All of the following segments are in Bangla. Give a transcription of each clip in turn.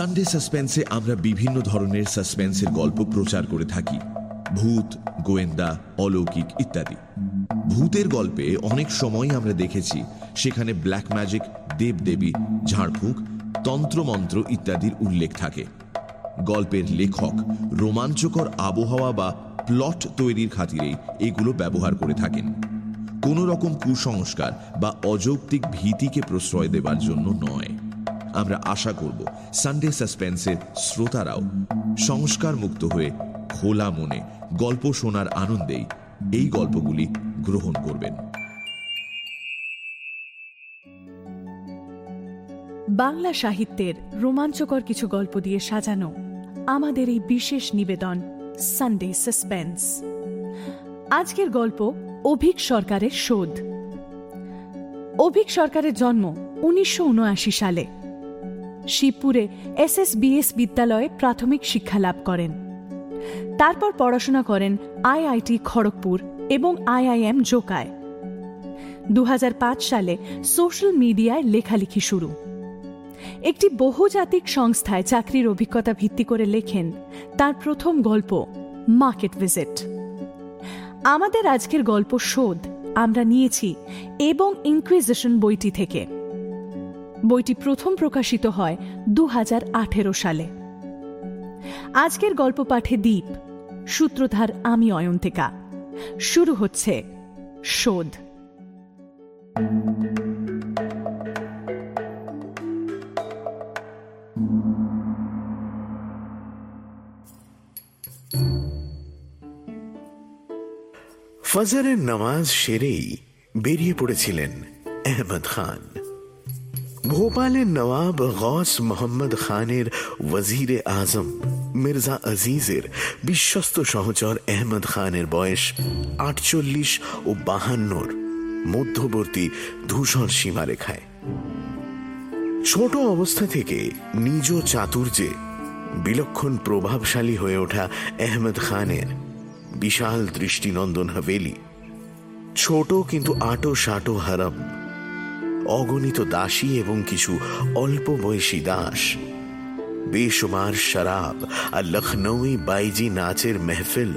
সানডে সাসপেন্সে আমরা বিভিন্ন ধরনের সাসপেন্সের গল্প প্রচার করে থাকি। ভূত, গোয়েন্দা, অলৌকিক ইত্যাদি। ভূতের গল্পে অনেক সময় আমরা দেখেছি, সেখানে ব্ল্যাক ম্যাজিক দেবদেবী, ঝাড়ফুঁক, তন্ত্রমন্ত্র ইত্যাদির উল্লেখ থাকে। গল্পের লেখক, রোমাঞ্চকর আবহাওয়া বা প্লট তৈরির খাতিরেই এগুলো ব্যবহার করে থাকেন। কোন রকম কুসংস্কার বা অযৌক্তিক ভীতিকে প্রশ্রয় দেবার জন্য নয়। আমরা আশা করব সানডে সাসপেন্সের শ্রোতারাও সংস্কার মুক্ত হয়ে খোলা মনে গল্প শোনার আনন্দেই এই গল্পগুলি গ্রহণ করবেন। বাংলা সাহিত্যের রোমাঞ্চকর কিছু গল্প দিয়ে সাজানো আমাদের এই বিশেষ নিবেদন সানডে সাসপেন্স আজকের গল্প অভিক সরকারের শোধ। অভিক সরকারের জন্ম উনিশশো উনআশি সালে। শিবপুরে এস এস বিএস বিদ্যালয়ে প্রাথমিক শিক্ষা লাভ করেন। তারপর পড়াশোনা করেন আইআইটি খড়গপুর এবং আইআইএম জোকায়। দু হাজার পাঁচ সালে সোশ্যাল মিডিয়ায় লেখালেখি শুরু। একটি বহুজাতিক সংস্থায় চাকরির অভিজ্ঞতা ভিত্তি করে লেখেন তার প্রথম গল্প, মার্কেট ভিজিট। আমাদের আজকের গল্প শোধ আমরা নিয়েছি এবং ইনকুইজিশন বইটি থেকে। বইটি প্রথম প্রকাশিত হয় দু হাজার আঠেরো সালে। আজকের গল্প পাঠে দ্বীপ সূত্রধার আমি অয়ন্তিকা। শুরু হচ্ছে শোধ। ফজরের নামাজ সেরেই বেরিয়ে পড়েছিলেন আহমদ খান। ভোপালের নবাব গস মোহাম্মদ খানের ওয়াজির আজম মির্জা আজিজের বিশ্বস্ত সহচর আহমদ খানের বয়স আটচল্লিশ ও বাহান্নর মধ্যবর্তী ধূসর সীমারেখায় ছোট অবস্থা থেকে নিজ চাতুর্যে বিলক্ষণ প্রভাবশালী হয়ে ওঠা আহমদ খানের বিশাল দৃষ্টিনন্দন হাভেলি ছোট কিন্তু আটো সাটো হারম অগণিত দাসী এবং কিছু অল্প বয়সী দাস। বেসুমার শরাব আর লখনৌই বাইজি নাচের মেহফিল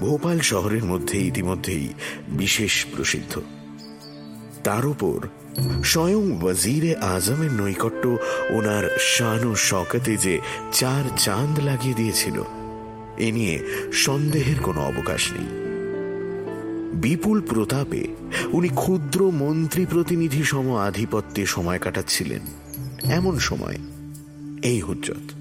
ভোপাল শহরের মধ্যে ইতিমধ্যেই বিশেষ প্রসিদ্ধ। তার উপর স্বয়ং ওয়াজিরে আজমের নৈকট্য ওনার শান ও শকতে যে চার চাঁদ লাগিয়ে দিয়েছিল, এ নিয়ে সন্দেহের কোনো অবকাশ নেই। বিপুল প্রতাপে উনি ক্ষুদ্র মন্ত্রী প্রতিনিধি সম আধিপত্যে সময় কাটাচ্ছিলেন। এমন সময় এই হুজ্জত।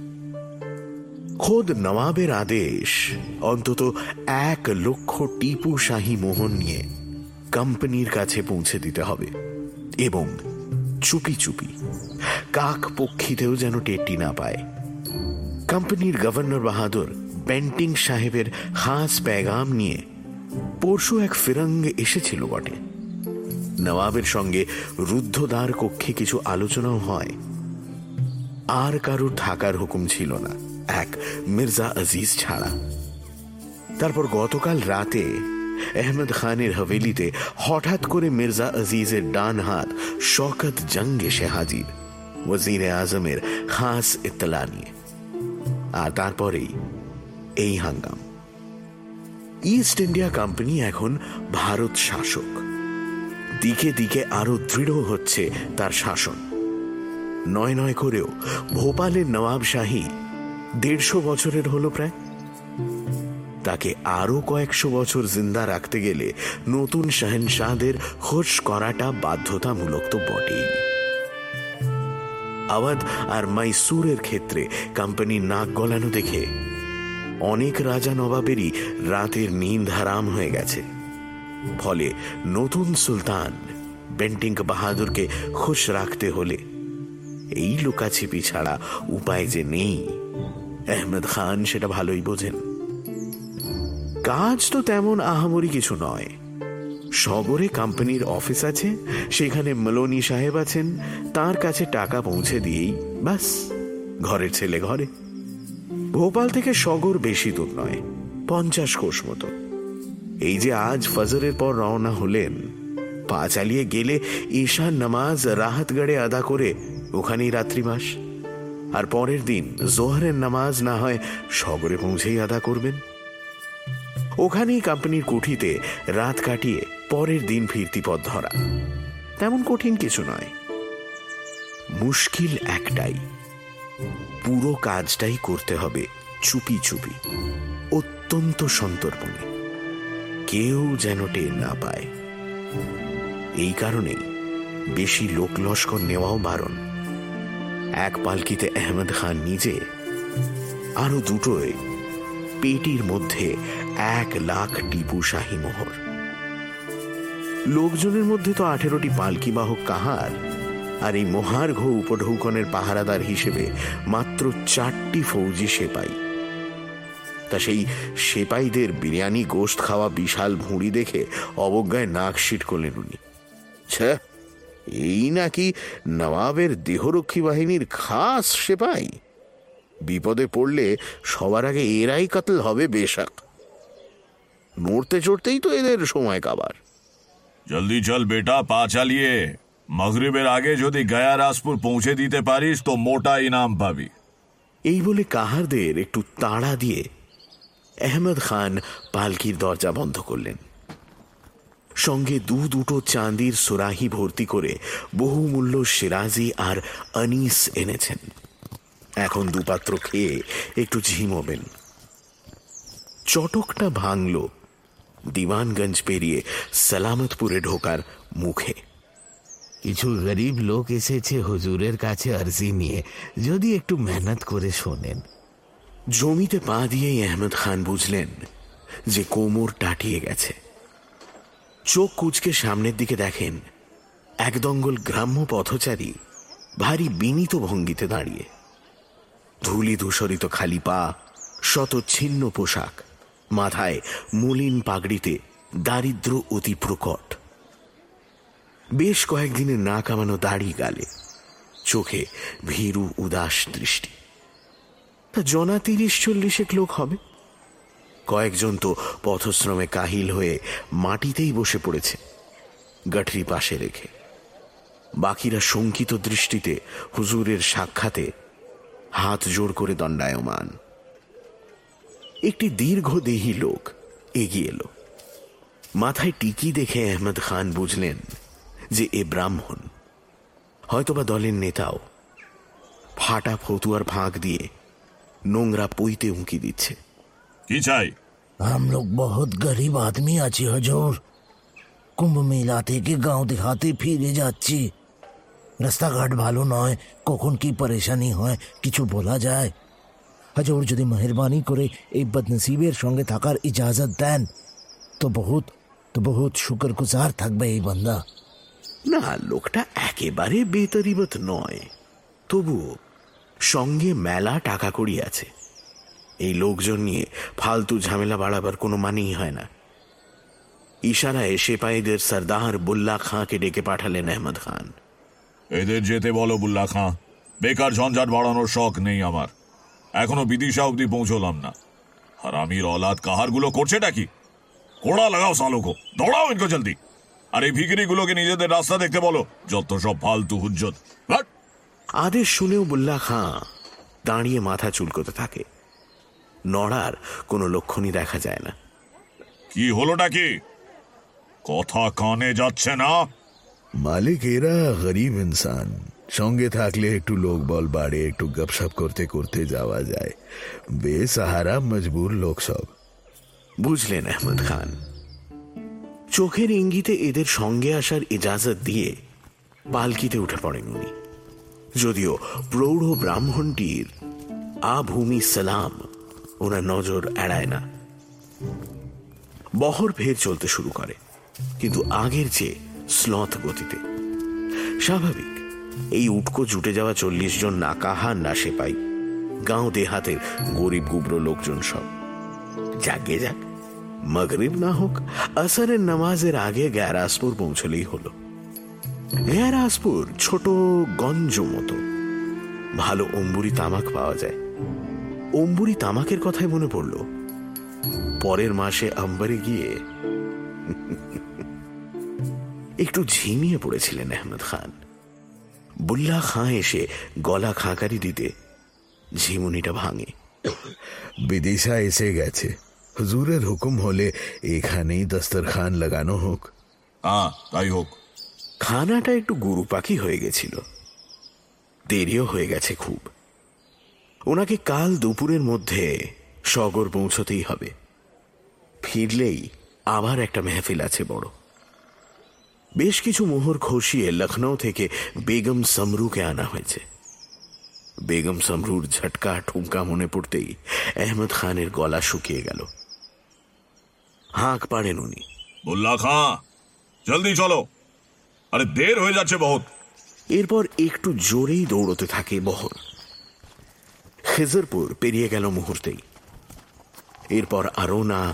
খোদ নবাবের আদেশ অন্তত এক লক্ষ টিপু শাহী মোহন নিয়ে কোম্পানির কাছে পৌঁছে দিতে হবে এবং চুপি চুপি কাক পক্ষীতেও যেন টেট্টি না পায়। কোম্পানির গভর্নর বাহাদুর পেন্টিং সাহেবের হাঁস প্যাগাম নিয়ে পরশু এক ফিরঙ্গ এসেছিল বটে। নবাবের সঙ্গে রুদ্ধদ্বার কক্ষে কিছু আলোচনাও হয়। আর কারুর থাকার হুকুম ছিল না, এক মির্জা আজিজ ছাড়া। তারপর গতকাল রাতে আহমদ খানের হভেলিতে হঠাৎ করে মির্জা আজিজের ডান হাত শকত জঙ্গ এসে হাজির, ওয়াজির আজমের খাস ইতলা নিয়ে। আর তারপরেই এই হাঙ্গাম। ইস্ট ইন্ডিয়া কোম্পানি এখন ভারত শাসক। দিকে দিকে আরও দৃঢ় হচ্ছে তার শাসন। নয় নয় করেও ভোপালের নবাব শাহী দেড়শো বছরের হলো প্রায়। তাকে আরও কয়েকশো বছর জিন্দা রাখতে গেলে নতুন শাহেনশাহদের খোঁজ করাটা বাধ্যতামূলক তো বটেই। আওয়াদ আর মাইসুরের ক্ষেত্রে কোম্পানি নাক গলানো দেখে অনেক রাজা নবাবেরই রাতের নিন্দ হারাম হয়ে গেছে। ফলে নতুন সুলতান বেন্টিং বাহাদুরকে খুশ রাখতে হলে এই লুকাছিপি ছাড়া উপায় যে নেই, আহমেদ খান সেটা ভালোই বোঝেন। কাজ তো তেমন আহামরি কিছু নয়। শহরে কোম্পানির অফিস আছে, সেখানে মলোনি সাহেব আছেন, তার কাছে টাকা পৌঁছে দিয়েই বাস, ঘরের ছেলে ঘরে। ভোপাল থেকে সগর বেশি দূর নয়, পঞ্চাশ কোষ মতো। এই যে আজ ফজরের পর রওনা হলেন, পা চালিয়ে গেলে ঈশান নামাজ রাহাতগড়ে আদা করে ওখানেই রাত্রিবাস আর পরের দিন জোহরের নামাজ না হয় সগরে পৌঁছেই আদা করবেন। ওখানেই কোম্পানির কুঠিতে রাত কাটিয়ে পরের দিন ফিরতি পথ ধরা। তেমন কঠিন কিছু নয়। মুশকিল একটাই। পুরো কাজটাই করতে হবে চুপি চুপি। অত্যন্ত সন্তর্পণে। কেউ যেন টের না পায়। এই কারণেই বেশি লোক লস্কর নেওয়াও বারণ। এক পালকিতে আহমেদ খান নিজে আরও দুটোয় পেটির মধ্যে এক লাখ টিপু শাহী মোহর। লোকজনের মধ্যে তো আঠেরোটি পালকি বাহক কাহার? আর এই মহার্ঘ উপঢৌকনের পাহারাদার হিসেবে মাত্র চারটি ফৌজি সেপাই। তা সেই সেপাইদের বিরিয়ানি গোস্ত খাওয়া বিশাল ভুঁড়ি দেখে অবজ্ঞায় নাক সিট করলেন উনি এই নাকি নবাবের দেহরক্ষী বাহিনীর খাস সেপাই? বিপদে পড়লে সবার আগে এরাই কাতল হবে বেশাক। নড়তে চড়তেই তো এদের সময় কাবার। জলদি চল বেটা, পা চালিয়ে। মগরিবের আগে যদি গয়া রাজপুর পৌঁছে দিতে পারিস, তো মোটা ইনাম পাবি। এই বলে কাহারদের একটু তাড়া দিয়ে আহমদ খান পালকির দরজা বন্ধ করলেন। সঙ্গে দু দুটো চাঁদির সুরাহি ভর্তি করে বহুমূল্য সিরাজি আর আনিস এনেছেন। এখন দুপাত্র খেয়ে একটু ঝিমোবেন। চটকটা ভাঙল। দিওয়ানগঞ্জ পেরিয়ে সালামতপুরে ঢোকার মুখে। কিছু গরিব লোক এসেছে হুজুরের কাছে আর্জি নিয়ে। যদি একটু মেহনত করে শোনেন। জমিতে পা দিয়েই আহমদ খান বুঝলেন যে কোমর টাটিয়ে গেছে। চোখ কুচকে সামনের দিকে দেখেন একদঙ্গল গ্রাম্য পথচারী ভারী বিনীত ভঙ্গিতে দাঁড়িয়ে। ধুলি ধূসরিত খালি পা, শত ছিন্ন পোশাক, মাথায় মলিন পাগড়িতে দারিদ্র অতি প্রকট। বেশ কয়েকদিনের না কামানো দাড়ি গালে। চোখে ভীরু, উদাস দৃষ্টি। তা জনা তিরিশ চল্লিশেক লোক হবে। কয়েকজন তো পথশ্রমে কাহিল হয়ে মাটিতেই বসে পড়েছে, গাঠরি পাশে রেখে। বাকিরা শঙ্কিত দৃষ্টিতে হুজুরের সাক্ষাতে হাত জোর করে দণ্ডায়মান। একটি দীর্ঘদেহী লোক এগিয়ে এলো। মাথায় টিকি দেখে আহমদ খান বুঝলেন যে এ ব্রাহ্মণ হয়তোবা দলের নেতাও ফাটা ফতুয়ার ফাঁক দিয়ে নোংরা পইতে উঁকি দিচ্ছে কি চাই हम लोग बहुत गरीब आदमी আছি হজুর কুম্ভ মেলা থেকে গাঁও দেখাতে ফিরে যাচ্ছি রাস্তাঘাট ভালো নয় কখন কি পরেশানি হয় কিছু বলা যায় হজুর যদি মেহরবানি করে এই বদনসিবের সঙ্গে থাকার ইজাজত দেন তো বহুত তো বহুত শুকরগুজার থাকবে এই বান্দা না, লোকটা একেবারে বেতরিবত নয়। তবুও সঙ্গে মেলা টাকা কড়ি আছে এই লোকজন নিয়ে ফালতু ঝামেলা বাড়াবার কোনো মানেই হয় না। ইশারায় সেপাইদের সর্দার বুল্লা খাঁকে ডেকে পাঠালেন আহমদ খান। এদের যেতে বলো বুল্লা খাঁ। বেকার ঝঞ্ঝাট বাড়ানোর শখ নেই আমার। এখনও বিদিশা অব্দি পৌঁছলাম না। আর আমির অলাদ কাহারগুলো করছেটা কি? কোড়া লাগাও সালোকো। দৌড়াও ইনকো জলদি। আর এই ভিকিরিগুলোকে নিজেদের রাস্তা দেখতে বলো যত সব ফালতু হুজ্জত! আদেশ শুনেও বুল্লা খাঁ দাঁড়িয়ে মাথা চুলকোতে থাকে। নড়ার কোনো লক্ষণই দেখা যায় না। কি হলোটা কি? কথা কানে যাচ্ছে না? মালিক এরা গরিব ইনসান। সঙ্গে থাকলে একটু লোক বল বাড়ে একটু গপসপ করতে করতে যাওয়া যায়। বেসাহারা মজবুর লোক সব। বুঝলেন আহমদ খান। চোখের ইঙ্গিতে এদের সঙ্গে আসার ইজাজত দিয়ে পালকিতে উঠে পড়েন উনি। যদিও প্রৌঢ় ব্রাহ্মণটির আভূমি সালাম ওনার নজর এড়ায় না। বহর ফের চলতে শুরু করে, কিন্তু আগের চেয়ে স্লথ গতিতে। স্বাভাবিক, এই উটকো জুটে যাওয়া চল্লিশ জন না কাহা না সেপাই, গাঁও দেহাতের গরিব গুবর লোকজন সব। যাগে যাক মগরিব না হোক, আসরের নামাজের আগে গ্যারাসপুর পৌঁছলেই হলো। গ্যারাসপুর ছোট গঞ্জ মতো। ভালো অম্বুরি তামাক পাওয়া যায়। অম্বুরি তামাকের কথাই মনে পড়ল। পরের মাসে আম্বারে গিয়ে একটু ঝিমিয়ে পড়েছিলেন আহমদ খান। বুল্লা খাঁ এসে গলা খাঁকারি দিতে ঝিমুনিটা ভাঙে। বিদিশা এসে গেছে। হুজুরের হুকুম হলে এখানেই দস্তরখান লাগানো হোক। হ্যাঁ তাই হোক। খানাটা একটু গরু পাখি হয়ে গেছিল। দেরিও হয়ে গেছে খুব। ওনাকে কাল দুপুরের মধ্যে সগর পৌঁছতেই হবে। ফিরলেই আবার একটা মেহফিল আছে বড়। বেশ কিছু মোহর খসিয়ে লখনৌ থেকে বেগম সমরুকে আনা হয়েছে। বেগম সমরুর ঝটকা ঠুমকা মনে পড়তেই আহমদ খানের গলা শুকিয়ে গেল। হাঁক পাড়েন উনি। বুল্লা খাঁ জলদি চলো। আরে দের হয়ে যাচ্ছে বহুত। এরপর একটু জোরেই দৌড়তে থাকে বহর। খেজরপুর পেরিয়ে গেল মুহূর্তেই। এরপর আরোনা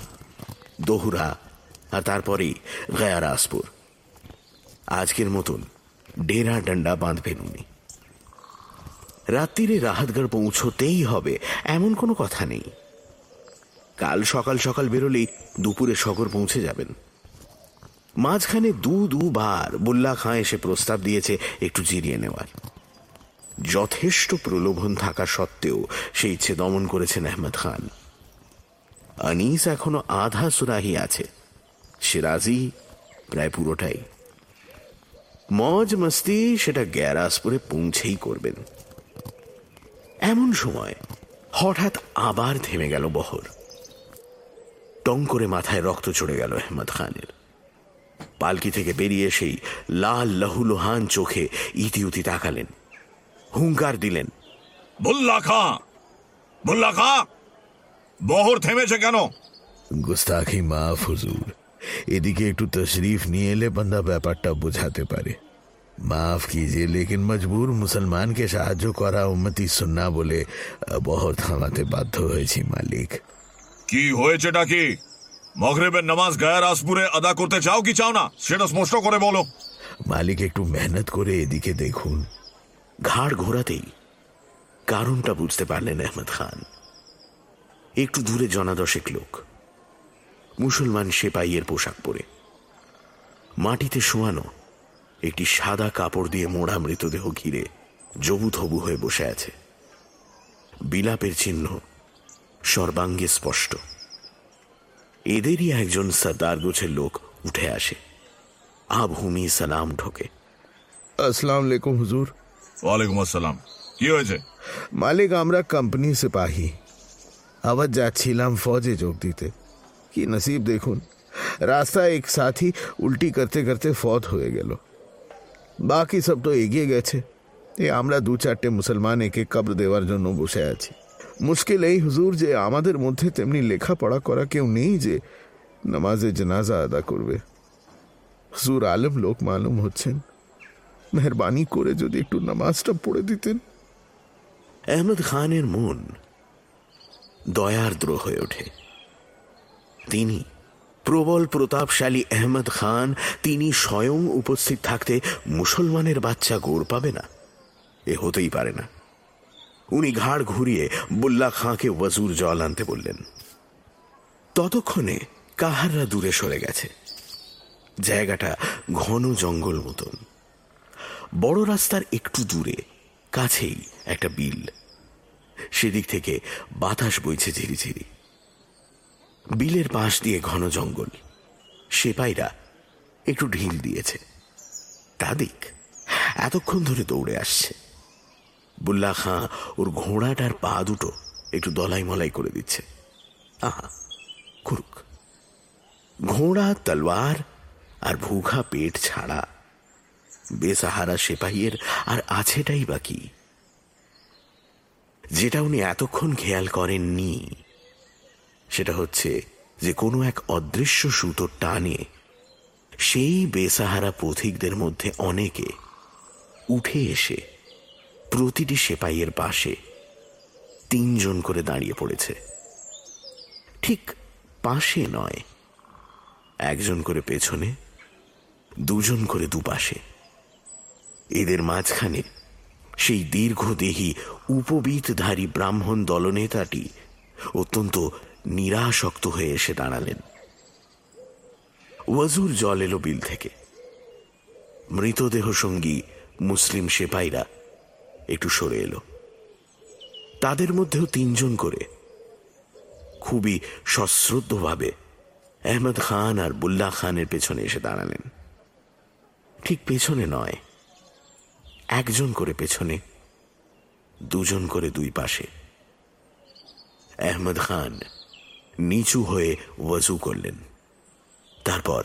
দোহুরা আর তারপরেই গয়ারাসপুর আজকের মতন ডেরা ডান্ডা বাঁধবেন উনি। রাত্রিরে রাহাতগড় পৌঁছতেই হবে এমন কোনো কথা নেই। কাল সকাল সকাল বেরোলেই দুপুরে শহর পৌঁছে যাবেন। মাঝখানে দু দুবার বুল্লা খাঁ এসে প্রস্তাব দিয়েছে একটু জিরিয়ে নেওয়ার। যথেষ্ট প্রলোভন থাকা সত্ত্বেও সে ইচ্ছে দমন করেছেন আহমদ খান। আনিস এখনও আধা সুরাহি আছে। সিরাজি প্রায় পুরোটাই। মজ মস্তি সেটা গ্যারাসপুরে পৌঁছেই করবেন। এমন সময় হঠাৎ আবার থেমে গেল বহর। টং করে মাথায় রক্ত চড়ে গেল আহমদ খানের। পালকি থেকে বেরিয়ে সেই লাল লহুলুহান চোখে ইতিউতি তাকালেন। হুঙ্কার দিলেন বুল্লা খাঁ! বুল্লা খাঁ! বহর থেমেছে কেন? গুস্তাখি মাফ হুজুর এদিকে একটু তশরিফ নিয়ে এলে বান্দা ব্যাপারটা বোঝাতে পারে। মাফ কিজিয়ে লেকিন মজবুর মুসলমানকে সাহায্য করা উন্মতি সুন্না বলে বহর থামাতে বাধ্য হয়েছি মালিক। কি হয়েছে কি? মগরেবের নামাজ গায়ার আসপুরে আদা করতে চাও কি চাও না? সেটা স্পষ্ট করে বলো। মালিক, একটু মেহনত করে এদিকে দেখুন। ঘাড় ঘোরাতেই কারণটা বুঝতে পারলেন আহমদ খান। একটু দূরে জনাদশেক লোক। মুসলমান সেপাইয়ের পোশাক পরে। মাটিতে শোয়ানো একটি সাদা কাপড় দিয়ে মোড়া মৃতদেহ ঘিরে জবুথবু হয়ে বসে আছে। বিলাপের চিহ্ন সর্বাঙ্গে স্পষ্ট। এদেরই একজন সর্দার গোছের লোক উঠে আসে। আবহুমি সালাম ঢোকে। আসসালাম আলাইকুম হুজুর। ওয়ালাইকুম আসসালাম। কি হয়েছে? মালিক আমরা কোম্পানি সিপাহী। আবার যাচ্ছিলাম ফৌজে যোগ দিতে। কি নসিব দেখুন রাস্তা এক সাথী উল্টি করতে করতে ফত হয়ে গেল। বাকি সব তো এগিয়ে গেছে। এ আমরা দু চারটে মুসলমান একে কবর দেওয়ার জন্য বসে আছি। মুশকিল এই হুজুর যে আমাদের মধ্যে তেমনি লেখাপড়া করা কেউ নেই যে নামাজে জানাজা আদা করবে। হুজুর আলম লোক মালুম হচ্ছেন। মেহরবানি করে যদি একটু নামাজটা পড়ে দিতেন। আহমদ খানের মন দয়ার্দ্র হয়ে ওঠে। তিনি প্রবল প্রতাপশালী আহমদ খান, তিনি স্বয়ং উপস্থিত থাকতে মুসলমানের বাচ্চা গোর পাবে না। এ হতেই পারে না। উনি ঘাড় ঘুরিয়ে বুল্লা খাঁকে ওয়াজুর জল আনতে বললেন, ততক্ষণে কাহাররা দূরে সরে গেছে? জায়গাটা ঘন জঙ্গল মতন। বড় রাস্তার একটু দূরে, কাছেই একটা বিল। সেদিক থেকে বাতাস বইছে ঝিরিঝিরি। বিলের পাশ দিয়ে ঘন জঙ্গল। সেপাইরা একটু ঢিল দিয়েছে। তা দিক এতক্ষণ ধরে দৌড়ে আসছে। বুল্লা খাঁ ওর ঘোড়াটার পা দুটো একটু দলাই মলাই করে দিচ্ছে। আহা করুক ঘোড়া তলোয়ার আর ভুখা পেট ছাড়া। বেসাহারা সেপাহিয়ের আর আছেটাই বাকি যেটা উনি এতক্ষণ খেয়াল করেননি, সেটা হচ্ছে যে কোনো এক অদৃশ্য সুতোর টানে সেই বেসাহারা পথিকদের মধ্যে অনেকে উঠে এসে প্রতিটি সেপাইয়ের পাশে তিনজন করে দাঁড়িয়ে পড়েছে। ঠিক পাশে নয়, একজন করে পেছনে, দুজন করে দুপাশে। এদের মাঝখানে সেই দীর্ঘদেহী, উপবিতধারী ব্রাহ্মণ দলনেতাটি অত্যন্ত নিরাসক্ত হয়ে এসে দাঁড়ালেন। ওয়াজুর জল এলো বিল থেকে। মৃতদেহ সঙ্গী মুসলিম সেপাইরা একটু সরে এলো। তাদের মধ্যেও তিনজন করে। খুবই সশ্রদ্ধভাবে আহমদ খান আর বুল্লা খানের পেছনে এসে দাঁড়ালেন। ঠিক পেছনে নয়, একজন করে পেছনে, দুজন করে দুই পাশে। আহমদ খান নিচু হয়ে ওয়াজু করলেন। তারপর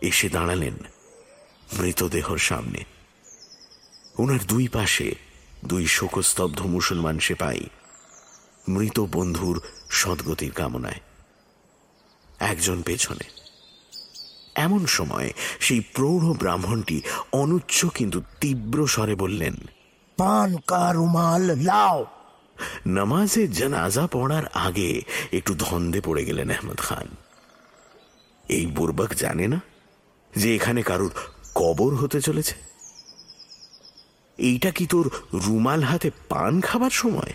এসে দাঁড়ালেন মৃতদেহর সামনে। ওনার দুই পাশে দুই শোকস্তব্ধ মুসলমান সেপাই মৃত বন্ধুর সদ্গতির কামনায়। একজন পেছনে। এমন সময় সেই প্রৌঢ় ব্রাহ্মণটি অনুচ্চ কিন্তু তীব্র স্বরে বললেন পান কারুমাল লাও। নামাজে জানাজা পড়ার আগে একটু ধন্দে পড়ে গেলেন আহমদ খান। এই বুর্বক জানে না যে এখানে কারুর কবর হতে চলেছে? এইটা কি তোর রুমাল হাতে পান খাবার সময়?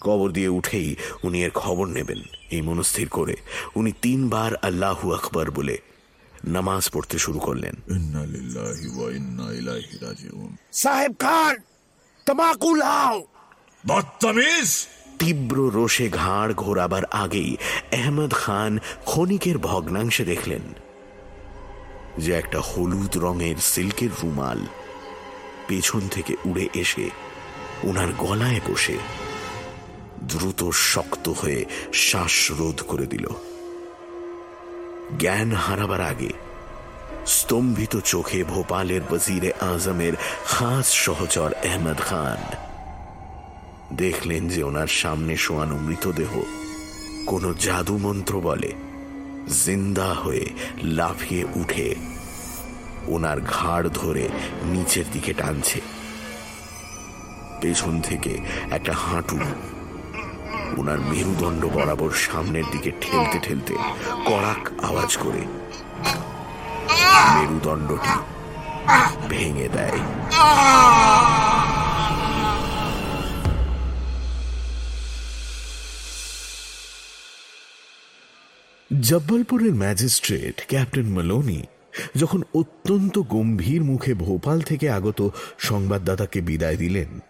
কবর দিয়ে উঠেই উনি এর খবর নেবেন এই মনস্থির করে। উনি তিনবার আল্লাহু আকবর বলে নামাজ পড়তে শুরু করলেন। ইন্না লিল্লাহি ওয়া ইন্না ইলাইহি রাজিউন। সাহেব খান তমাকু লাও বদতমিজ! তীব্র রোষে ঘাড় ঘোরাবার আগেই আহমদ খান ক্ষণিকের ভগ্নাংশে দেখলেন যে একটা হলুদ রঙের সিল্কের রুমাল পেছন থেকে উড়ে এসে ওনার গলায় বসে দ্রুত শক্ত হয়ে শ্বাসরোধ করে দিল। জ্ঞান হারাবার আগে স্তম্ভিত চোখে ভোপালের বজিরে আজমের খাস সহচর আহমদ খান। দেখলেন যে ওনার সামনে শোয়ানো মৃতদেহ কোনো জাদু মন্ত্র বলে জিন্দা হয়ে লাফিয়ে উঠে ওনার ঘাড় ধরে নিচের দিকে টানছে। পেছন থেকে একটা হাঁটু ওনার মেরুদণ্ড বরাবর সামনের দিকে ঠেলতে ঠেলতে কড়াক আওয়াজ করে মেরুদণ্ডটি ভেঙে দেয়। জব্বলপুরের ম্যাজিস্ট্রেট ক্যাপ্টেন মালোনি যখন অত্যন্ত গম্ভীর মুখে ভোপাল থেকে আগত সংবাদদাতাকে বিদায় দিলেন,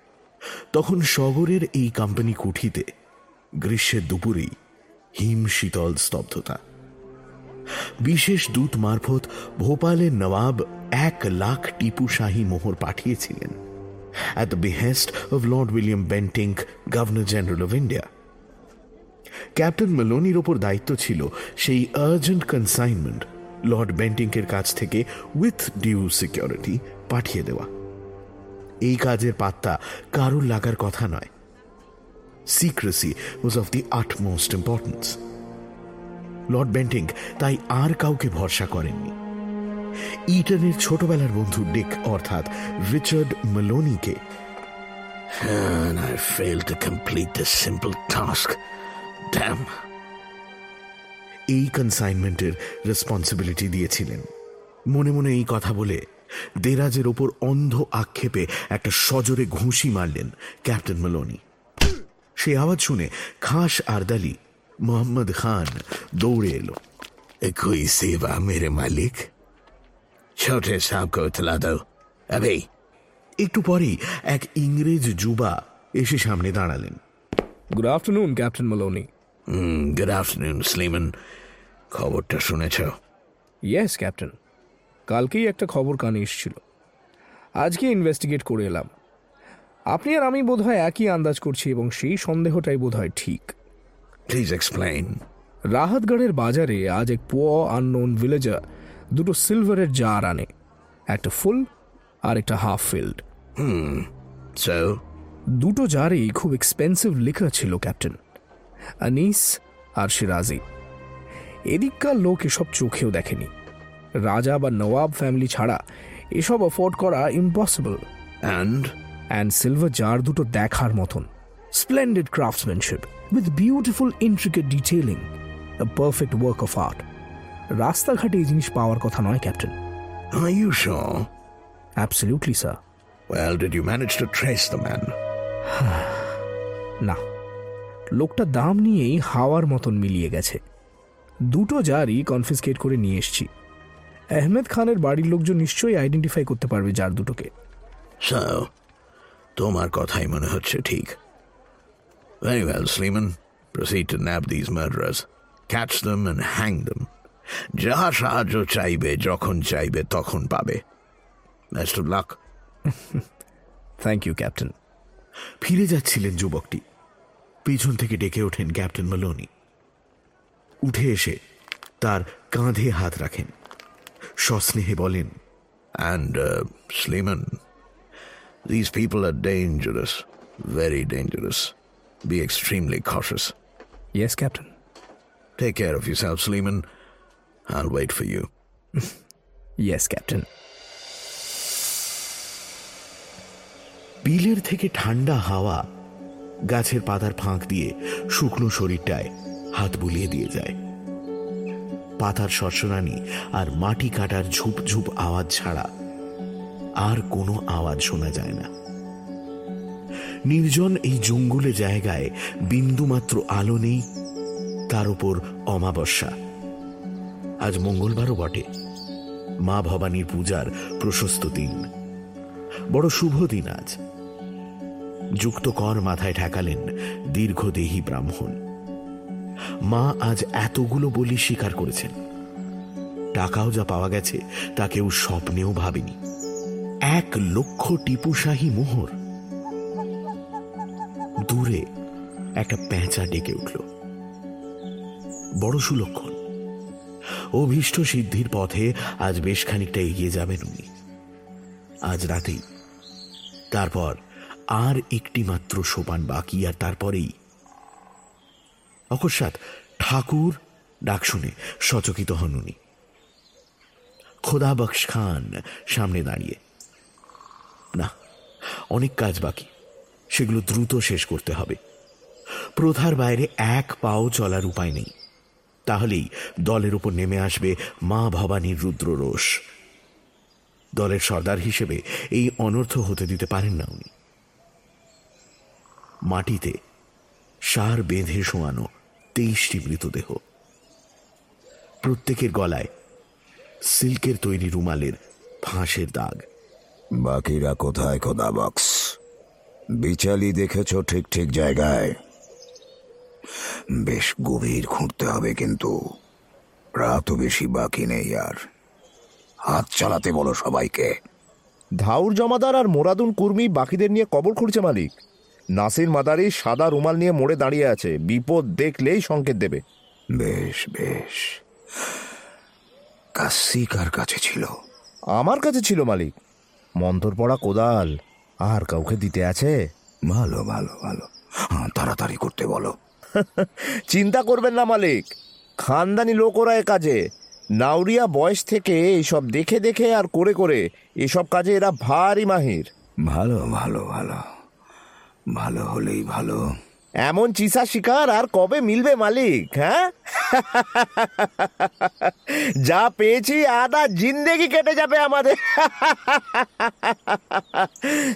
তখন সগরের এই কোম্পানি কুঠিতে গ্রীষ্মের দুপুরেই হিম শীতল স্তব্ধতা। বিশেষ দূত মারফত ভোপালের নবাব এক লাখ টিপু শাহী মোহর পাঠিয়েছিলেন। At the behest of Lord William Bentinck governor general of India captain মেলোনির ওপর দায়িত্ব ছিল সেই আর্জেন্ট কনসাইনমেন্ট লর্ড বেন্টিংকের কাছ থেকে উইথ ডিউ সিকিউরিটি পাঠিয়ে দেওয়া। এই কাজের পাত্তা কারুর লাগার কথা নয়। Secrecy was of the utmost importance Lord Bentinck তাই আর কাউকে ভরসা করেননি। ইটনের ছোটবেলার বন্ধু ডিক অর্থাৎ রিচার্ড মেলোনিকে And I failed to complete this simple task. Damn. এই কনসাইনমেন্টের রেসপন্সিবিলিটি দিয়েছিলেন মনে মনে এই কথা বলে দেরাজের ওপর অন্ধ আক্ষেপে একটা সজোরে ঘুষি মারলেন ক্যাপ্টেন মেলোনি সে আওয়াজ শুনে খাস আরদালি মোহাম্মদ খান দৌড়ে এলো कोई सेवा मेरे मालिक छोटे साहब को इतला दो अभी একটু পরেই এক ইংরেজ যুবা এসে সামনে দাঁড়ালেন good afternoon captain মালোনি good afternoon Sleeman খবরটা শুনেছ? ইয়েস ক্যাপ্টেন কালকেই একটা খবর কানে এসেছিল। আজকে ইনভেস্টিগেট করে এলাম। আপনি আর আমি বোধহয় একই আন্দাজ করছি এবং সেই সন্দেহটাই বোধহয় ঠিক। প্লিজ এক্সপ্লেইন রাহাতগড়ের বাজারে আজ এক পুয় আননোন ভিলেজার দুটো সিলভারের জার আনে। একটা ফুল আর একটা হাফ ফিল্ড সো দুটো জারেই খুব এক্সপেন্সিভ লেখা ছিল ক্যাপ্টেন আনিস আর সিরাজি। এদিককার লোক এসব চোখেও দেখেনি। রাজা বা নওয়াব ফ্যামিলি ছাড়া এসব অফোর্ড করা impossible and and silver jar দুটো দেখার মতন। Splendid craftsmanship with beautiful intricate detailing a perfect work of art রাস্তাঘাটে এই জিনিস পাওয়ার কথা নয় captain. Are you sure absolutely sir well did you manage to trace the man না। লোকটা দাম নিয়েই হাওয়ার মতন মিলিয়ে গেছে। দুটো জারই কনফিসকেট করে নিয়ে এসছি। আহমেদ খানের বাড়ির লোকজন নিশ্চয়ই আইডেন্টিফাই করতে পারবে জার দুটোকে। তোমার কথাই মনে হচ্ছে ঠিক। Very well, Sleeman. Proceed to nab these murderers. Catch them and hang them. যা সাহায্য চাইবে যখন চাইবে তখন পাবে। Best of luck thank you captain ফিরে যাচ্ছিলেন যুবকটি। পিছন থেকে ডেকে ওঠেন ক্যাপ্টেন মালোনি উঠে এসে তার কাঁধে হাত রাখেন সস্নেহে বলেন and Sleeman this people are dangerous very dangerous be extremely cautious. Yes captain Take care of yourself, Sleeman. I'll wait for you. Yes captain বিলের থেকে ঠান্ডা হাওয়া গাছের পাতার ফাঁক দিয়ে শুকনো শরীরটায় হাত বুলিয়ে দিয়ে যায়। পাতার সরসরানি আর মাটি কাটার ঝুপ ঝুপ আওয়াজ ছাড়া আর কোনো আওয়াজ শোনা যায় না। নির্জন এই জঙ্গলে জায়গায় বিন্দুমাত্র আলো নেই, তার উপর অমাবস্যা। আজ মঙ্গলবারও বটে। মা ভবানীর পূজার প্রশস্ত দিন। বড় শুভ দিন আজ। যুক্ত কর মাথায় ঠেকালেন দীর্ঘদেহী ব্রাহ্মণ। মা আজ এতগুলো বলি স্বীকার করেছেন। টাকাও যা পাওয়া গেছে তা কেউ স্বপ্নেও ভাবেনি। এক লক্ষ টিপুশাহী মোহর। দূরে একটা পেঁচা ডেকে উঠল। বড় সুলক্ষণ। অভীষ্ট সিদ্ধির পথে আজ বেশ খানিকটা এগিয়ে যাবেন উনি। আজ রাতেই। তারপর আর একটি মাত্র সোপান বাকি আর তারপরেই। অকস্মাৎ ঠাকুর ডাক শুনে সচকিত হন উনি। খোদা বক্স খান সামনে দাঁড়িয়ে। না, অনেক কাজ বাকি, সেগুলো দ্রুত শেষ করতে হবে। প্রথার বাইরে এক পাও চলার উপায় নেই। তাহলেই দলের উপর নেমে আসবে মা ভবানীর রুদ্ররোষ। দলের সর্দার হিসেবে এই অনর্থ হতে দিতে পারেন না উনি। মাটিতে সার বেঁধে শোয়ানো তেইশটি মৃতদেহ। প্রত্যেকের গলায় সিল্কের তৈরি রুমালের ফাঁসের দাগ। বাকিরা কোথায় খোদা বক্স বিচালি দেখেছ ঠিক ঠিক জায়গায়? বেশ গভীর খুঁড়তে হবে কিন্তু। রাতও বেশি বাকি নেই আর। হাত চালাতে বলো সবাইকে। ধাউর জমাদার আর মোরাদুন কুর্মি বাকিদের নিয়ে কবর খুঁড়ছে মালিক। নাসির মাদারি সাদা রুমাল নিয়ে মোড়ে দাঁড়িয়ে আছে। বিপদ দেখলেই সংকেত দেবে। বেশ বেশ। কাশি কার কাছে ছিল? আমার কাছে ছিল মালিক। মন্তর পড়া কোদাল। আর কাউকে দিতে আছে? ভালো ভালো ভালো। হ্যাঁ তাড়াতাড়ি করতে বলো। চিন্তা করবেন না মালিক। খানদানি লোক ওরা এ কাজে। নাউরিয়া বয়স থেকে এইসব দেখে দেখে আর করে করে এসব কাজে এরা ভারী মাহির। ভালো ভালো ভালো। ভালো হলেই ভালো। এমন চিসা শিকার আর কবে মিলবে মালিক হ্যাঁ? যা পেয়েছি আদা জিন্দেগি কেটে যাবে আমাদের।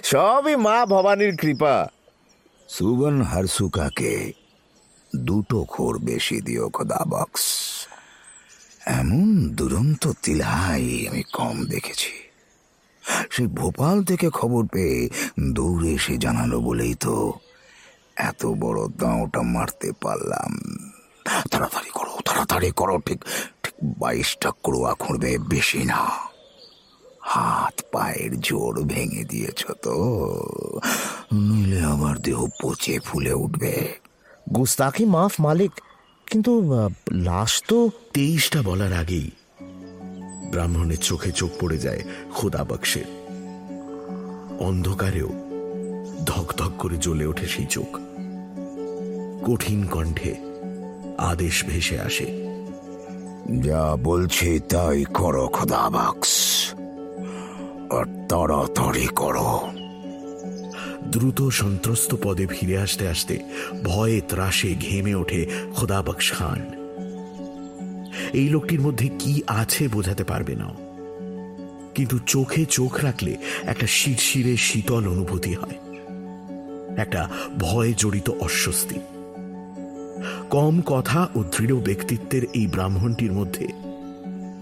সবই মা ভবানীর কৃপা। সুবন হারসুকাকে দুটো খোর বেশি দিও খোদা বক্স। এমন দুরন্ত তিলাই আমি কম দেখেছি। সে ভোপাল থেকে খবর পেয়ে দৌড়ে এসে জানালো বলেই তো, এত বড় দাঁওটা মারতে পারলাম। তাড়াতাড়ি করো তাড়াতাড়ি করো, ঠিক ঠিক বাইশটা ক্রোয়া খুঁড়বে বেশি না। হাত পায়ের জোর ভেঙে দিয়েছ তো, নইলে আবার দেহ পচে ফুলে উঠবে। গুস্তাখি মাফ মালিক, কিন্তু লাশ তো তেইশটা বলার আগেই। ব্রাহ্মণের চোখে চোখ পড়ে যায় খোদা বক্সের। অন্ধকারেও ধক ধক করে জ্বলে ওঠে সেই চোখ। কঠিন কণ্ঠে আদেশ ভেসে আসে। যা বলছি তাই করো খোদা বাক্স। আর তাড়াতাড়ি করো। দ্রুত সন্ত্রস্ত পদে ফিরে আসতে আসতে ভয়ে ত্রাসে ঘেমে ওঠে খোদাবক্স খান। এই লোকটির মধ্যে কি আছে বোঝাতে পারবে না। কিন্তু চোখে চোখ রাখলে একটা শিরশিরে শীতল অনুভূতি হয়। একটা ভয়ে জড়িত অস্বস্তি। কম কথা ও দৃঢ় ব্যক্তিত্বের এই ব্রাহ্মণটির মধ্যে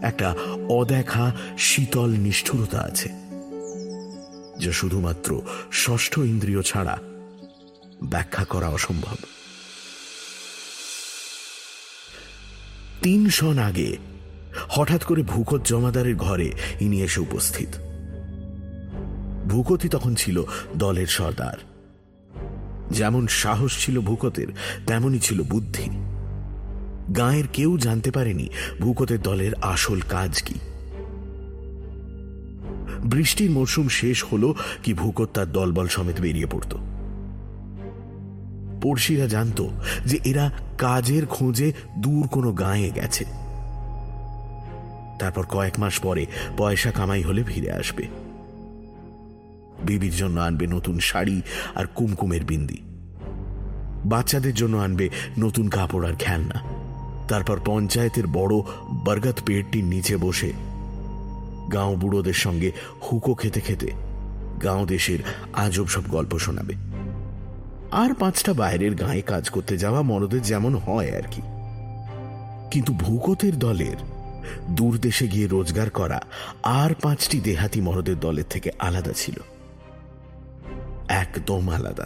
একটা অদেখা শীতল নিষ্ঠুরতা আছে, যা শুধুমাত্র ষষ্ঠ ইন্দ্রিয় ছাড়া ব্যাখ্যা করা অসম্ভব। তিন সন আগে হঠাৎ করে ভূকত জমাদারের ঘরে ইনি এসে উপস্থিত। ভূকতি তখন ছিল দলের সর্দার। যেমন সাহস ছিল ভূকতের তেমনই ছিল বুদ্ধি। গাঁয়ের কেউ জানতে পারেনি ভূকতের দলের আসল কাজ কি। বৃষ্টির মরশুম শেষ হলো কি ভূকত তার দলবল সমেত বেরিয়ে পড়ত। পড়শিরা জানত যে এরা কাজের খোঁজে দূর কোনো গাঁয়ে গেছে। তারপর কয়েক মাস পরে পয়সা কামাই হলে ফিরে আসবে। বিবির জন্য আনবে নতুন শাড়ি আর কুমকুমের বিন্দি। বাচ্চাদের জন্য আনবে নতুন কাপড় আর খেলনা। তারপর পঞ্চায়েতের বড় বরগত পেটটির নিচে বসে গাঁও বুড়োদের সঙ্গে হুকো খেতে খেতে গাঁও দেশের আজব সব গল্প শোনাবে। আর পাঁচটা বাইরের গায়ে কাজ করতে যাওয়া মরদের যেমন হয় আর কি। কিন্তু ভূগতের দলের দূর দেশে গিয়ে রোজগার করা আর পাঁচটি দেহাতি মরদের দলের থেকে আলাদা ছিল। একদম আলাদা।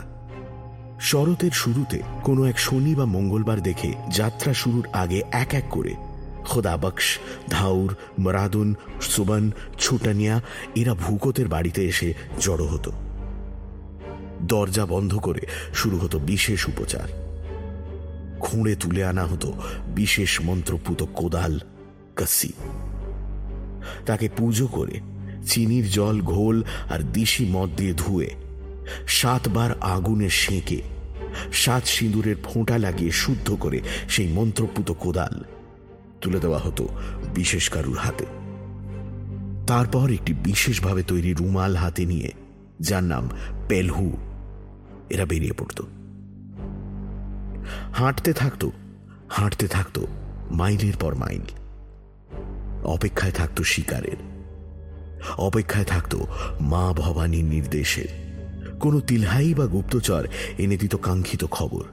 শরতের শুরুতে কোনো এক শনি বা মঙ্গলবার দেখে যাত্রা শুরুর আগে এক এক করে খোদাবক্স ধাউর, মরাদুন, সুবন, ছুটানিয়া, এরা ভূকতের বাড়িতে এসে জড়ো হতো। দরজা বন্ধ করে শুরু হতো বিশেষ উপচার। খুঁড়ে তুলে আনা হতো বিশেষ মন্ত্রপুত কোদাল কাসি তাকে পুজো করে চিনির জল, ঘোল আর দিশি মদ দিয়ে ধুয়ে সাতবার আগুনে সেঁকে সাত সিঁদুরের ফোঁটা লাগিয়ে শুদ্ধ করে সেই মন্ত্রপুত কোদাল তুলে দেওয়া হতো বিশেষ কারুর হাতে। তারপর একটি বিশেষভাবে তৈরি রুমাল হাতে নিয়ে যার নাম পেলহু এরা বেরিয়ে পড়ত। হাঁটতে থাকতো হাঁটতে থাকতো মাইলের পর মাইল। অপেক্ষায় থাকতো শিকারের। অপেক্ষায় থাকতো মা ভবানীর নির্দেশের কোনো তিলহাই বা গুপ্তচর এনে দিত কাঙ্ক্ষিত খবর।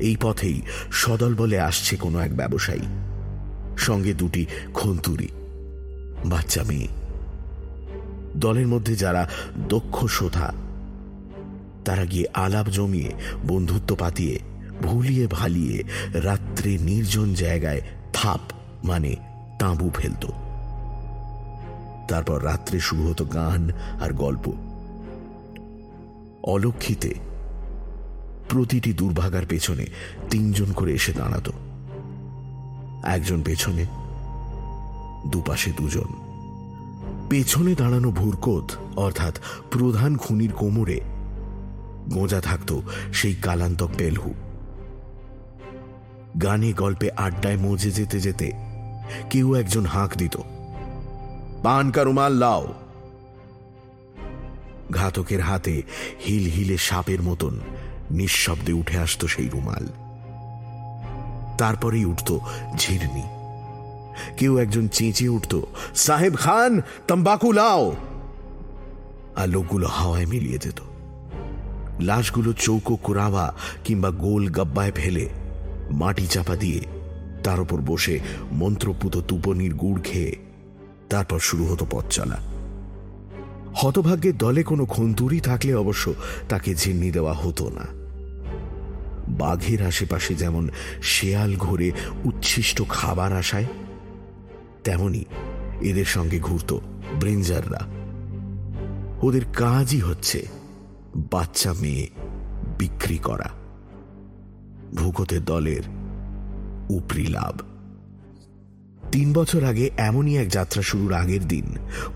এই পথেই সদল বলে আসছে কোনো এক ব্যবসায়ী। সঙ্গে দুটি খন্তুরি, বাচ্চা মেয়ে। দলের মধ্যে যারা দক্ষ শোধা তারা গিয়ে আলাপ জমিয়ে, বন্ধুত্ব পাতিয়ে, ভুলিয়ে ভালিয়ে, রাত্রে নির্জন জায়গায় থাপ মানে তাঁবু ফেলত। তারপর রাত্রে শুরু হতো গান আর গল্প। অলক্ষিতে প্রতিটি দুর্ভাগার পেছনে তিনজন করে এসে দাঁড়াত। একজন পেছনে, দুপাশে দুজন। পেছনে দাঁড়ানো ভুরকোত, অর্থাৎ প্রধান খুনির কোমরে গোঁজা থাকত সেই কালান্তক পেলহু। গানে গল্পে আড্ডায় মজে যেতে যেতে কেউ একজন হাঁক দিত, পান কারুমাল লাও। ঘাতকের হাতে হিল হিলে সাপের মতন নিঃশব্দে উঠে আসতো সেই রুমাল। তারপরেই উঠত ঝিরনি। কেউ একজন চেঁচিয়ে উঠত, সাহেব খান, তম্বাকু লাও। আর লোকগুলো হাওয়ায় মিলিয়ে যেত। লাশগুলো চৌকো কোরাওয়া কিংবা গোল গাব্বায় ফেলে, মাটি চাপা দিয়ে তার উপর বসে মন্ত্রপুত তুপনির গুড় খেয়ে তারপর শুরু হতো পথ চলা। হতভাগ্যের দলে কোনো খন্তুরি থাকলে অবশ্য তাকে ঝিন্নি দেওয়া হতো না। বাঘের আশেপাশে যেমন শেয়াল ঘোরে উচ্ছিষ্ট খাবার আসায় তেমনি এদের সঙ্গে ঘুরত ব্রেঞ্জাররা। ওদের কাজই হচ্ছে বাচ্চা মেয়ে বিক্রি করা। ভূকতের দলের উপরি লাভ। তিন বছর আগে এমনই এক যাত্রা শুরুর আগের দিন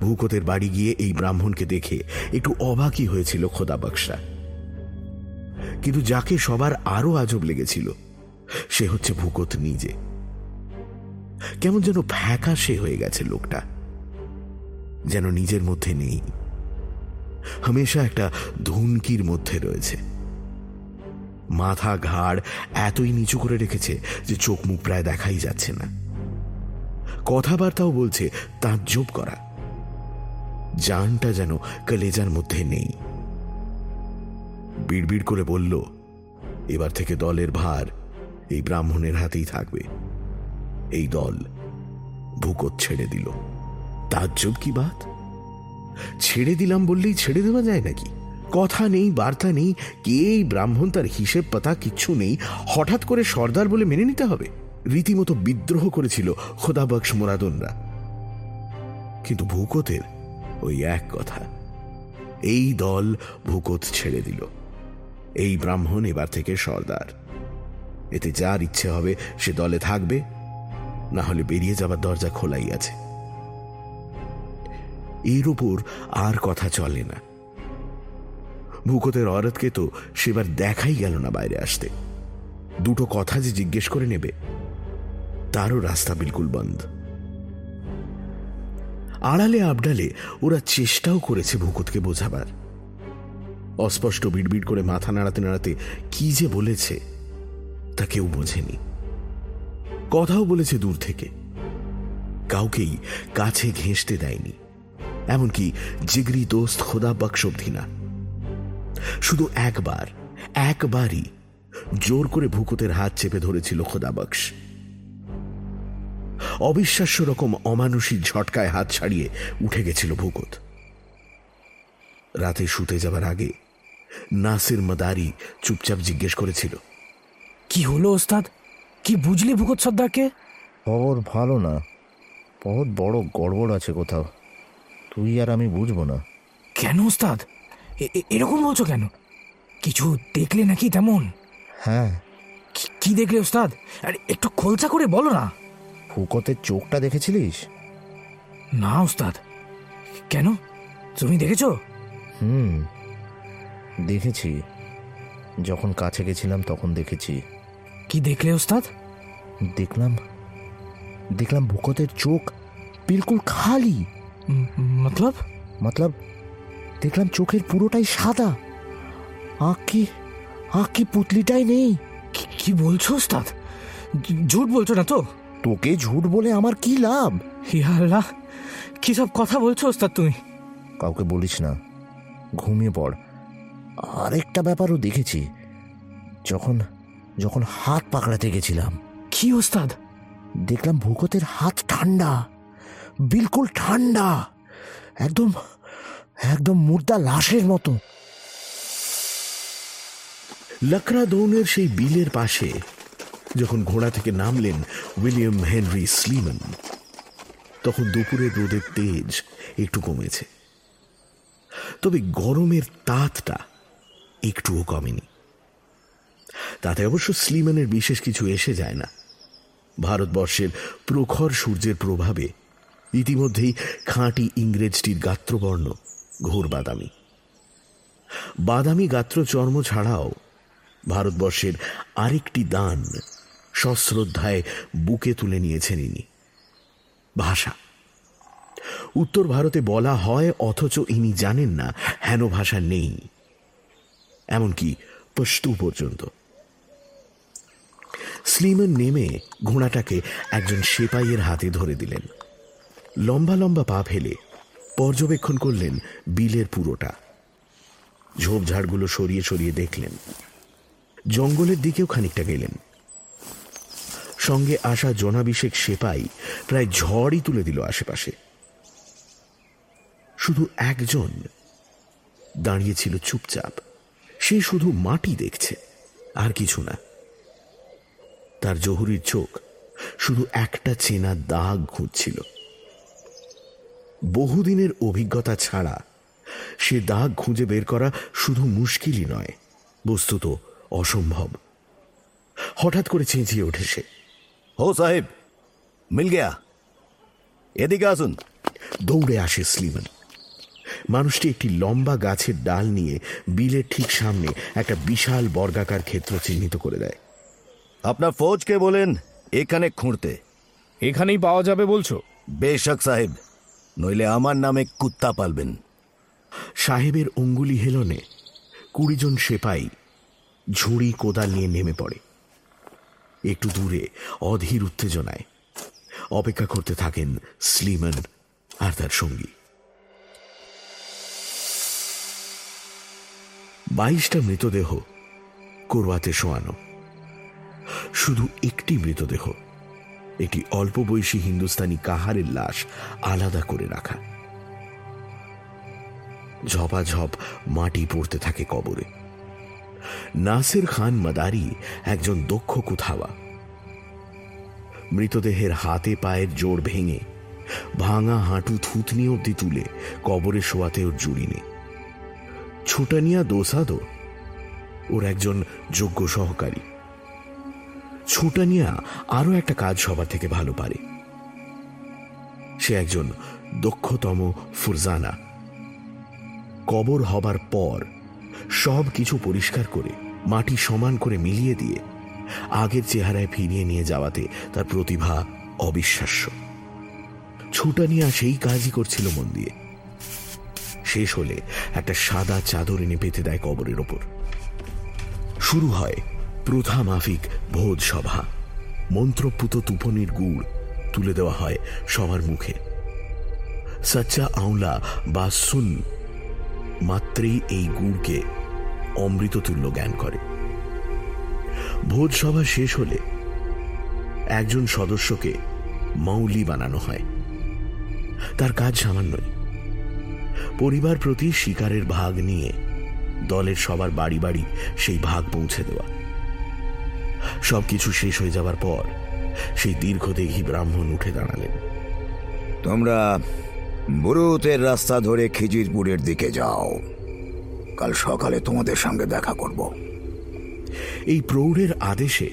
ভূকতের বাড়ি গিয়ে এই ব্রাহ্মণকে দেখে একটু অবাকই হয়েছিল খোদাবক্সা কিন্তু যাকে সবার আরও আজব লেগেছিল, সে হচ্ছে ভূকত নিজে। কেমন যেন ফ্যাকাশে হয়ে গেছে লোকটা। যেন নিজের মধ্যে নেই হামেশা একটা ধুনকির মধ্যে রয়েছে। মাথা ঘাড় এতই নিচু করে রেখেছে যে চোখ মুখ প্রায় দেখাই যাচ্ছে না। কথাবার্তাও বলছে তার জোব করা। জানটা যেন কলেজার মধ্যে নেই। বিড়বিড় করে বলল, এবার থেকে দলের ভার এই ব্রাহ্মণের হাতেই থাকবে। এই দল ভূকত ছেড়ে দিল। তাজ্জব কি বাত? ছেড়ে দিলাম বললেই ছেড়ে দেওয়া যায় নাকি? কথা নেই, বার্তা নেই, কে এই ব্রাহ্মণ তার হিসেব পাতা কিচ্ছু নেই? হঠাৎ করে সর্দার বলে মেনে নিতে হবে? রীতিমতো বিদ্রোহ করেছিল খোদাবক্স মোরাদনরা। কিন্তু ভূকতের ওই এক কথা, এই দল ভূকত ছেড়ে দিল। এই ব্রাহ্মণ এবার থেকে সর্দার। এতে যার ইচ্ছে হবে সে দলে থাকবে, না হলে বেরিয়ে যাবার দরজা খোলাই আছে। এর উপর আর কথা চলে না। ভূকতের অরতকে তো সেবার দেখাই গেল না বাইরে আসতে। দুটো কথা যে জিজ্ঞেস করে নেবে, তারও রাস্তা বিলকুল বন্ধ। আড়ালে আবডালে ওরা চেষ্টাও করেছে ভূকতকে বোঝাবার। অস্পষ্ট বিড়বিড় করে মাথা নাড়াতে নাড়াতে কি যে বলেছে, তা কেউ বোঝেনি। কথাও বলেছে দূর থেকে। কাউকেই কাছে ঘেঁষতে দেয়নি। এমনকি জিগরি দোস্ত খোদা বক্স অবধি না শুধু একবার একবারই জোর করে ভূকতের হাত চেপে ধরেছিল খোদা বক্স অবিশ্বাস্য রকম অমানুষী ঝটকায় হাত ছাড়িয়ে উঠে গেছিল ভূকত। রাতে শুতে যাবার আগে নাসির মাদারি চুপচাপ জিজ্ঞেস করেছিল কি হলো ওস্তাদ? কি বুঝলি ভূকত সর্দারকে? খবর ভালো না বহুত বড় গড়বড় আছে কোথাও। তুই আর আমি বুঝব না। কেন ওস্তাদ? এরকম বলছো কেন? কিছু দেখলে নাকি তেমন? হ্যাঁ। কি- দেখলে ওস্তাদ? আরে একটু খোলসা করে বলো না। ফুকতের চোখটা দেখেছিলিস? না ওস্তাদ। কেন? তুমি দেখেছ? হুম। দেখেছি। যখন কাছে গেছিলাম তখন দেখেছি। কি দেখলে ওস্তাদ? দেখলাম দেখলাম ভূকতের চোখ বিলকুল খালি। মতলব? মতলব দেখলাম চোখের পুরোটাই সাদা। আঁক আঁক পুতলিটাই নেই। কি- বলছো ওস্তাদ? ঝুট বলছো না তো? তোকে ঝুট বলে আমার কি লাভ? ইয়া আল্লাহ কি সব কথা বলছো ওস্তাদ তুমি? কাউকে বলিস না ঘুমিয়ে পড়। আরেকটা ব্যাপারও দেখেছি যখন যখন হাত পাকড়াতে গেছিলাম। কি ওস্তাদ? দেখলাম ভূকতের হাত ঠান্ডা। বিলকুল ঠান্ডা। একদম একদম মুর্দা লাশের মতো। লকড়া দৌনের সেই বিলের পাশে যখন ঘোড়া থেকে নামলেন উইলিয়াম হেনরি স্লিমন, তখন দুপুরের রোদের তেজ একটু কমেছে। তবে গরমের তাতটা একটুও কমেনি। তাতে অবশ্য স্লিমানের বিশেষ কিছু এসে যায় না। ভারতবর্ষের প্রখর সূর্যের প্রভাবে ইতিমধ্যেই খাঁটি ইংরেজটির গাত্রবর্ণ, ঘোর বাদামি। বাদামি গাত্র চর্ম ছাড়াও ভারতবর্ষের আরেকটি দান সশ্রদ্ধায় বুকে তুলে নিয়েছেন ইনি। ভাষা। উত্তর ভারতে বলা হয়, অথচ ইনি জানেন না হেন ভাষা নেই। এমনকি পশতু পর্যন্ত। স্লিমন নেমে ঘোড়াটাকে একজন সেপাইয়ের হাতে ধরে দিলেন। লম্বা লম্বা পা ফেলে পর্যবেক্ষণ করলেন বিলের পুরোটা। ঝোপঝাড়গুলো সরিয়ে সরিয়ে দেখলেন। জঙ্গলের দিকেও খানিকটা গেলেন। সঙ্গে আসা জনাভিষেক সেপাই প্রায় ঝড়ই তুলে দিল আশেপাশে। শুধু একজন দাঁড়িয়েছিল চুপচাপ। সে শুধু মাটি দেখছে, আর কিছু না। তার জহুরির চোখ শুধু একটা চেনা দাগ ঘুরছিল বহুদিনের অভিজ্ঞতা ছাড়া সে দাগ খুঁজে বের করা শুধু মুশকিলই নয় বস্তুত অসম্ভব। হঠাৎ করে চেঁচিয়ে ওঠে সে। হো সাহেব মিল গেয়া। এদিকে আসুন। দৌড়ে আসে স্লিমান। মানুষটি একটি লম্বা গাছের ডাল নিয়ে বিলের ঠিক সামনে একটা বিশাল বর্গাকার ক্ষেত্র চিহ্নিত করে দেয়। আপনার ফৌজকে বলেন এখানে খুঁড়তে। এখানেই পাওয়া যাবে বলছো? বেশক সাহেব নইলে আমার নামে কুত্তা পালবেন। সাহেবের অঙ্গুলি হেলনে কুড়ি জন সেপাই ঝুড়ি কোদাল নিয়ে নেমে পড়ে। একটু দূরে অধীর উত্তেজনায় অপেক্ষা করতে থাকেন স্লিমন আর তার সঙ্গী। বাইশটা মৃতদেহ কোরবাতে শোয়ানো। শুধু একটি মৃতদেহ একটি অল্প বয়সী হিন্দুস্তানি কাহারের লাশ আলাদা করে রাখা। ঝপাঝপ মাটি পড়তে থাকে কবরে। নাসির খান মাদারি একজন দক্ষ কুথাওয়া মৃতদেহের হাতে পায়ের জোর ভেঙে, ভাঙা হাঁটু থুতনি অব্দি তুলে কবরে শোয়াতে ওর জুড়ি নেই। ছুটানিয়া দোসাদো ওর একজন যোগ্য সহকারী। ছুটানিয়া আরও একটা কাজ সবার থেকে ভালো পারে। সে একজন দক্ষতম ফুরজানা। কবর হবার পর সব কিছু পরিষ্কার করে, মাটি সমান করে মিলিয়ে দিয়ে, আগের চেহারায় ফিরিয়ে নিয়ে যাওয়াতে তার প্রতিভা অবিশ্বাস্য। ছুটানিয়া সেই কাজই করছিল মন দিয়ে। শেষ হলে একটা সাদা চাদর এনে পেতে দেয় কবরের ওপর। শুরু হয় প্রথা মাফিক ভোজ সভা। মন্ত্রপুত তুপনির গুড় তুলে দেওয়া হয় সবার মুখে। সচ্চা আওলা বা সুন মাত্রেই এই গুড়কে অমৃত তুল্য জ্ঞান করে। ভোজ সভা শেষ হলে একজন সদস্যকে মৌলি বানানো হয়। তার কাজ সামান্যই। পরিবার প্রতি শিকারের ভাগ নিয়ে দলের সবার বাড়ি বাড়ি সেই ভাগ পৌঁছে দেওয়া। সবকিছু শেষ হয়ে যাবার পর সেই দীর্ঘদেহী ব্রাহ্মণ উঠে দাঁড়ালেন। তোমরা বুরুতের রাস্তা ধরে খিজিরপুরের দিকে যাও। কাল সকালে তোমাদের সঙ্গে দেখা করব। এই প্রৌঢ়ের আদেশে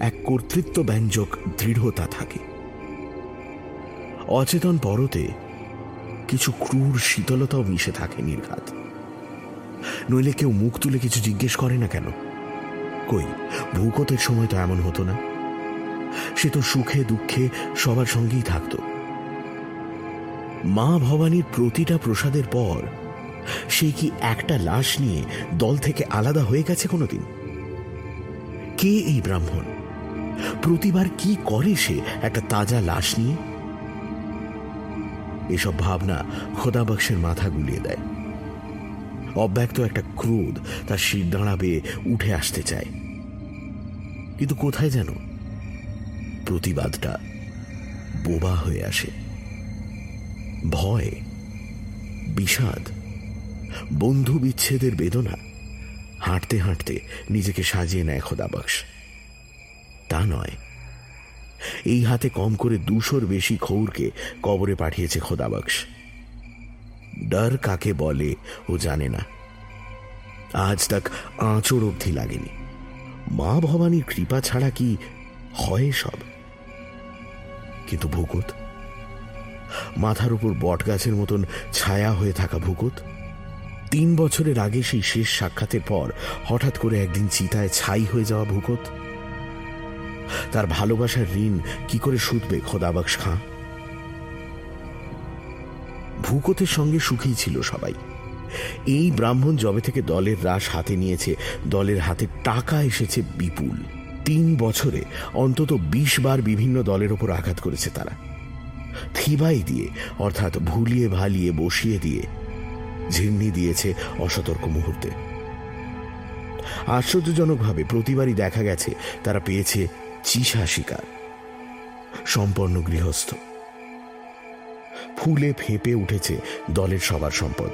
এক কর্তৃত্ব ব্যঞ্জক দৃঢ়তা থাকে। অচেতন পরতে কিছু ক্রূর শীতলতাও মিশে থাকে নির্ঘাত। নইলে কেউ মুখ তুলে কিছু জিজ্ঞেস করে না কেন? কই? ভূকতের সময় তো এমন হতো না। সে তো সুখে, দুঃখে সবার সঙ্গেই থাকত। মা ভবানীর প্রতিটা প্রসাদের পর সে কি একটা লাশ নিয়ে দল থেকে আলাদা হয়ে গেছে কোনোদিন? কে এই ব্রাহ্মণ? প্রতিবার কি করে সে একটা তাজা লাশ নিয়ে? এসব ভাবনা খোদাবক্সের মাথা গুলিয়ে দেয়। অব্যক্ত একটা ক্রোধ তার শির দাঁড়াবে উঠে আসতে চায়। কিন্তু কোথায় যেন প্রতিবাদটা বোবা হয়ে আসে। ভয়, বিষাদ বন্ধু বিচ্ছেদের বেদনা হাঁটতে হাঁটতে নিজেকে সাজিয়ে নেয় খোদাবক্স তা নয়, এই হাতে কম করে দুশোর বেশি খৌরকে কবরে পাঠিয়েছে খোদাবক্স ডর কাকে বলে, ও জানে না। আজ তাক আঁচড় অবধি লাগেনি। মা ভবানীর কৃপা ছাড়া কি হয় সব? কিন্তু ভূকত মাথার উপর বট গাছের মতন ছায়া হয়ে থাকা ভূকত তিন বছরের আগে সেই শেষ সাক্ষাতের পর হঠাৎ করে একদিন চিতায় ছাই হয়ে যাওয়া ভূকত তার ভালোবাসার ঋণ কি করে শুধবে খোদাবক্স খাঁ? ভূকতের সঙ্গে সুখী ছিল সবাই। এই ব্রাহ্মণ জবে থেকে দলের রাস হাতে নিয়েছে, দলের হাতে টাকা এসেছে বিপুল। তিন বছরে অন্তত বিশ বার বিভিন্ন দলের ওপর আঘাত করেছে তারা। থিবাই দিয়ে, অর্থাৎ ভুলিয়ে ভালিয়ে বসিয়ে দিয়ে ঝিন্নি দিয়েছে অসতর্ক মুহূর্তে। আশ্চর্যজনকভাবে প্রতিবারই দেখা গেছে, তারা পেয়েছে চিসা শিকার। সম্পন্ন গৃহস্থ। ফুলে ফেঁপে উঠেছে দলের সবার সম্পদ।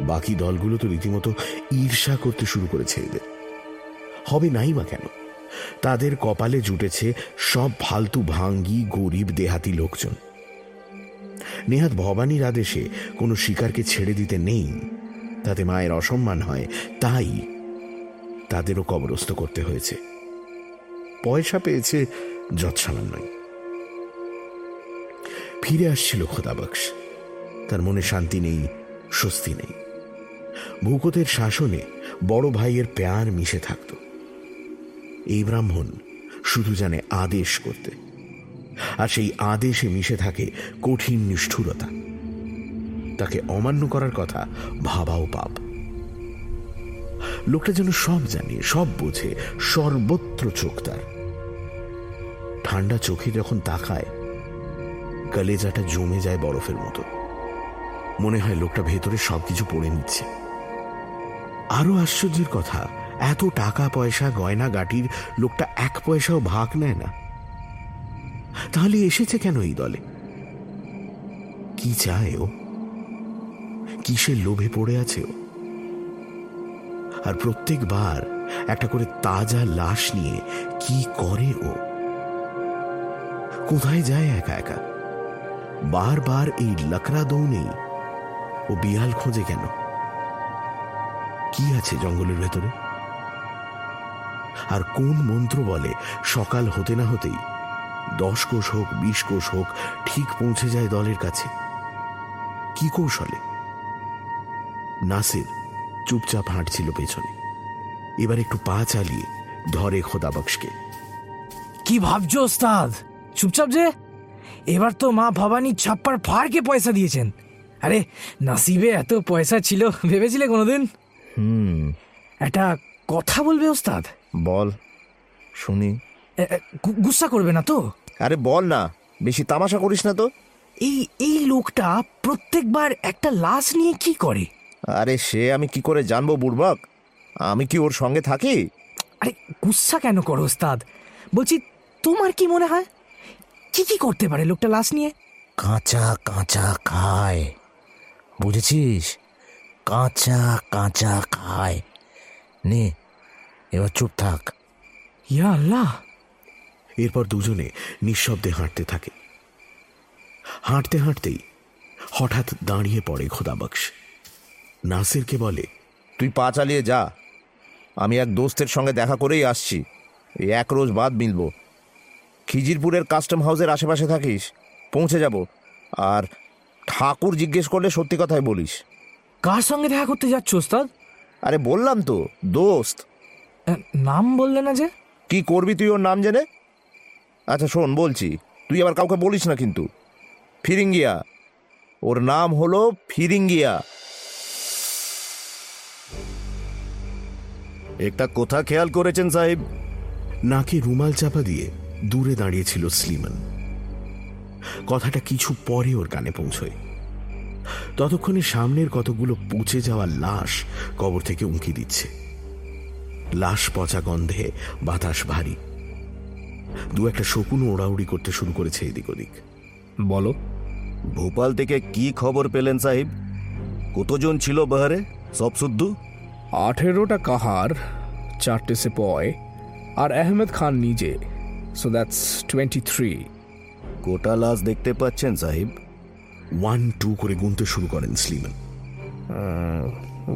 বাকি দলগুলো তো রীতিমতো ঈর্ষা করতে শুরু করেছে এদের। হবে নাই বা কেন? তাদের কপালে জুটেছে সব ফালতু ভাঙ্গি, গরিব, দেহাতি লোকজন। নেহাত ভবানীর আদেশে কোনো শিকারকে ছেড়ে দিতে নেই। তাতে মায়ের অসম্মান হয়, তাই তাদেরও কবরস্থ করতে হয়েছে। পয়সা পেয়েছে যৎসামান্যই। ফিরে আসছিল খোদাবক্স তার মনে শান্তি নেই, স্বস্তি নেই। ভূকতের শাসনে বড় ভাইয়ের প্যার মিশে থাকত। এই ব্রাহ্মণ শুধু জানে আদেশ করতে। আর সেই আদেশে মিশে থাকে কঠিন নিষ্ঠুরতা। তাকে অমান্য করার কথা ভাবাও পাপ। লোকটা যেন সব জানে, সব বোঝে, সর্বত্র চোখ তার। ঠান্ডা চোখে যখন তাকায় কলেজাটা জমে যায় বরফের মতো। মনে হয় লোকটা ভেতরে সবকিছু পড়ে নিচ্ছে। আরও আশ্চর্যের কথা, এত টাকা পয়সা গয়না গাটির লোকটা এক পয়সাও ভাগ নেয় না। তাহলে এসেছে কেন এই দলে? কি চায় ও? কিসের লোভে পড়ে আছে ও? আর প্রত্যেকবার একটা করে তাজা লাশ নিয়ে কি করে ও? কোথায় যায় একা একা? বারবার এই লাকড়া দৌনে ও বিড়াল খোঁজে কেন? কি আছে জঙ্গলের ভেতরে? আর কোন মন্ত্র বলে সকাল হতে না হতেই দশ কোষ হোক, বিশ কোষ হোক, ঠিক পৌঁছে যায় দলের কাছে? কি কৌশলে? নাসির চুপচাপ হাঁটছিল পেছনে। এবার একটু পা চালিয়ে ধরে খোদাবক্সকে কি ভাবছ, ওস্তাদ? চুপচাপ যে? এবার তো মা ভবানী ছাপ্পার ফাড়কে পয়সা দিয়েছেন। আরে নাসিবে এত পয়সা ছিল ভেবেছিলে কোনোদিন? হুম। একটা কথা বলবে ওস্তাদ? বল। শুনি। গুস্সা করবে না তো? আরে বল না বেশি তামাশা করিস না তো। এই এই লোকটা প্রত্যেকবার একটা লাশ নিয়ে কি করে? আরে সে আমি কি করে জানব বুড়বাক? আমি কি ওর সঙ্গে থাকি? আরে গুস্সা কেন করো ওস্তাদ? বলছি তোমার কি মনে হয়? কি কি করতে পারে লোকটা লাশ নিয়ে? কাঁচা কাঁচা খায়। বুঝেছিস? কাঁচা কাঁচা খায়। নে এবার চুপ থাক। ইয়া আল্লাহ। এরপর দুজনে নিঃশব্দে হাঁটতে থাকে। হাঁটতে হাঁটতেই হঠাৎ দাঁড়িয়ে পড়ে খোদাবক্স নাসিরকে বলে তুই পা চালিয়ে যা। আমি এক দোস্তের সঙ্গে দেখা করেই আসছি। এই এক রোজ বাদ মিলবো। খিজিরপুরের কাস্টম হাউসের আশেপাশে থাকিস পৌঁছে যাব। আর ঠাকুর জিজ্ঞেস করলে সত্যি কথাই বলিস। কার সঙ্গে দেখা করতে যাচ্ছ ওস্তাদ? আরে বললাম তো দোস্ত। নাম বললে না যে? কি করবি তুই ওর নাম জেনে? আচ্ছা শোন বলছি তুই আবার কাউকে বলিস না কিন্তু। ফিরিঙ্গিয়া। ওর নাম হলো ফিরিঙ্গিয়া। একটা কথা খেয়াল করেছেন সাহেব নাকি রুমাল চাপা দিয়ে। দূরে দাঁড়িয়েছিল স্লিমান কথাটা কিছু পরে ওর কানে পৌঁছয়। ততক্ষণে সামনের কতগুলো পচে যাওয়া লাশ কবর থেকে উঁকি দিচ্ছে। লাশ পচা গন্ধে বাতাস ভারী। দু একটা শকুন ওড়াউড়ি করতে শুরু করেছে এদিক ওদিক। বলো। ভোপাল থেকে কি খবর পেলেন সাহেব? কতজন ছিল বাহারে? সব শুদ্ধ? আঠেরোটা কাহার চারটে সেপয় আর আহমেদ খান নিজে। সো দ্যাটস টোয়েন্টি থ্রি গোটা লাশ দেখতে পাচ্ছেন সাহেব? ওয়ান টু করে গুনতে শুরু করেন Sleeman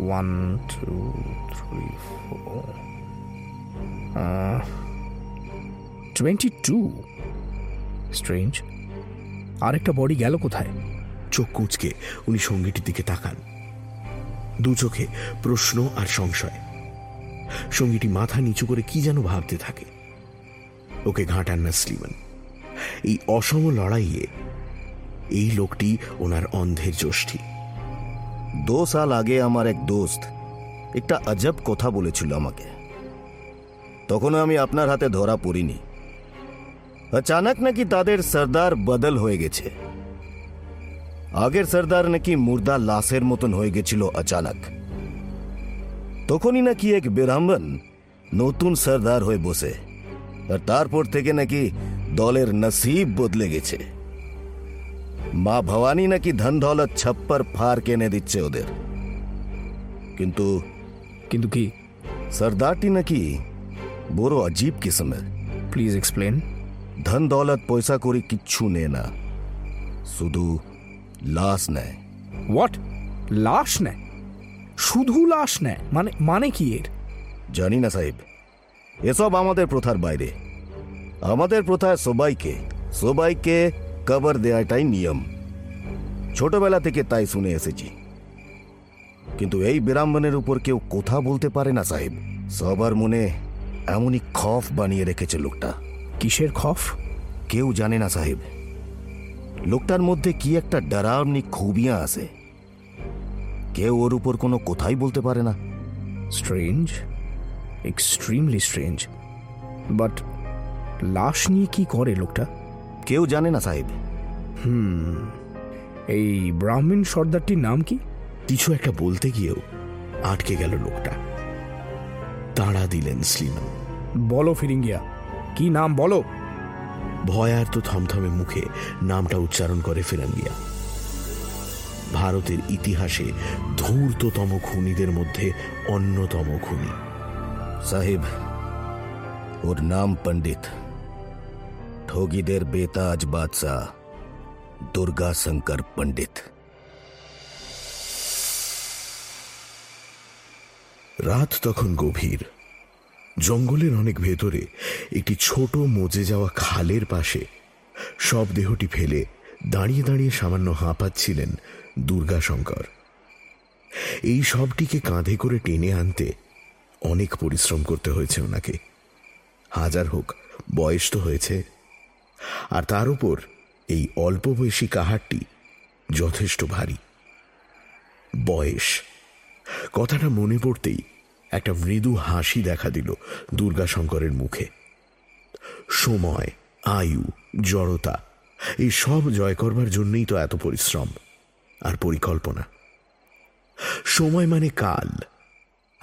one two three four twenty two strange আরেকটা বডি গেল কোথায়? চোখ কুঁচকে উনি সঙ্গীটির দিকে তাকান। দু চোখে প্রশ্ন আর সংশয়। সঙ্গীটি মাথা নিচু করে কি যেন ভাবতে থাকে। ওকে ঘাঁটান না স্লিমান এই অসম লড়াইয়ে এই লোকটি ওনার অন্ধের জ্যোষ্ঠী। দো সাল আগে আমার এক দোস্ত একটা আজব কথা বলেছিল আমাকে। তখন আমি আপনার হাতে ধরা পড়িনি। আচানক নাকি তাদের সর্দার বদল হয়ে গেছে। আগের সর্দার নাকি মুর্দা লাশের মতন হয়ে গেছিল আচানক। তখনই নাকি এক ব্রাহ্মণ নতুন সর্দার হয়ে বসে। আর তারপর থেকে নাকি দলের নসিব বদলে গেছে। মা ভবানী নাকি ধন দৌলত ছাপ্পার ফার কেনে দিচ্ছে ওদের। কিন্তু কিন্তু কি? সর্দারটি নাকি বড় অজীব কিসমের প্লিজ এক্সপ্লেন ধন দৌলত পয়সা করি কিচ্ছু নে না। শুধু লাশ নেয়। হোয়াট লাশ নেয়? শুধু লাশ নেয়? মানে মানে কি এর? জানি না সাহেব। এসব আমাদের প্রথার বাইরে। আমাদের প্রথায় সবাইকে সবাইকে কবর দেওয়াটাই নিয়ম। ছোটবেলা থেকে তাই শুনে এসেছি। কিন্তু এই বিরাম্বনের উপর কেউ কথা বলতে পারে না সাহেব। সবার মনে এমনই খফ বানিয়ে রেখেছে লোকটা। কিসের খফ? কেউ জানে না সাহেব। লোকটার মধ্যে কি একটা ডরাবনি খুবিয়া আছে। কেউ ওর উপর কোনো কথাই বলতে পারে না। স্ট্রেঞ্জ? এক্সট্রিমলি স্ট্রেঞ্জ বাট লাশ নিয়ে কি করে লোকটা? কেউ জানে না সাহেব। হুম। এই ব্রাহ্মণ সর্দারটির নাম কি? কিছু একটা বলতে গিয়েও আটকে গেল লোকটা। তাড়া দিলেন স্লিমান বলো ফিরিঙ্গিয়া কি নাম বলো? ভয়ার্ত থমথমে মুখে নামটা উচ্চারণ করে ফিরাঙ্গিয়া। ভারতের ইতিহাসে ধূর্ততম খুনিদের মধ্যে অন্যতম খুনি। সাহেব, ওর নাম পণ্ডিত। ঠগীদের বেতাজ বাদশাহ, দুর্গা শঙ্কর পণ্ডিত। রাত তখন গভীর। জঙ্গলের অনেক ভেতরে একটি ছোট মজে যাওয়া খালের পাশে সব দেহটি ফেলে দাঁড়িয়ে দাঁড়িয়ে সামান্য হাঁপাচ্ছিলেন দুর্গাশঙ্কর এই সবটিকে কাঁধে করে টেনে আনতে অনেক পরিশ্রম করতে হয়েছে ওনাকে। হাজার হোক, বয়স তো হয়েছে। আর তার উপর এই অল্প বয়সী কাহারটি যথেষ্ট ভারী। বয়স। কথাটা মনে পড়তেই একটা মৃদু হাসি দেখা দিল দুর্গাশঙ্করের মুখে। সময়, আয়ু, জড়তা, এই সব জয় করবার জন্যই তো এত পরিশ্রম আর পরিকল্পনা। সময় মানে কাল।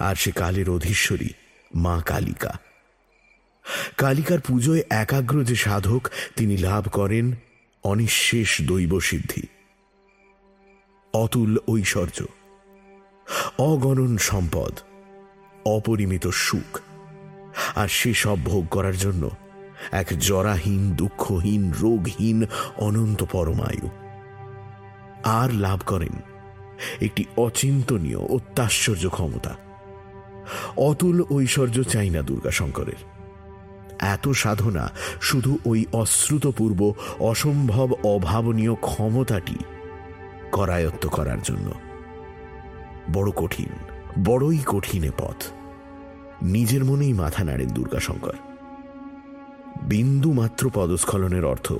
আর সে কালের অধীশ্বরী, মা কালিকা। কালিকার পুজোয় একাগ্র যে সাধক, তিনি লাভ করেন অনিঃশেষ দৈব সিদ্ধি। অতুল ঐশ্বর্য, অগণন সম্পদ, অপরিমিত সুখ, আর সেসব ভোগ করার জন্য এক জরাহীন, দুঃখহীন, রোগহীন, অনন্ত পরমায়ু। আর লাভ করেন একটি অচিন্তনীয়, অত্যাশ্চর্য ক্ষমতা। অতুল ঐশ্বর্য চাই না দুর্গাশঙ্করের। এত সাধনা শুধু ওই অশ্রুতপূর্ব, অসম্ভব, অভাবনীয় ক্ষমতাটি করায়ত্ত করার জন্য। বড় কঠিন, বড়ই কঠিনে পথ। নিজের মনেই মাথা নাড়েন দুর্গাশঙ্কর। বিন্দু মাত্র পদস্খলনের অর্থ,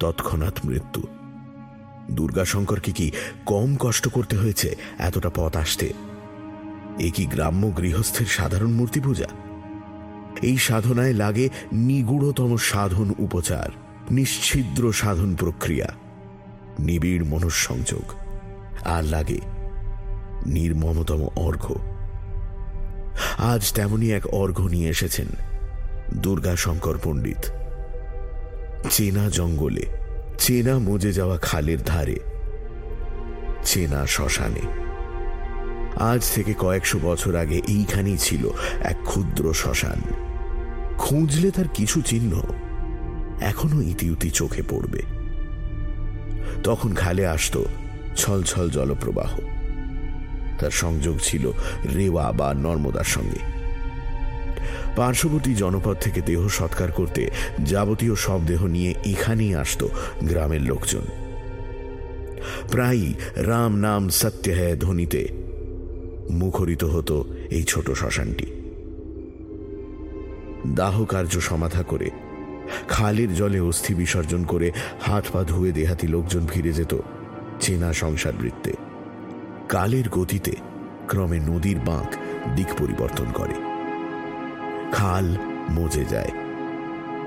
তৎক্ষণাৎ মৃত্যু। দুর্গাশঙ্করকে কি কম কষ্ট করতে হয়েছে, এতটা পথ আসতে এ কি গ্রাম্য গৃহস্থের সাধারণ মূর্তি পূজা? এই সাধনায় লাগে নিগুড়তম সাধন উপচার, নিশ্ছিদ্র সাধন প্রক্রিয়া, নিবিড় মনঃসংযোগ, আর লাগে নির্মমতম অর্ঘ্য। আজ তেমনি এক অর্ঘ্য নিয়ে এসেছেন দুর্গা শঙ্কর পণ্ডিত। চেনা জঙ্গলে, চেনা মজে যাওয়া খালের ধারে, চেনা শ্মশানে। আজ থেকে কয়েকশো বছর আগে এইখানেই ছিল এক ক্ষুদ্র শ্মশান। খুঁজলে তার কিছু চিহ্ন এখনও ইতিউতি চোখে পড়বে। তখন খালে আসত ছলছল জলপ্রবাহ। তার সংযোগ ছিল রেওয়া বা নর্মদার সঙ্গে। পার্শ্ববর্তী জনপদ থেকে দেহ সৎকার করতে যাবতীয় সব দেহ নিয়ে এখানেই আসত গ্রামের লোকজন। প্রায়ই রাম নাম সত্য হ্যায় ধ্বনিতে মুখরিত হতো এই ছোট শ্মশানটি। দাহ কার্য সমাধা করে, খালের জলে অস্থি বিসর্জন করে হাত পা ধুয়ে দেহাতি লোকজন ফিরে যেত চেনা সংসার বৃত্তে কালের গতিতে ক্রমে নদীর বাঁক দিক পরিবর্তন করে। খাল মজে যায়,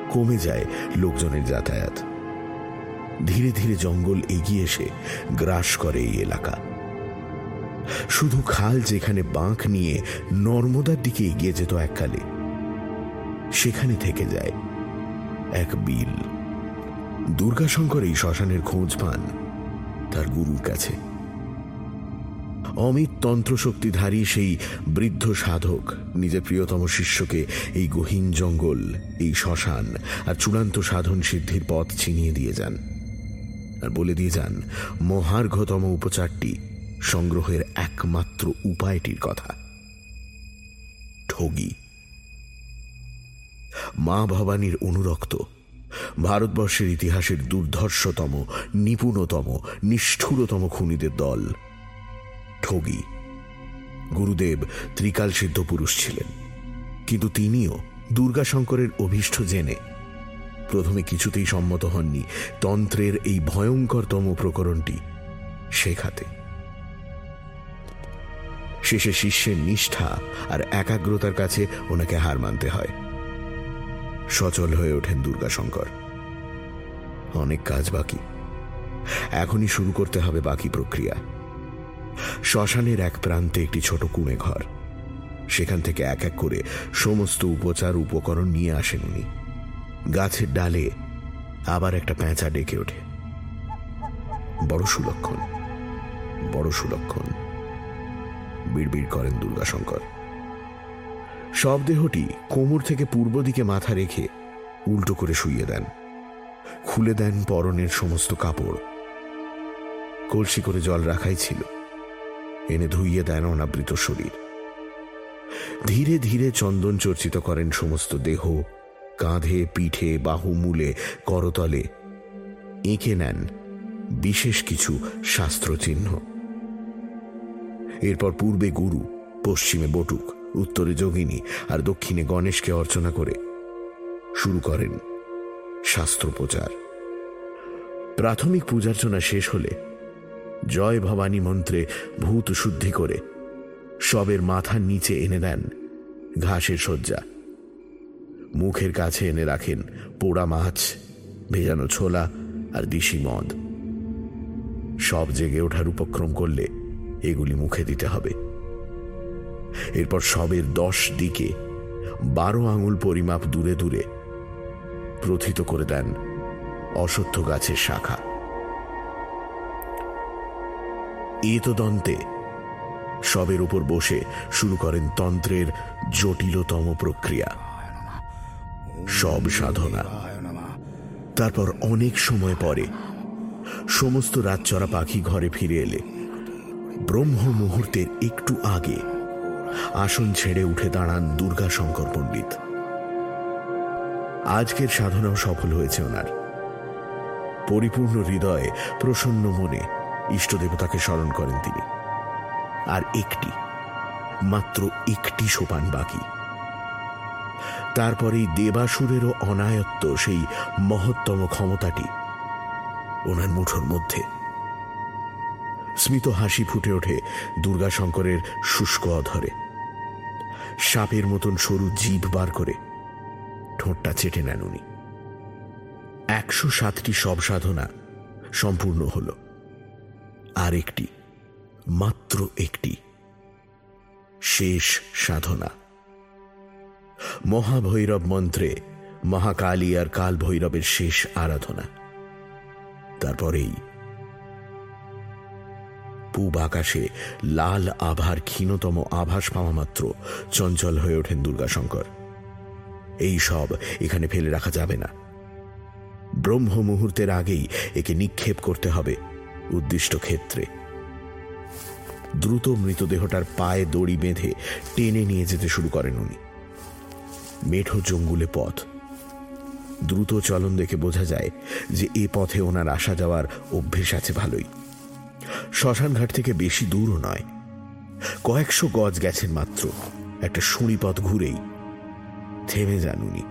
কমে যায় লোকজনের যাতায়াত। ধীরে ধীরে জঙ্গল এগিয়ে এসে গ্রাস করে এই এলাকা। শুধু খাল যেখানে বাঁক নিয়ে নর্মদার দিকে এগিয়ে যেত এককালে, সেখানে থেকে যায় এক বিল। দুর্গাশঙ্কর এই শ্মশানের খোঁজ পান তার গুরুর কাছে। অমিত তন্ত্রশক্তিধারী সেই বৃদ্ধ সাধক, নিজের প্রিয়তম শিষ্যকে এই গহীন জঙ্গল, এই শ্মশান আর চূড়ান্ত সাধন সিদ্ধির পথ ছিনিয়ে দিয়ে যান। আর বলে দিয়ে যান, মহার্ঘতম উপচারটি সংগ্রহের একমাত্র উপায়টির কথা। ঠগি। মা ভবানীর অনুরক্ত, ভারতবর্ষের ইতিহাসের দুর্ধর্ষতম, নিপুণতম, নিষ্ঠুরতম খুনিদের দল। ঠগি। গুরুদেব ত্রিকাল সিদ্ধ পুরুষ ছিলেন, কিন্তু তিনিও দুর্গাশঙ্করের অভীষ্ট জেনে, প্রথমে কিছুতেই সম্মত হননি তন্ত্রের এই ভয়ঙ্করতম প্রকরণটি শেখাতে। শেষে শিষ্যের নিষ্ঠা আর একাগ্রতার কাছে ওনাকে হার মানতে হয়। সচল হয়ে ওঠেন দুর্গাশঙ্কর। অনেক কাজ বাকি। এখনই শুরু করতে হবে বাকি প্রক্রিয়া। শ্মশানের এক প্রান্তে একটি ছোট কুঁড়ে ঘর। সেখান থেকে এক এক করে সমস্ত উপচার উপকরণ নিয়ে আসেন উনি। গাছের ডালে আবার একটা প্যাঁচা ডেকে ওঠে। বড় সুলক্ষণ। বড় সুলক্ষণ। বিড়বিড় করেন দুর্গাশঙ্কর। সব দেহটি কোমর থেকে পূর্ব দিকে মাথা রেখে উল্টো করে শুইয়ে দেন। খুলে দেন পরনের সমস্ত কাপড়। কলসি করে জল রাখাই ছিল। এনে ধুইয়ে দেন অনাবৃত শরীর। ধীরে ধীরে চন্দন চর্চিত করেন সমস্ত দেহ, কাঁধে, পিঠে, বাহু, মূলে, করতলে। এঁকে নেন বিশেষ কিছু শাস্ত্রচিহ্ন। এরপর পূর্বে গুরু, পশ্চিমে বটুক, উত্তরে যোগিনী আর দক্ষিণে গণেশকে অর্চনা করে শুরু করেন শাস্ত্রোপচার প্রাথমিক পূজার্চনা শেষ হলে জয় ভবানী মন্ত্রে ভূত শুদ্ধি করে সবের মাথার নিচে এনে দেন ঘাসের শয্যা। মুখের কাছে এনে রাখেন পোড়া মাছ, ভেজানো ছোলা আর দিশি মদ। সব জেগে ওঠার উপক্রম করলে এগুলি মুখে দিতে হবে। এরপর সবের দশ দিকে বারো আঙুল পরিমাপ দূরে দূরে প্রথিত করে দেন অসত্য গাছের শাখা। এতদন্তে সবের উপর বসে শুরু করেন তন্ত্রের জটিলতম প্রক্রিয়া। সব সাধনা। তারপর অনেক সময় পরে সমস্ত রাতচরা পাখি ঘরে ফিরে এলে ব্রহ্ম মুহূর্তের একটু আগে আসন ছেড়ে উঠে দাঁড়ান দুর্গা শঙ্কর পণ্ডিত। আজকের সাধনাও সফল হয়েছে ওনার। পরিপূর্ণ হৃদয়ে, প্রসন্ন মনে ইষ্টদেবতাকে স্মরণ করেন তিনি। আর একটি, মাত্র একটি সোপান বাকি। তারপরেই দেবাসুরেরও অনায়ত্ত সেই মহত্তম ক্ষমতাটি ওনার মুঠোর মধ্যে। স্মিত হাসি ফুটে ওঠে দুর্গাশঙ্করের শুষ্ক অধরে। সাপের মতন সরু জীব বার করে ঠোঁটটা চেটে নেন উনি। একশো সাতটি সব সাধনা সম্পূর্ণ হল। আর একটি, মাত্র একটি, শেষ সাধনা। মহাভৈরব মন্ত্রে মহাকালী আর কাল ভৈরবের শেষ আরাধনা। তারপরেই পূব আকাশে লাল আভার ক্ষীণতম আভাস পাওয়া মাত্র চঞ্চল হয়ে ওঠেন দুর্গাশঙ্কর। এই সব এখানে ফেলে রাখা যাবে না। ব্রহ্ম মুহূর্তের আগেই একে নিক্ষেপ করতে হবে উদ্দিষ্ট ক্ষেত্রে। দ্রুত মৃতদেহটার পায়ে দড়ি বেঁধে টেনে নিয়ে যেতে শুরু করেন উনি। মেঠো জঙ্গুলে পথ। দ্রুত চলন দেখে বোঝা যায় যে এ পথে ওনার আসা যাওয়ার অভ্যেস আছে ভালোই। শ্মশানঘাট থেকে বেশি দূরও নয়। কয়েকশো গজ গেছেন মাত্র। একটা সুঁড়ি পথ ঘুরেই থেমে যান উনি।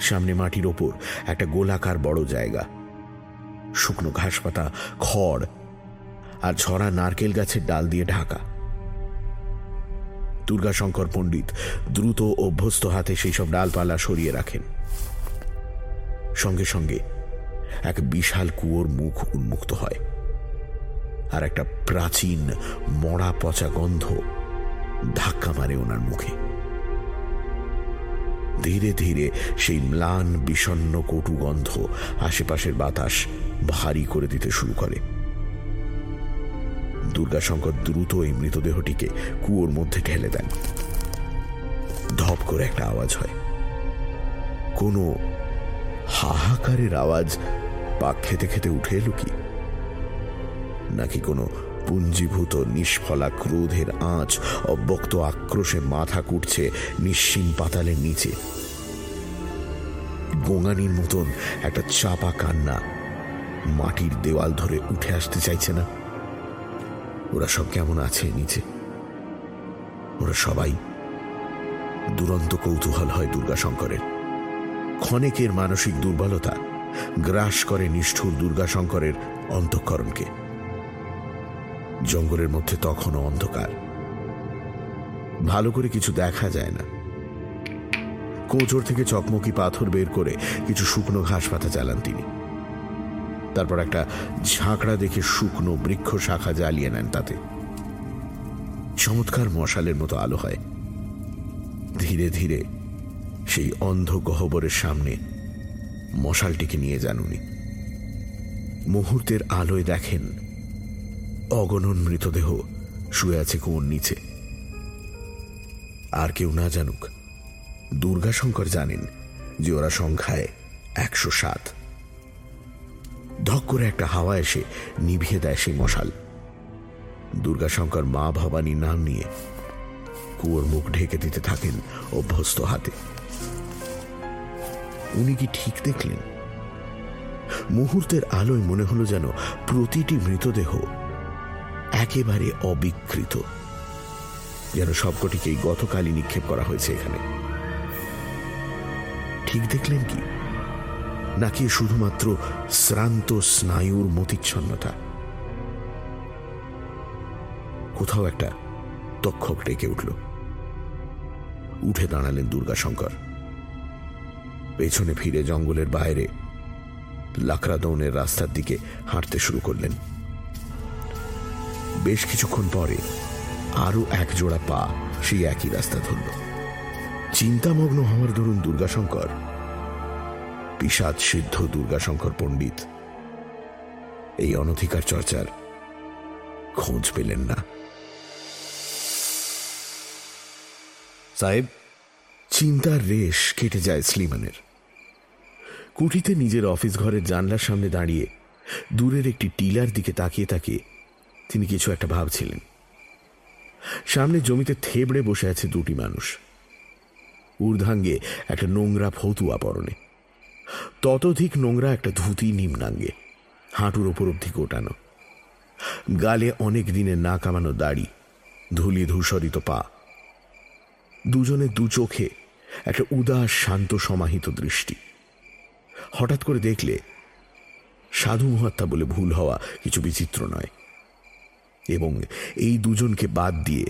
সামনে মাটির ওপর একটা গোলাকার বড় জায়গা। শুকনো ঘাসপাতা, খড় আর ছড়া নারকেল গাছের ডাল দিয়ে ঢাকা। দুর্গাশঙ্কর পণ্ডিত দ্রুত অভ্যস্ত হাতে সেই সব ডালপালা সরিয়ে রাখেন। সঙ্গে সঙ্গে এক বিশাল কুয়োর মুখ উন্মুক্ত হয়। আর একটা প্রাচীন মরা পচা গন্ধ ধাক্কা মারে ওনার মুখে। ধীরে ধীরে সেই ম্লান বিষণ্ন কটু গন্ধ আশেপাশের বাতাস ভারী করে দিতে শুরু করে। দুর্গাশঙ্কর দ্রুত এই মৃতদেহটিকে কুয়োর মধ্যে ঠেলে দেন। ধপ করে একটা আওয়াজ হয়। কোনো হাহাকারের আওয়াজ পাক খেতে খেতে উঠে এলো কি? নাকি কোনো পুঞ্জীভূত নিষ্ফলা ক্রোধের আঁচ অব্যক্ত আক্রোশে মাথা কুটছে নিশ্চিন পাতালের নিচে? গোঙানির মতন একটা চাপা কান্না মাটির দেওয়াল ধরে উঠে আসতে চাইছে না। ওরা সব কেমন আছে নিচে? ওরা সবাই দুরন্ত কৌতূহল হয় দুর্গাশঙ্করের। ক্ষণেকের মানসিক দুর্বলতা গ্রাস করে নিষ্ঠুর দুর্গাশঙ্করের অন্তঃকরণকে। জঙ্গলের মধ্যে তখনও অন্ধকার। ভালো করে কিছু দেখা যায় না। কোঁচড় থেকে চকমকি পাথর বের করে কিছু শুকনো ঘাস পাতা চালান তিনি। তারপর একটা ঝাঁকড়া দেখে শুকনো বৃক্ষ শাখা জ্বালিয়ে নেন তাতে। চমৎকার মশালের মতো আলো হয়। ধীরে ধীরে সেই অন্ধ গহ্বরের সামনে মশালটিকে নিয়ে যান উনি। মুহূর্তের আলোয় দেখেন অগণন মৃতদেহ শুয়ে আছে কুয়োর নিচে। আর কেউ না জানুক, দুর্গাশঙ্কর জানেন যে ওরা সংখ্যায় একশো সাত। ধক করে একটা হাওয়া এসে নিভিয়ে দেয় সেই মশাল। দুর্গাশঙ্কর মা ভবানী নাম নিয়ে কুয়োর মুখ ঢেকে দিতে থাকেন অভ্যস্ত হাতে। উনি কি ঠিক দেখলেন? মুহূর্তের আলোয় মনে হলো যেন প্রতিটি মৃতদেহ একেবারে অবিকৃত। যেন সবকটিকেই গতকালই নিক্ষেপ করা হয়েছে এখানে। ঠিক দেখলেন কি? নাকি শুধুমাত্র শ্রান্ত স্নায়ুর মতিচ্ছন্নতা? কোথাও একটা তক্ষক ডেকে উঠল। উঠে দাঁড়ালেন দুর্গাশঙ্কর। পেছনে ফিরে জঙ্গলের বাইরে লাকড়াদৌনের রাস্তার দিকে হাঁটতে শুরু করলেন। বেশ কিছুক্ষণ পরে আরও এক জোড়া পা সেই একই রাস্তা ধরল। চিন্তামগ্ন হওয়ার ধরুন দুর্গাশঙ্কর বিষাদ সিদ্ধ দুর্গাশঙ্কর পণ্ডিত এই অনধিকার চর্চার খোঁজ পেলেন না। সাহেব? চিন্তার রেশ কেটে যায় স্লিমানের কুঠিতে নিজের অফিস ঘরের জানলার সামনে দাঁড়িয়ে দূরের একটি টিলার দিকে তাকিয়ে তাকিয়ে তিনি কিছু একটা ভাবছিলেন। সামনে জমিতে থেবড়ে বসে আছে দুটি মানুষ। ঊর্ধ্বাঙ্গে একটা নোংরা ফতুয়া পরনে। ততোধিক নোংরা একটা ধুতি নিম্নাঙ্গে, হাঁটুর ওপর অব্দি গোটানো। গালে অনেক দিনের না কামানো দাড়ি, ধুলি ধূসরিত পা। দুজনে দু চোখে একটা উদাস, শান্ত, সমাহিত দৃষ্টি। হঠাৎ করে দেখলে সাধু মহাত্মা বলে ভুল হওয়া কিছু বিচিত্র নয়। এবং এই দুজনকে বাদ দিয়ে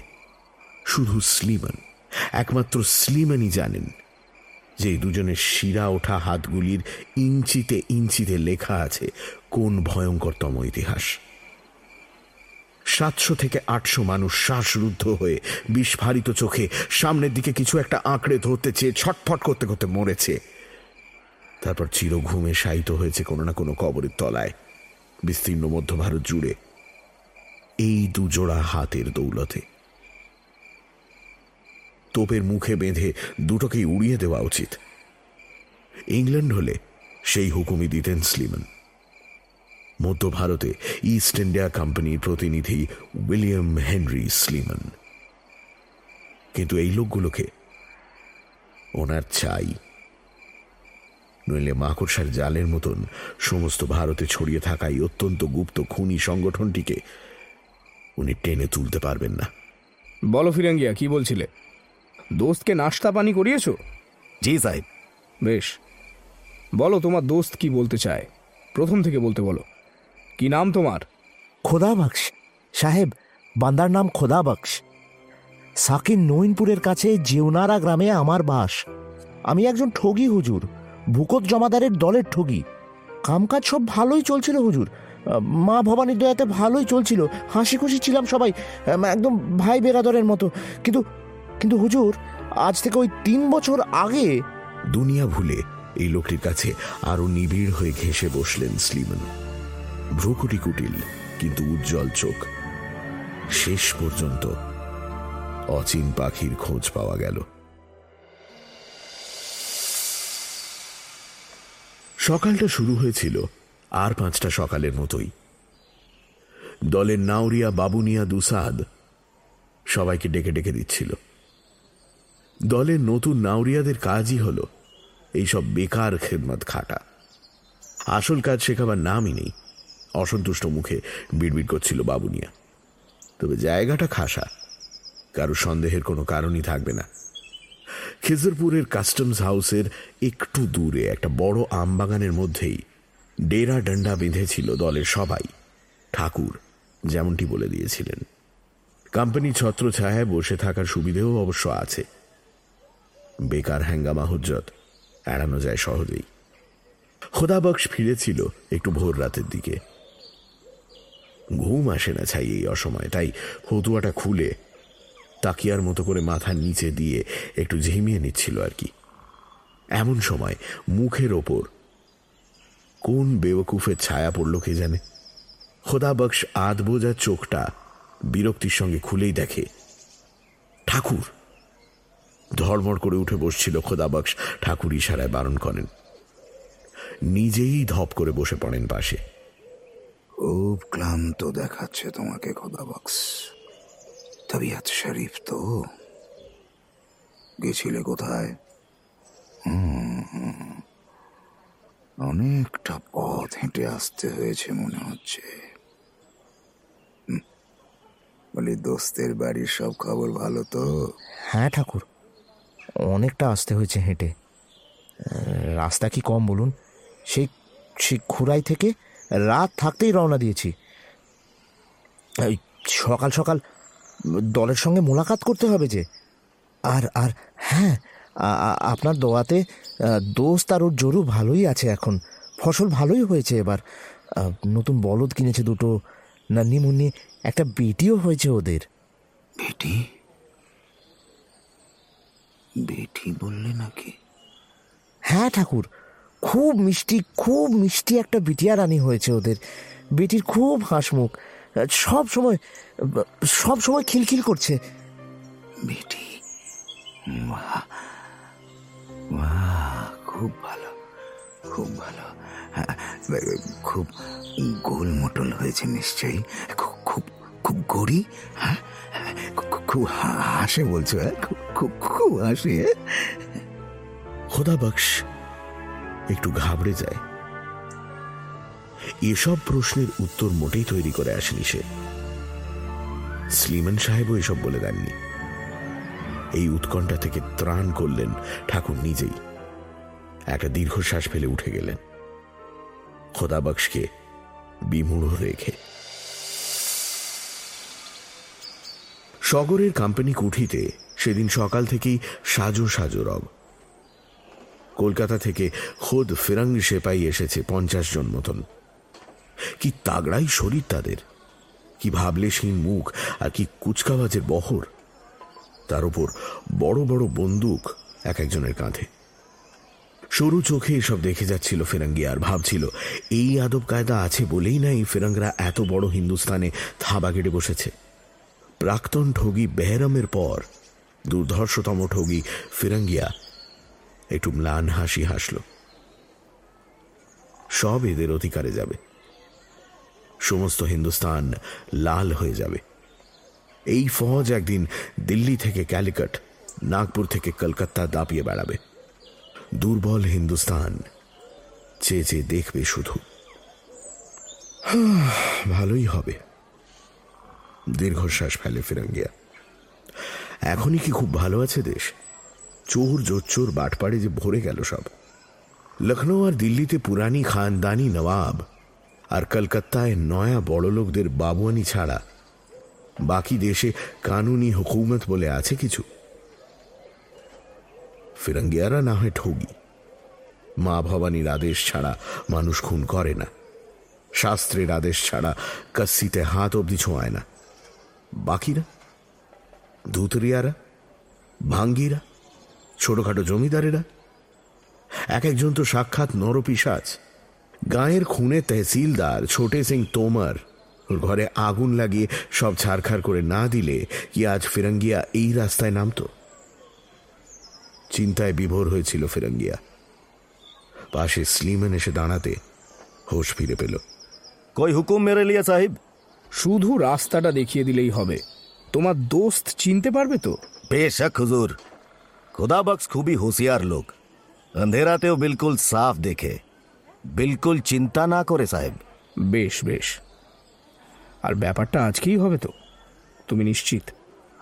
শুধু স্লিমান, একমাত্র স্লিমানই জানেন যে দুজনের শিরা ওঠা হাতগুলির ইঞ্চিতে ইঞ্চিতে লেখা আছে কোন ভয়ঙ্করতম ইতিহাস। সাতশো থেকে আটশো মানুষ শ্বাসরুদ্ধ হয়ে বিস্ফারিত চোখে সামনের দিকে কিছু একটা আঁকড়ে ধরতে চেয়ে ছটফট করতে করতে মরেছে। তারপর চিরঘুমে শায়িত হয়েছে কোনো না কোনো কবরের তলায়, বিস্তীর্ণ মধ্য ভারত জুড়ে। এই দুজোড়া হাতের দৌলতে। তোপের মুখে বেঁধে দুটোকেই উড়িয়ে দেওয়া উচিত। ইংল্যান্ড হলে সেই হুকুমই দিতেন স্লিমান। মধ্য ভারতে ইস্ট ইন্ডিয়া কোম্পানির প্রতিনিধি উইলিয়াম হেনরি স্লিমান। কিন্তু এই লোকগুলোকে ওনার চাই। নইলে মাকড়সার জালের মতন সমস্ত ভারতে ছড়িয়ে থাকা এই অত্যন্ত গুপ্ত খুনি সংগঠনটিকে উনি টেনে তুলতে পারবেন না। বলো ফিরাঙ্গিয়া কি বলছিলে? দোস্তকে নাস্তা পানি করিয়েছো? জি সাহেব। বেশ। বলো তোমার দোস্ত কি বলতে চায়? প্রথম থেকে বলতে বলো। কি নাম তোমার? খোদা বক্স। সাহেব বান্দার নাম খোদা বক্স। সাকির নইনপুরের কাছে জেউনারা গ্রামে আমার বাস। আমি একজন ঠগি হুজুর ভূকত জমাদারের দলের ঠগি। কামকাজ সব ভালোই চলছিল হুজুর। মা ভবানীর দয়াতে ভালোই চলছিল। হাসি খুশি ছিলাম সবাই একদম ভাই বেরাদরের মতো। কিন্তু কিন্তু হুজুর, আজ থেকে ওই তিন বছর আগে দুনিয়া ভুলে এই লোকটির কাছে আরও নিবিড় হয়ে ঘেসে বসলেন স্লিমান। ভ্রুকুটি কুটিল, কিন্তু উজ্জ্বল চোখ। শেষ পর্যন্ত অচিন পাখির খোঁজ পাওয়া গেল। সকালটা শুরু হয়েছিল আর পাঁচটা সকালের মতোই। দলের নাউরিয়া বাবুনিয়া দুসাদ সবাইকে ডেকে ডেকে দিচ্ছিল। দলের নতুন নাউরিয়াদের কাজই হল এইসব বেকার খেদমত খাটা। আসল কাজ শেখাবার নামই নেই। অসন্তুষ্ট মুখে বিড়বিড় করছিল বাবুনিয়া। তবে জায়গাটা খাসা। কারও সন্দেহের কোনো কারণই থাকবে না। খিজরপুরের কাস্টমস হাউসের একটু দূরে, একটা বড় আমবাগানের মধ্যেই ডেরা ডান্ডা বেঁধেছিল দলের সবাই। ঠাকুর, যেমনটি বলে দিয়েছিলেন। কোম্পানি ছত্র ছায়ায় বসে থাকার সুবিধেও অবশ্য আছে। বেকার হ্যাঙ্গামা হুজ্জত, এড়ানো যায় সহজেই। খোদাবক্স ফিরেছিল একটু ভোর রাতের দিকে। ঘুম আসে না ছাই এই অসময়, তাই ফতুয়াটা খুলে তাকিয়ার মতো করে মাথার নিচে দিয়ে একটু ঝিমিয়ে নিচ্ছিল আর কি। এমন সময় মুখের ওপর কোন বেওকুফের ছায়া পড়ল কে জানে? খোদা বক্স আধবোজা চোখটা বিরক্তির সঙ্গে খুলেই দেখে। ঠাকুর! ধর্মর করে উঠে বসছিল খোদা বক্স ঠাকুর ইশারায় বারণ করেন। নিজেই ধপ করে বসে পড়েন পাশে। খুব ক্লান্ত দেখাচ্ছে তোমাকে খোদা বক্স। তবিয়াত শরীফ তো। গেছিলে কোথায়। অনেকটা পথ হেঁটে আসতে হয়েছে মনে হচ্ছে। বলি দোস্তের বাড়ির সব খবর ভালো তো? হ্যাঁ ঠাকুর। অনেকটা আসতে হয়েছে হেঁটে। রাস্তা কি কম বলুন? সেই সেই খুরাই থেকে রাত থাকতেই রওনা দিয়েছি। সকাল সকাল দলের সঙ্গে মোলাকাত করতে হবে যে। আর আর হ্যাঁ আপনার দোয়াতে দোস্ত আর ওর জরু ভালোই আছে এখন। ফসল ভালোই হয়েছে এবার। নতুন বলদ কিনেছে দুটো। নান্নি মুন্নি একটা বেটিও হয়েছে ওদের। বেটি? বেটি বললে নাকি? হ্যাঁ ঠাকুর। খুব মিষ্টি খুব মিষ্টি একটা বিটিয়া রানী হয়েছে ওদের। বেটির খুব হাসমুখ সব সময় সব সময় খিলখিল করছে। বেটি? বাহ খুব ভালো খুব ভালো। হ্যাঁ, খুব গোল মোটল হয়েছে নিশ্চয়ই। খুব খুব খুব গড়ি হ্যাঁ? খুব হাসে বলছো হ্যাঁ? খুব খুব হাসে হ্যাঁ? খোদা একটু ঘাবড়ে যায়। এসব প্রশ্নের উত্তর মোটেই তৈরি করে আসেনি সে। স্লিমান সাহেবও এসব বলে দেননি। এই উৎকণ্ঠা থেকে ত্রাণ করলেন ঠাকুর নিজেই। একটা দীর্ঘশ্বাস ফেলে উঠে গেলেন। খোদা বক্সকে বিমূঢ় রেখে। সগরের কোম্পানি কুঠিতে সেদিন সকাল থেকেই সাজো সাজো রব। কলকাতা থেকে খোদ ফিরাঙ্গ সেপাই এসেছে পঞ্চাশ জন মতন। কি তাগড়াই শরীর তাদের, কি ভাবলেশহীন মুখ আর কি কুচকাওয়াজের বহর। তার উপর বড় বড় বন্দুক এক একজনের কাঁধে। সরু চোখে এসব দেখে যাচ্ছিল ফেরাঙ্গি আর ভাবছিল, এই আদব কায়দা আছে বলেই না এই ফেরাঙ্গরা এত বড় হিন্দুস্তানে থাবা কেটে বসেছে। প্রাক্তন ঠগি বেহরমের পর দুর্ধর্ষতম ঠগি ফিরাঙ্গিয়া একটু ম্লান হাসি হাসল। সব এদের অধিকারে যাবে। সমস্ত হিন্দুস্তান লাল হয়ে যাবে। এই ফৌজ একদিন দিল্লি থেকে ক্যালিকট, নাগপুর থেকে কলকাতা দাপিয়ে বেড়াবে। দুর্বল হিন্দুস্তান চেয়ে চেয়ে দেখবে শুধু। ভালোই হবে। দীর্ঘশ্বাস ফেলে ফিরাঙ্গিয়া। এখনই কি খুব ভালো আছে দেশ? চোর জোচ্চোর বাটপাড়ে যে ভরে গেল সব। লখনৌ আর দিল্লিতে পুরানি খানদানি নবাব আর কলকাতায় নয়া বড়লোকদের বাবুয়ানি ছাড়া বাকি দেশে কানুনি হুকুমত বলে আছে কিছু। ফিরঙ্গিয়ারা না হয় ঠগি। মা ভবানীর আদেশ ছাড়া মানুষ খুন করে না। শাস্ত্রের আদেশ ছাড়া কাস্সিতে হাত অবধি ছোঁয়ায় না। বাকিরা? ধুতরিয়ারা? ভাঙ্গিরা? ছোটখাটো জমিদারেরা? এক একজন তো সাক্ষাৎ নরপিসাজ গায়ের খুনে তহসিলদার ছোটে সিং তোমর ওর ঘরে আগুন লাগিয়ে সব ছাড়খাড় করে না দিলে কি আজ ফিরাঙ্গিয়া এই রাস্তায় নামত? চিন্তায় বিভোর হয়েছিল ফিরাঙ্গিয়া। পাশে স্লিমেন এসে দাঁড়াতে হোশ ফিরে পেল। কই হুকুম মেরে লিয়া সাহেব? শুধু রাস্তাটা দেখিয়ে দিলেই হবে। তোমার দোস্ত চিনতে পারবে তো? বেশক হুজুর। খোদাবক্স খুবই হুঁশিয়ার লোক। অন্ধেরাতেও বিলকুল সাফ দেখে। বিলকুল চিন্তা না করে সাহেব। বেশ বেশ। আর ব্যাপারটা আজকেই হবে তো। তুমি নিশ্চিত?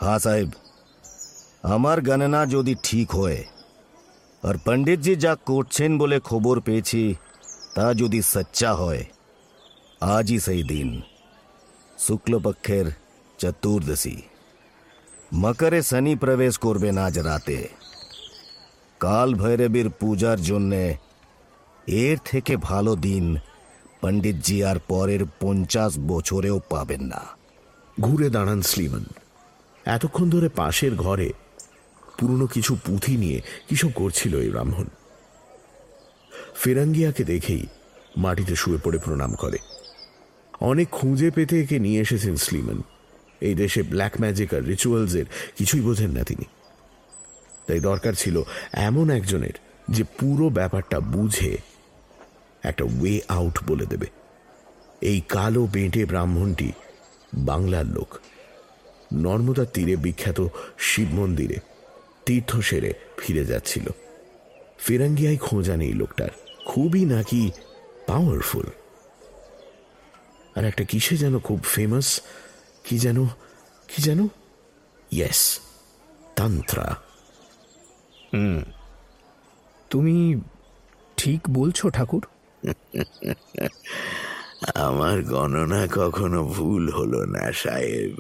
হ্যাঁ সাহেব। আমার গণনা যদি ঠিক হয়, আর পণ্ডিতজি যা করছেন বলে খবর পেয়েছি, তা যদি সচ্চা হয়, আজই সেই দিন, শুক্লপক্ষের চতুর্দশী। মকরে শনি প্রবেশ করবেন আজ রাতে। কাল ভৈরবীর পূজার জন্যে এর থেকে ভালো দিন পণ্ডিতজি আর পরের পঞ্চাশ বছরেও পাবেন না। ঘুরে দাঁড়ান স্লিমান এতক্ষণ ধরে পাশের ঘরে পুরনো কিছু পুঁথি নিয়ে কিসব করছিল এই ব্রাহ্মণ। ফেরাঙ্গিয়াকে দেখেই মাটিতে শুয়ে পড়ে প্রণাম করে। অনেক খুঁজে পেতে একে নিয়ে এসেছেন স্লিমান এই দেশে ব্ল্যাক ম্যাজিক আর রিচুয়ালসের কিছুই বোঝেন না তিনি। তাই দরকার ছিল এমন একজনের যে পুরো ব্যাপারটা বুঝে একটা ওয়ে আউট বলে দেবে। এই কালো বেঁটে ব্রাহ্মণটি বাংলার লোক। নর্মদার তীরে বিখ্যাত শিব মন্দিরে তীর্থ সেরে ফিরে যাচ্ছিল। ফেরাঙ্গিয়ায় খোঁজা নেই লোকটার। খুবই নাকি পাওয়ারফুল আর একটা কিসে যেন খুব ফেমাস কি যেন কি যেন? ইয়েস তান্ত্রা হুম। তুমি ঠিক বলছো, ঠাকুর। আমার গণনা কখনো ভুল হলো না সাহেব।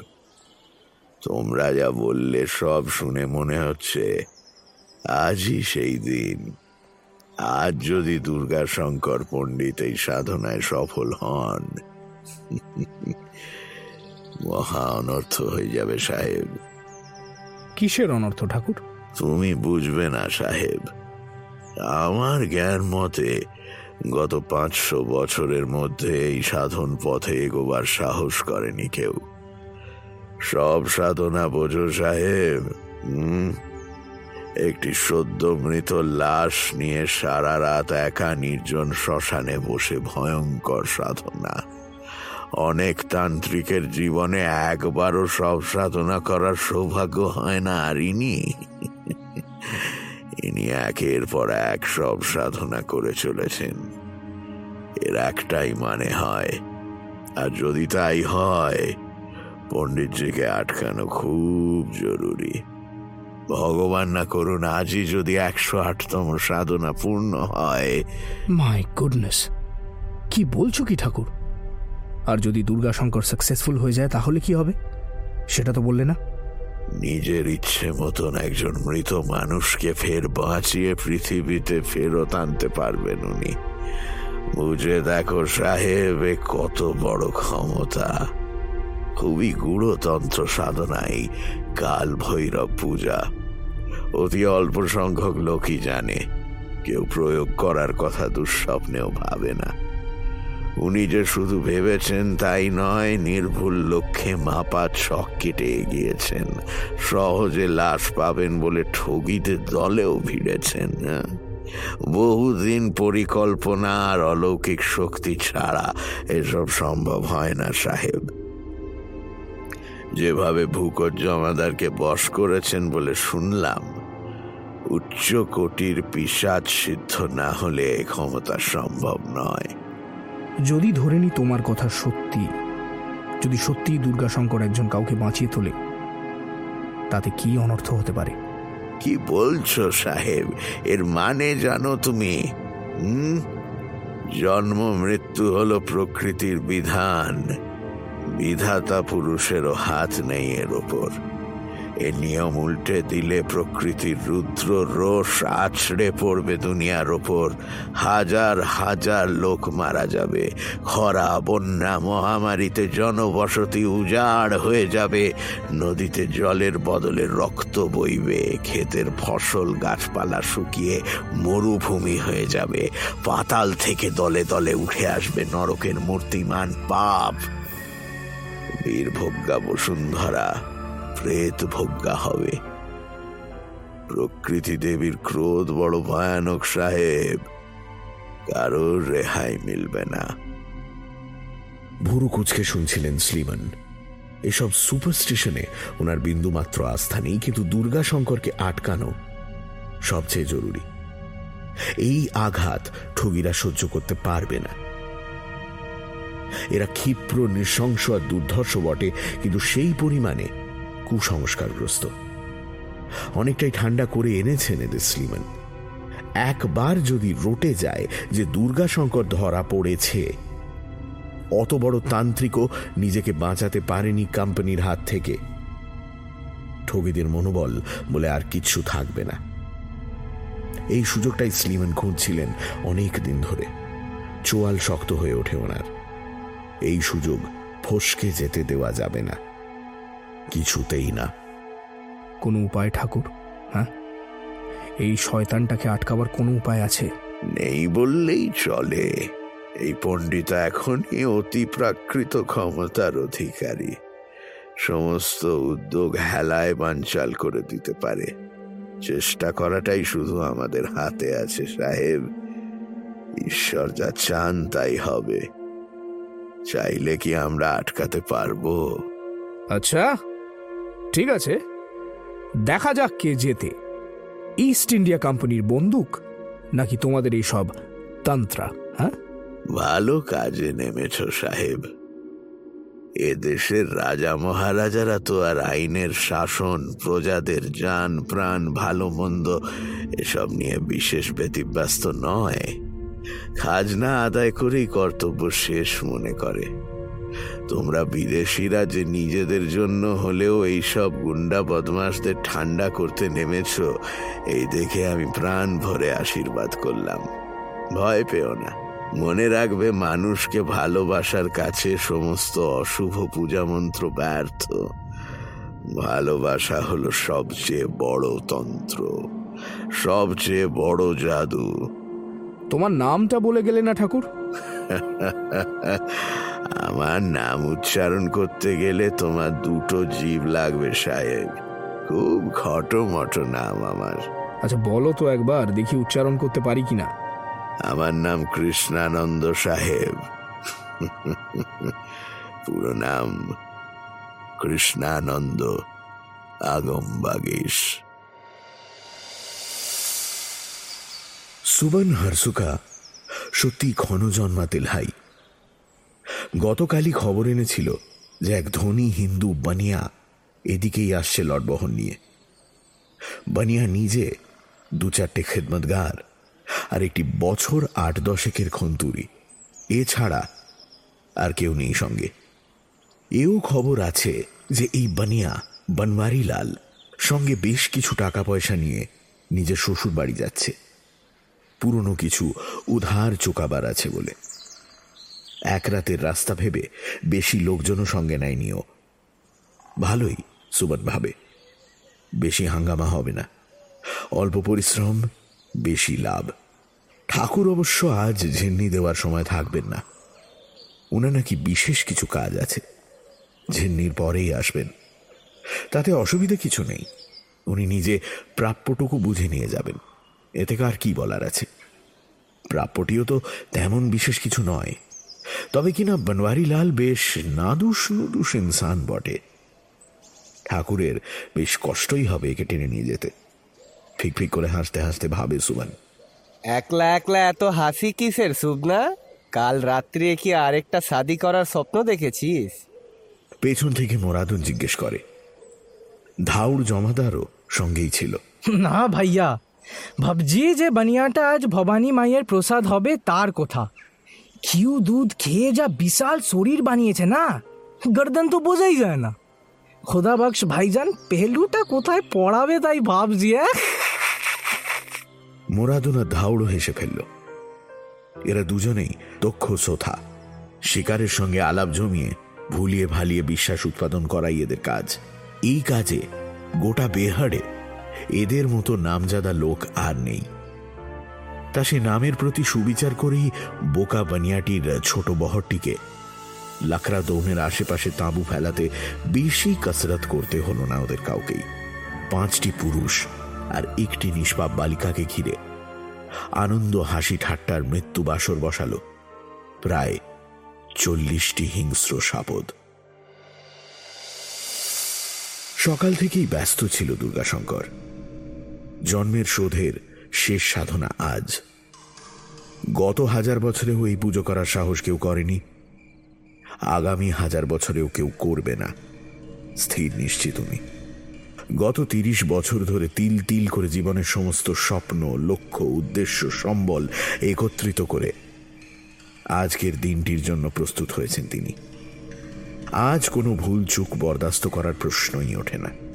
তোমরা যা বললে সব শুনে মনে হচ্ছে আজই সেই দিন। আজ যদি দুর্গা শঙ্কর পণ্ডিত এই সাধনায় সফল হন মহা অনর্থ হয়ে যাবে সাহেব। কিসের অনর্থ ঠাকুর? তুমি বুঝবে না সাহেব। আমার জ্ঞান মতে গত পাঁচশো বছরের মধ্যে এই সাধন পথে এগোবার সাহস করেনি কেউ। সব সাধনা বোঝো সাহেব। একটি সদ্য মৃত লাশ নিয়ে সারা রাত একা নির্জন শ্মশানে বসে ভয়ঙ্কর সাধনা। অনেক তান্ত্রিকের জীবনে একবারও সব সাধনা করার সৌভাগ্য হয় না আর ইনি একের পর এক সব সাধনা করে চলেছেন। এর একটাই মানে হয়, আর যদি তাই হয়, পণ্ডিতজিকে আটকানো খুব জরুরি। ভগবান না করুন, আজই যদি একশো আটতম সাধনা পূর্ণ হয়। মাই গুডনেস কি বলছো কি ঠাকুর? আর যদি দুর্গা শঙ্কর সাকসেসফুল হয়ে যায়, তাহলে কি হবে? সেটা তো বললে না। নিজের ইচ্ছে মতন একজন মৃত মানুষকে ফের বাঁচিয়ে পৃথিবীতে ফেরত আনতে পারবেন উনি। বুঝে দেখো সাহেব কত বড় ক্ষমতা। খুবই গূঢ়তন্ত্র সাধনাই কাল ভৈরব পূজা। অতি অল্প সংখ্যক লোকই জানে, কেউ প্রয়োগ করার কথা দুঃস্বপ্নেও ভাবে না। উনি যে শুধু ভেবেছেন তাই নয়, নির্ভুল লক্ষ্যে মাপা ছক কেটে এগিয়েছেন। সহজে লাশ পাবেন বলে ঠগিতে দলেও ভিড়েছেন? বহুদিন পরিকল্পনা আর অলৌকিক শক্তি ছাড়া এসব সম্ভব হয় না, সাহেব। যেভাবে ভূকট জমাদারকে বশ করেছেন বলে শুনলাম, উচ্চ কোটির পিসাজ সিদ্ধ না হলে ক্ষমতা সম্ভব নয়। যদি ধরে নি তোমার কথা সত্যি, যদি সত্যি দুর্গাশঙ্কর একজন কাউকে বাঁচিয়ে তোলে, তাতে কি অনর্থ হতে পারে? কি বলছো সাহেব? এর মানে জানো তুমি? হুম? জন্ম মৃত্যু হলো প্রকৃতির বিধান। বিধাতা পুরুষেরও হাত নেই এর ওপর। এ নিয়ম উল্টে দিলে প্রকৃতির রুদ্র রোষ আছড়ে পড়বে দুনিয়ার ওপর। হাজার হাজার লোক মারা যাবে। খরা, বন্যা, মহামারীতে জনবসতি উজাড় হয়ে যাবে। নদীতে জলের বদলে রক্ত বইবে। ক্ষেতের ফসল গাছপালা শুকিয়ে মরুভূমি হয়ে যাবে। পাতাল থেকে দলে দলে উঠে আসবে নরকের মূর্তিমান পাপ। বীরভোগ্যা বসুন্ধরা প্রেত ভোগ্যা হবে। প্রকৃতি দেবীর ক্রোধ বড় ভয়ানক, সাহেব। কারোর রেহাই মিলবে না। ভুরু কুচকে শুনছিলেন স্লিমান এসব সুপারস্টিশনে ওনার বিন্দুমাত্র আস্থা নেই, কিন্তু দুর্গা শঙ্করকে আটকানো সবচেয়ে জরুরি। এই আঘাত ঠগিরা সহ্য করতে পারবে না। এরা ক্ষিপ্র, নৃশংস আর দুর্ধর্ষ বটে, কিন্তু সেই পরিমাণে কুসংস্কারগ্রস্ত। অনেকটাই ঠান্ডা করে এনেছেন এদের স্লিমান একবার যদি রোটে যায় যে দুর্গাশঙ্কর ধরা পড়েছে, অত বড় তান্ত্রিকও নিজেকে বাঁচাতে পারেনি কোম্পানির হাত থেকে। ঠগিদের মনোবল বলে আর কিচ্ছু থাকবে না। এই সুযোগটাই স্লিমান খুঁজছিলেন অনেক দিন ধরে। চোয়াল শক্ত হয়ে ওঠে ওনার। এই সুযোগ ফসকে যেতে দেওয়া যাবে না। কিছুতেই না। কোনো উপায় ঠাকুর হ্যাঁ? এই শয়তানটাকে আটকাবার কোনো উপায় আছে? নেই বললেই চলে। এই পণ্ডিত এখনই অতি প্রাকৃত ক্ষমতার অধিকারী। সমস্ত উদ্যোগ হেলায় বানচাল করে দিতে পারে। চেষ্টা করাটাই শুধু আমাদের হাতে আছে সাহেব। ঈশ্বর যা চান তাই হবে। চাইলে কি আমরা আটকাতে পারব? আচ্ছা ঠিক আছে। দেখা যাক কে জেতে। ইস্ট ইন্ডিয়া কোম্পানির বন্দুক নাকি তোমাদের এই সব তন্ত্রা হ্যাঁ? ভালো কাজে নেমেছ, সাহেব। এদেশের রাজা মহারাজারা তো আর আইনের শাসন, প্রজাদের যান, প্রাণ, ভালো মন্দ এসব নিয়ে বিশেষ ব্যতিব্যস্ত নয়। খাজনা আদায় করেই কর্তব্য শেষ মনে করে। তোমরা বিদেশিরা যে নিজেদের জন্য হলেও এইসব গুন্ডা বদমাসদের ঠান্ডা করতে নেমেছ, এই দেখে আমি প্রাণ ভরে আশীর্বাদ করলাম। ভয় পেও না। মনে রাখবে মানুষকে ভালোবাসার কাছে সমস্ত অশুভ পূজা মন্ত্র ব্যর্থ। ভালোবাসা হলো সবচেয়ে বড় তন্ত্র, সবচেয়ে বড় জাদু। তোমার নামটা বলে গেলে না ঠাকুর? আমার নাম উচ্চারণ করতে গেলে তোমার দুটো জীব লাগবে সাহেব। খুব ঘটমট নাম আমার। আচ্ছা বলো তো একবার দেখি উচ্চারণ করতে পারি কিনা। আমার নাম কৃষ্ণানন্দ সাহেব। পুরো নাম কৃষ্ণানন্দ আগম বাগেশ সুবন হারসুকা সত্যি ক্ষণ জন্মাতে হাই। গতকালই খবর এনেছিল যে এক ধনী হিন্দু বানিয়া এদিকেই আসছে লটবহন নিয়ে। বানিয়া নিজে দু চারটে খেদমতগার আর একটি বছর আট দশেকের খন্তুরি। এছাড়া আর কেউ নেই সঙ্গে। এও খবর আছে যে এই বানিয়া বনওয়ারি লাল সঙ্গে বেশ কিছু টাকা পয়সা নিয়ে নিজের শ্বশুর বাড়ি যাচ্ছে। পুরনো কিছু উধার চোকাবার আছে বলে। এক রাতের রাস্তা ভেবে বেশি লোকজনও সঙ্গে নেয়নিও ভালোই সুবন ভাবে। বেশি হাঙ্গামা হবে না। অল্প পরিশ্রম, বেশি লাভ। ঠাকুর অবশ্য আজ ঝিন্নি দেওয়ার সময় থাকবেন না। ওনার নাকি বিশেষ কিছু কাজ আছে। ঝিন্নির পরেই আসবেন। তাতে অসুবিধা কিছু নেই। উনি নিজে প্রাপ্যটুকু বুঝে নিয়ে যাবেন। এতে কার কি বলার আছে? প্রাপ্যটিও তো তেমন বিশেষ কিছু নয়। তবে কিনা বনওয়ারি লাল বেশ নাদুস নুদুস ইনসান বটে। ঠাকুরের বেশ কষ্টই হবে একে টেনে নিয়ে যেতে। ফিক ফিক করে হাসতে হাসতে ভাবে সুবান একলা একলা এত হাসি কিসের সুবনা? কাল রাত্রে কি আরেকটা শাদি করার স্বপ্ন দেখেছিস? পেছন থেকে মোরাদুন জিজ্ঞেস করে। ধাউর জমাদারও সঙ্গেই ছিল। না ভাইয়া ভাবছি যে বানিয়াটা আজ ভবানী মাইয়ের প্রসাদ হবে তার কথা। ঘিউ দুধ খেয়ে যা বিশাল শরীর বানিয়েছে না, গর্দন তো বোঝাই যায় না। খোদা বক্স ভাইজান, পেলুটা কোথায় পড়াবে তাই হ্যাঁ মোরাদুনা ধাউড়ো হেসে ফেলল। এরা দুজনেই দক্ষ সোথা শিকারের সঙ্গে আলাপ জমিয়ে, ভুলিয়ে ভালিয়ে বিশ্বাস উৎপাদন করাই এদের কাজ। এই কাজে গোটা বেহাড়ে এদের মতো নামজাদা লোক আর নেই। তা সে নামের প্রতি সুবিচার করেই বোকা বানিয়াটির ছোট বহরটিকে লাকড়া দৌনের আশেপাশে তাঁবু ফেলাতে বেশি কসরত করতে হলো না ওদের কাউকেই। পাঁচটি পুরুষ আর একটি নিষ্পাপ বালিকাকে ঘিরে আনন্দ হাসি ঠাট্টার মৃত্যু বাসর বসালো প্রায় চল্লিশটি হিংস্র সাপদ। সকাল থেকেই ব্যস্ত ছিল দুর্গাশঙ্কর। জন্মের শোধের শেষ সাধনা আজ। গত হাজার বছরেও এই পুজো করার সাহস কেউ করেনি। আগামী হাজার বছরেও কেউ করবে না। স্থির নিশ্চিত উনি গত তিরিশ বছর ধরে তিল তিল করে জীবনের সমস্ত স্বপ্ন, লক্ষ্য, উদ্দেশ্য, সম্বল একত্রিত করে আজকের দিনটির জন্য প্রস্তুত হয়েছেন তিনি। আজ কোনো ভুল চুক বরদাস্ত করার প্রশ্নই ওঠে না।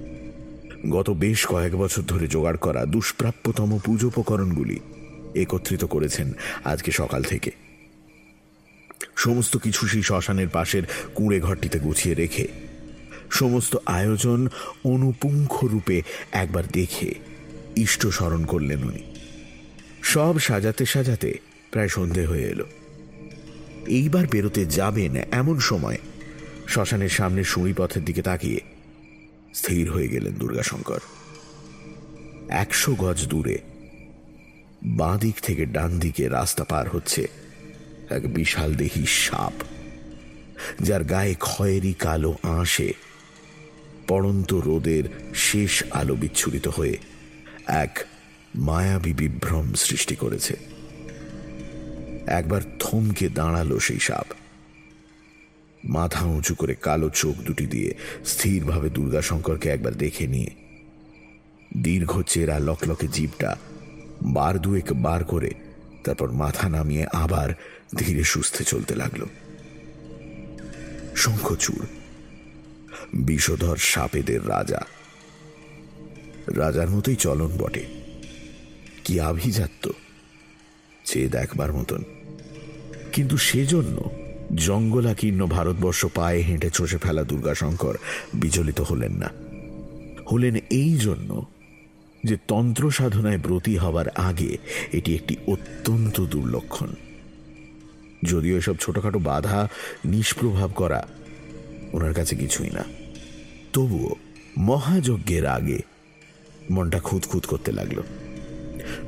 গত বেশ কয়েক বছর ধরে জোগাড় করা দুষ্প্রাপ্যতম পুজোপকরণগুলি একত্রিত করেছেন আজকে সকাল থেকে। সমস্ত কিছু সেই শ্মশানের পাশের কুঁড়ে ঘরটিতে গুছিয়ে রেখে, সমস্ত আয়োজন অনুপুঙ্খ রূপে একবার দেখে ইষ্ট স্মরণ করলেন উনি। সব সাজাতে সাজাতে প্রায় সন্ধে হয়ে এলো। এইবার বেরোতে যাবেন এমন সময় শ্মশানের সামনে সুঁড়িপথের দিকে তাকিয়ে স্থির হয়ে গেলেন দুর্গাশঙ্কর। একশো গজ দূরে, বাঁ দিক থেকে ডান দিকে রাস্তা পার হচ্ছে এক বিশাল দেহি সাপ, যার গায়ে খয়েরি কালো আঁশে পড়ন্ত রোদের শেষ আলো বিচ্ছুরিত হয়ে এক মায়াবী বিভ্রম সৃষ্টি করেছে। একবার থমকে দাঁড়াল সেই সাপ। মাথা উঁচু করে কালো চোখ দুটি দিয়ে স্থিরভাবে দুর্গাশঙ্করকে একবার দেখে নিয়ে। দীর্ঘ চেরা লকলকে জীবটা বার দুয়েক বার করে তারপর মাথা নামিয়ে আবার ধীরে সুস্থে চলতে লাগল। শঙ্খচূড়, বিষধর সাপেদের রাজা। রাজার মতোই চলন বটে। কি আভিজাত্য চেয়ে দেখবার মতন। কিন্তু সেজন্য জঙ্গলাকীর্ণ ভারতবর্ষ পায়ে হেঁটে চষে ফেলা দুর্গাশঙ্কর বিচলিত হলেন না। হলেন এই জন্য যে তন্ত্র সাধনায় ব্রতী হবার আগে এটি একটি অত্যন্ত দুর্লক্ষণ। যদিও এসব ছোটখাটো বাধা নিষ্প্রভাব করা ওনার কাছে কিছুই না। তবুও মহাযজ্ঞের আগে মনটা খুঁতখুত করতে লাগল।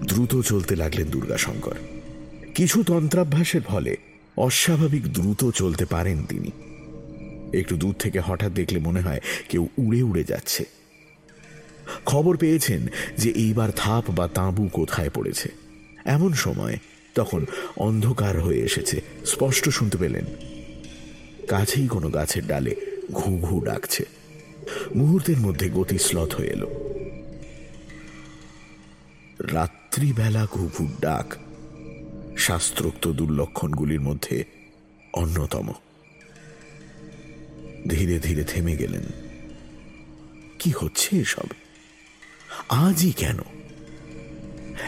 দ্রুত চলতে লাগলেন দুর্গাশঙ্কর। কিছু তন্ত্রাভ্যাসের ফলে অস্বাভাবিক দ্রুত চলতে পারেন তিনি। একটু দূর থেকে হঠাৎ দেখলে মনে হয় কেউ উড়ে উড়ে যাচ্ছে। খবর পেয়েছেন যে এইবার থাপ বা তাঁবু কোথায় পড়েছে। এমন সময় তখন অন্ধকার হয়ে এসেছে, স্পষ্ট শুনতে পেলেন। কাছেই কোনো গাছের ডালে ঘু ঘু ডাকছে। মুহূর্তের মধ্যে গতি স্লথ হয়ে এলো। রাত্রিবেলা ঘু ঘুঘুর ডাক শাস্ত্রোক্ত দুর্লক্ষণগুলির মধ্যে অন্যতম। ধীরে ধীরে থেমে গেলেন। কি হচ্ছে এসব? আজই কেন?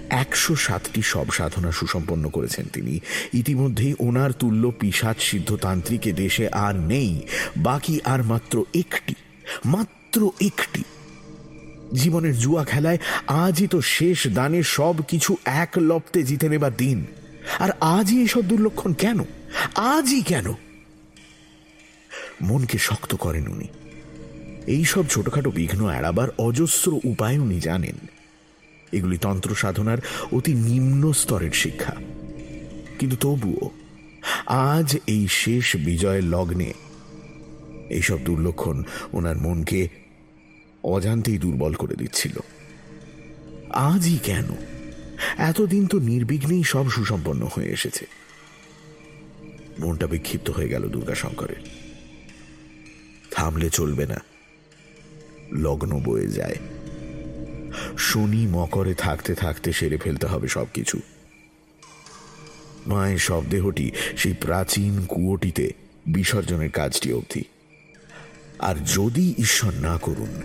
একশো সাতটি সব সাধনা সুসম্পন্ন করেছেন তিনি। ইতিমধ্যেই ওনার তুল্য পিসাদ সিদ্ধ তান্ত্রিকে দেশে আর নেই, বাকি আর মাত্র একটি মাত্র একটি। জীবনের জুয়া খেলায় আজই তো শেষ দানে সব কিছু এক লপ্তে জিতে নেবার দিন। আর আজই এসব দুর্লক্ষণ কেন? আজই কেন? মনকে শক্ত করেন উনি। এইসব ছোটখাটো বিঘ্ন এড়াবার অজস্র উপায় উনি জানেন। এগুলি তন্ত্র সাধনার অতি নিম্ন স্তরের শিক্ষা। কিন্তু তবুও, আজ এই শেষ বিজয়ের লগ্নে এইসব দুর্লক্ষণ ওনার মনকে অজান্তেই দুর্বল করে দিচ্ছিল। আজই কেন? এতদিন তো নির্বিঘ্নেই সব সুসম্পন্ন হয়ে এসেছে। মনটা বিক্ষিপ্ত হয়ে গেল দুর্গাশঙ্করের। থামলে চলবে না। লগ্ন বয়ে যায়। শনি মকরে থাকতে থাকতে সেরে ফেলতে হবে সবকিছু। মায়ের শবদেহটি সেই প্রাচীন কুয়োটিতে বিসর্জনের কাজটি অবধি। আর যদি ঈশ্বর না করুন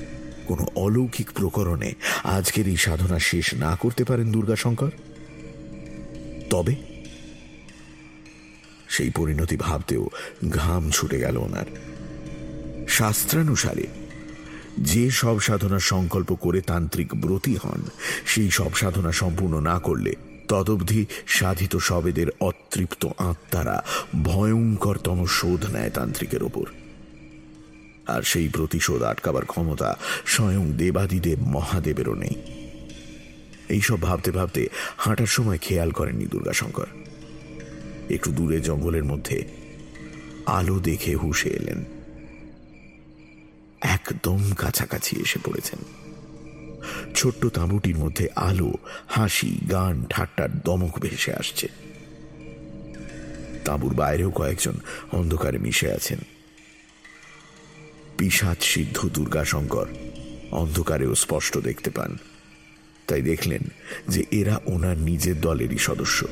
কোনো অলৌকিক প্রকরণে আজকের এই সাধনা শেষ না করতে পারেন দুর্গাশঙ্কর? তবে সেই পরিণতি ভাবতেও ঘাম ছুটে গেল ওনার। শাস্ত্রানুসারে যে সব সাধনা সংকল্প করে তান্ত্রিক ব্রতী হন, সেই সব সাধনা সম্পূর্ণ না করলে তদবধি সাধিত সবেদের অতৃপ্ত আত্মারা ভয়ঙ্করতম শোধ নেয় তান্ত্রিকের ওপর। আর সেই প্রতিশোধ আটকাবার ক্ষমতা স্বয়ং দেবাদিদেব মহাদেবেরও নেই। এইসব ভাবতে ভাবতে হাঁটার সময় খেয়াল করেননি দুর্গাশঙ্কর। একটু দূরে জঙ্গলের মধ্যে আলো দেখে হুসে এলেন। একদম কাছাকাছি এসে পড়েছেন। ছোট্ট তাঁবুটির মধ্যে আলো, হাসি, গান, ঠাট্টার দমক ভেসে আসছে। তাঁবুর বাইরেও কয়েকজন অন্ধকারে মিশে আছেন। পিসাদ সিদ্ধ দুর্গাশঙ্কর অন্ধকারেও স্পষ্ট দেখতে পান। তাই দেখলেন যে এরা ওনার নিজের দলেরই সদস্য।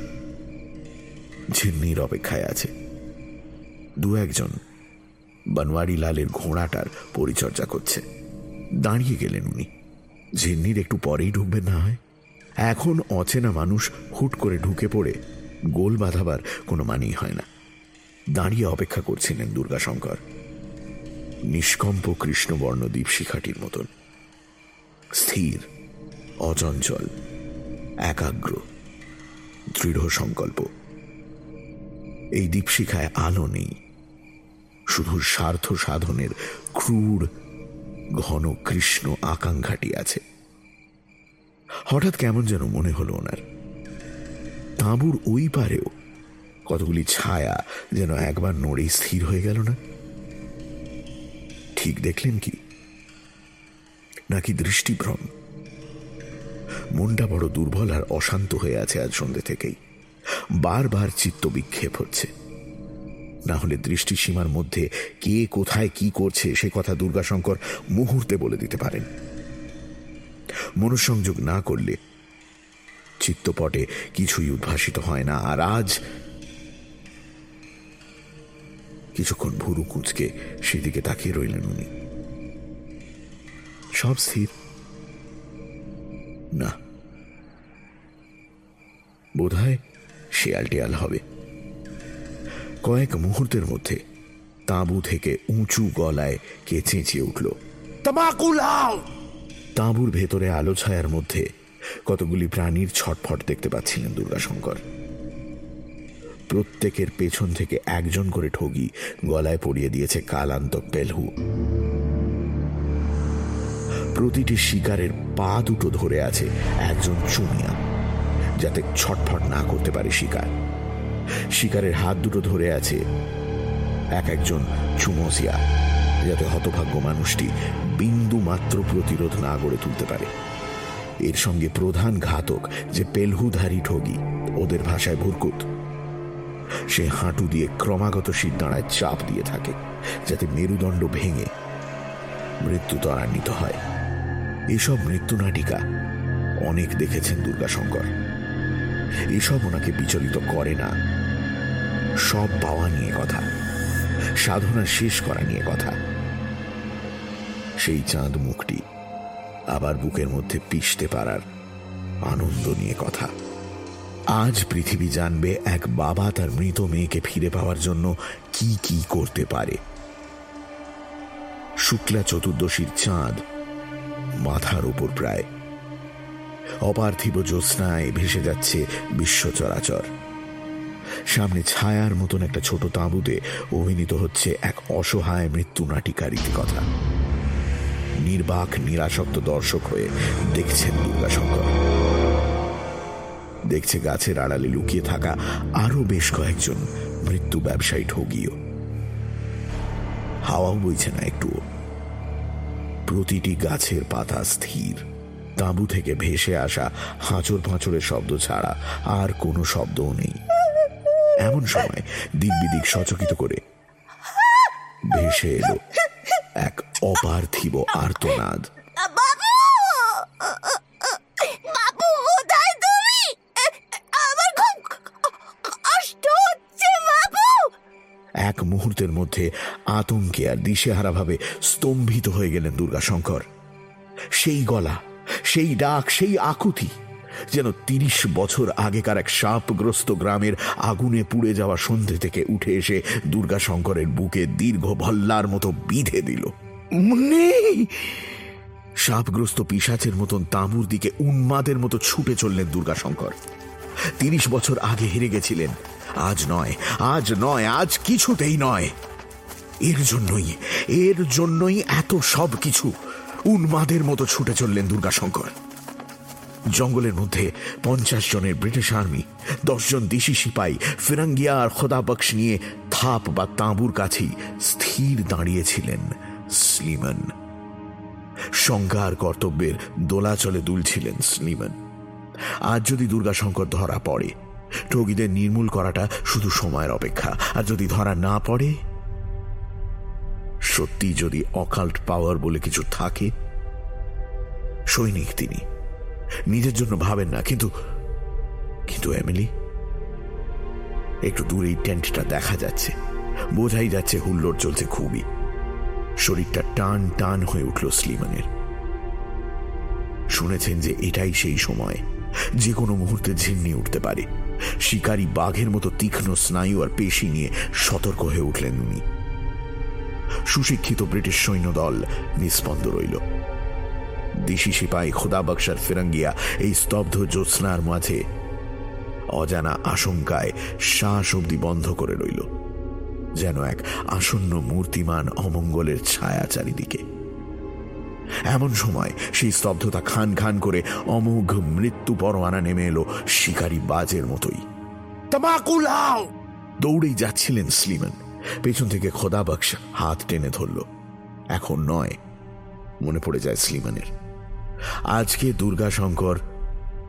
ঝিন্নির অপেক্ষায় আছে। দু একজন, বনওয়ারি লালের ঘোড়াটার পরিচর্যা করছে। দাঁড়িয়ে গেলেন উনি। ঝিন্নির একটু পরেই ঢুকবেন না হয়। এখন অচেনা মানুষ হুট করে ঢুকে পড়ে গোল বাঁধাবার কোনো মানেই হয় না। দাঁড়িয়ে অপেক্ষা করছিলেন দুর্গাশঙ্কর। নিষ্কম্প কৃষ্ণবর্ণ দীপশিখাটির মতন। স্থির, অচঞ্চল, একাগ্র, দৃঢ় সংকল্প। এই দীপশিখায় আলো নেই, শুধু স্বার্থ সাধনের ক্রূর, ঘন কৃষ্ণ আকাঙ্ক্ষাটি আছে। হঠাৎ কেমন যেন মনে হলো ওনার। তাঁবুর ওই পারেও কতগুলি ছায়া যেন একবার নড়ে স্থির হয়ে গেল না? ঠিক দেখলেন কি? নাকি দৃষ্টিভ্রম? মনটা বড় দুর্বল আর অশান্ত হয়ে আছে আজ সন্ধ্যে থেকেই। বারবার চিত্ত বিক্ষেপ হচ্ছে। না হলে দৃষ্টিসীমার মধ্যে কে কোথায় কি করছে সে কথা দুর্গাশঙ্কর মুহূর্তে বলে দিতে পারেন। মনঃসংযোগ না করলে চিত্তপটে কিছুই উদ্ভাসিত হয় না। আর আজ কিছুক্ষণ ভুরু কুঁচকে সেদিকে তাকিয়ে রইলেন উনি। সব স্থির? না। বোধ হয় শেয়াল টেয়াল হবে। কয়েক মুহূর্তের মধ্যে তাঁবু থেকে উঁচু গলায় কে চেঁচিয়ে উঠল তাঁবুর ভেতরে আলো ছায়ার মধ্যে কতগুলি প্রাণীর ছটফট দেখতে পাচ্ছিলেন দুর্গাশঙ্কর। প্রত্যেকের পেছন থেকে একজন করে ঠগি গলায় পরিয়ে দিয়েছে কালান্তক পেলহু। প্রতিটি শিকারের পা দুটো ধরে আছে একজন চুমিয়া যাতে ছটফট না করতে পারে শিকার। শিকারের হাত দুটো ধরে আছে এক একজন চুমসিয়া, যাতে হতভাগ্য মানুষটি বিন্দু মাত্র প্রতিরোধ না গড়ে তুলতে পারে। এর সঙ্গে প্রধান ঘাতক যে পেলহুধারী ঠগি, ওদের ভাষায় ভুরকুত। সে হাঁটু দিয়ে ক্রমাগত সিদ্ধাঁড়ায় চাপ দিয়ে থাকে, যাতে মেরুদণ্ড ভেঙে মৃত্যু ত্বরান্বিত হয়। এসব মৃত্যু নাটিকা অনেক দেখেছেন দুর্গাশঙ্কর। এসব ওনাকে বিচলিত করে না। সব পাওয়া নিয়ে কথা সাধনা শেষ করা নিয়ে কথা। সেই চাঁদ মুখটি আবার বুকের মধ্যে পিষতে পারার আনন্দ নিয়ে কথা। আজ পৃথিবী জানবে এক বাবা তার মৃত মেয়েকে ফিরে পাওয়ার জন্য কি কি করতে পারে। শুক্লা চতুর্দশীর চাঁদ মাথার উপর প্রায়। অপার্থিব জ্যোৎস্নায় ভেসে যাচ্ছে বিশ্ব চরাচর। সামনে ছায়ার মতন একটা ছোট তাঁবুতে অভিনীত হচ্ছে এক অসহায় মৃত্যু নাটিকা রীতিকথা নির্বাক, নিরাসক্ত দর্শক হয়ে দেখছেন দুর্গাশঙ্কর। দেখছে গাছের আড়ালে লুকিয়ে থাকা আরও বেশ কয়েকজন মৃত্যু ব্যবসায়ী ঠগিও। হাওয়াও বইছে না একটুও। প্রতিটি গাছের পাতা স্থির। তাঁবু থেকে ভেসে আসা হাঁচর ফাঁচরের শব্দ ছাড়া আর কোনো শব্দও নেই। এমন সময় দিক বিদিক সচকিত করে ভেসে এলো এক অপার্থিব আর্তনাদ। এক মুহূর্তের মধ্যে আতঙ্কে আর দিশেহারাভাবে স্তম্ভিত হয়ে গেলেন দুর্গাশঙ্কর। সেই গলা, সেই ডাক, সেই আকুতি যেন তিরিশ বছর আগেকার এক সাপগ্রস্ত গ্রামের আগুনে পুড়ে যাওয়া সন্ধে থেকে উঠে এসে দুর্গাশঙ্করের বুকে দীর্ঘ ভল্লার মতো বিঁধে দিল। সাপগ্রস্ত পিসাচের মতন তাঁবুর দিকে উন্মাদের মতো ছুটে চললেন দুর্গাশঙ্কর। তিরিশ বছর আগে হেরে গেছিলেন। আজ নয় আজ নয়, আজ কিছুতেই নয়। এর জন্যই এর জন্যই এত সব কিছু উন্মাদের মতো ছুটে চললেন দুর্গাশঙ্কর। জঙ্গলের মধ্যে পঞ্চাশ জনের ব্রিটিশ আর্মি দশজন দেশি সিপাই, ফিরাঙ্গিয়া আর খোদাবক্স নিয়ে থাপ বা তাঁবুর কাছেই স্থির দাঁড়িয়েছিলেন স্লিমান। সংজ্ঞা আর কর্তব্যের দোলাচলে দুলছিলেন স্লিমান। আজ যদি দুর্গাশঙ্কর ধরা পড়ে ঠগীদের নির্মূল করাটা শুধু সময়ের অপেক্ষা। আর যদি ধরা না পড়ে, সত্যি যদি অকাল্ট পাওয়ার বলে কিছু থাকে, সৈনিক তিনি। নিজের জন্য ভাবেন না, কিন্তু কিন্তু এমিলি, একটু দূরে এই টেন্টটা দেখা যাচ্ছে। বোঝাই যাচ্ছে হুল্লোড় চলছে খুবই। শরীরটা টান টান হয়ে উঠল স্লিমানের। শুনেছেন যে এটাই সেই সময়। যে কোনো মুহূর্তে ঝিন্নি উঠতে পারে। শিকারী বাঘের মতো তীক্ষ্ণ স্নায়ু আর পেশি নিয়ে সতর্ক হয়ে উঠলেন উনি। সুশিক্ষিত ব্রিটিশ সৈন্যদল নিস্পন্দ রইল। দেশি সিপাই খোদা বক্সার ফিরাঙ্গিয়া এই স্তব্ধ জ্যোৎস্নার মাঝে অজানা আশঙ্কায় শ্বাস অব্দি বন্ধ করে রইল, যেন এক আসন্ন মূর্তিমান অমঙ্গলের ছায়া চারিদিকে। এমন সময় সেই স্তব্ধতা খান খান করে অমোঘ মৃত্যু পরোয়ানা নেমে এলো শিকারী বাজের মতোই। লাও দৌড়েই যাচ্ছিলেন স্লিমান। পেছন থেকে খোদা বক্স হাত টেনে ধরল। এখন নয়, মনে পড়ে যায় স্লিমানের। আজকে দুর্গাশঙ্কর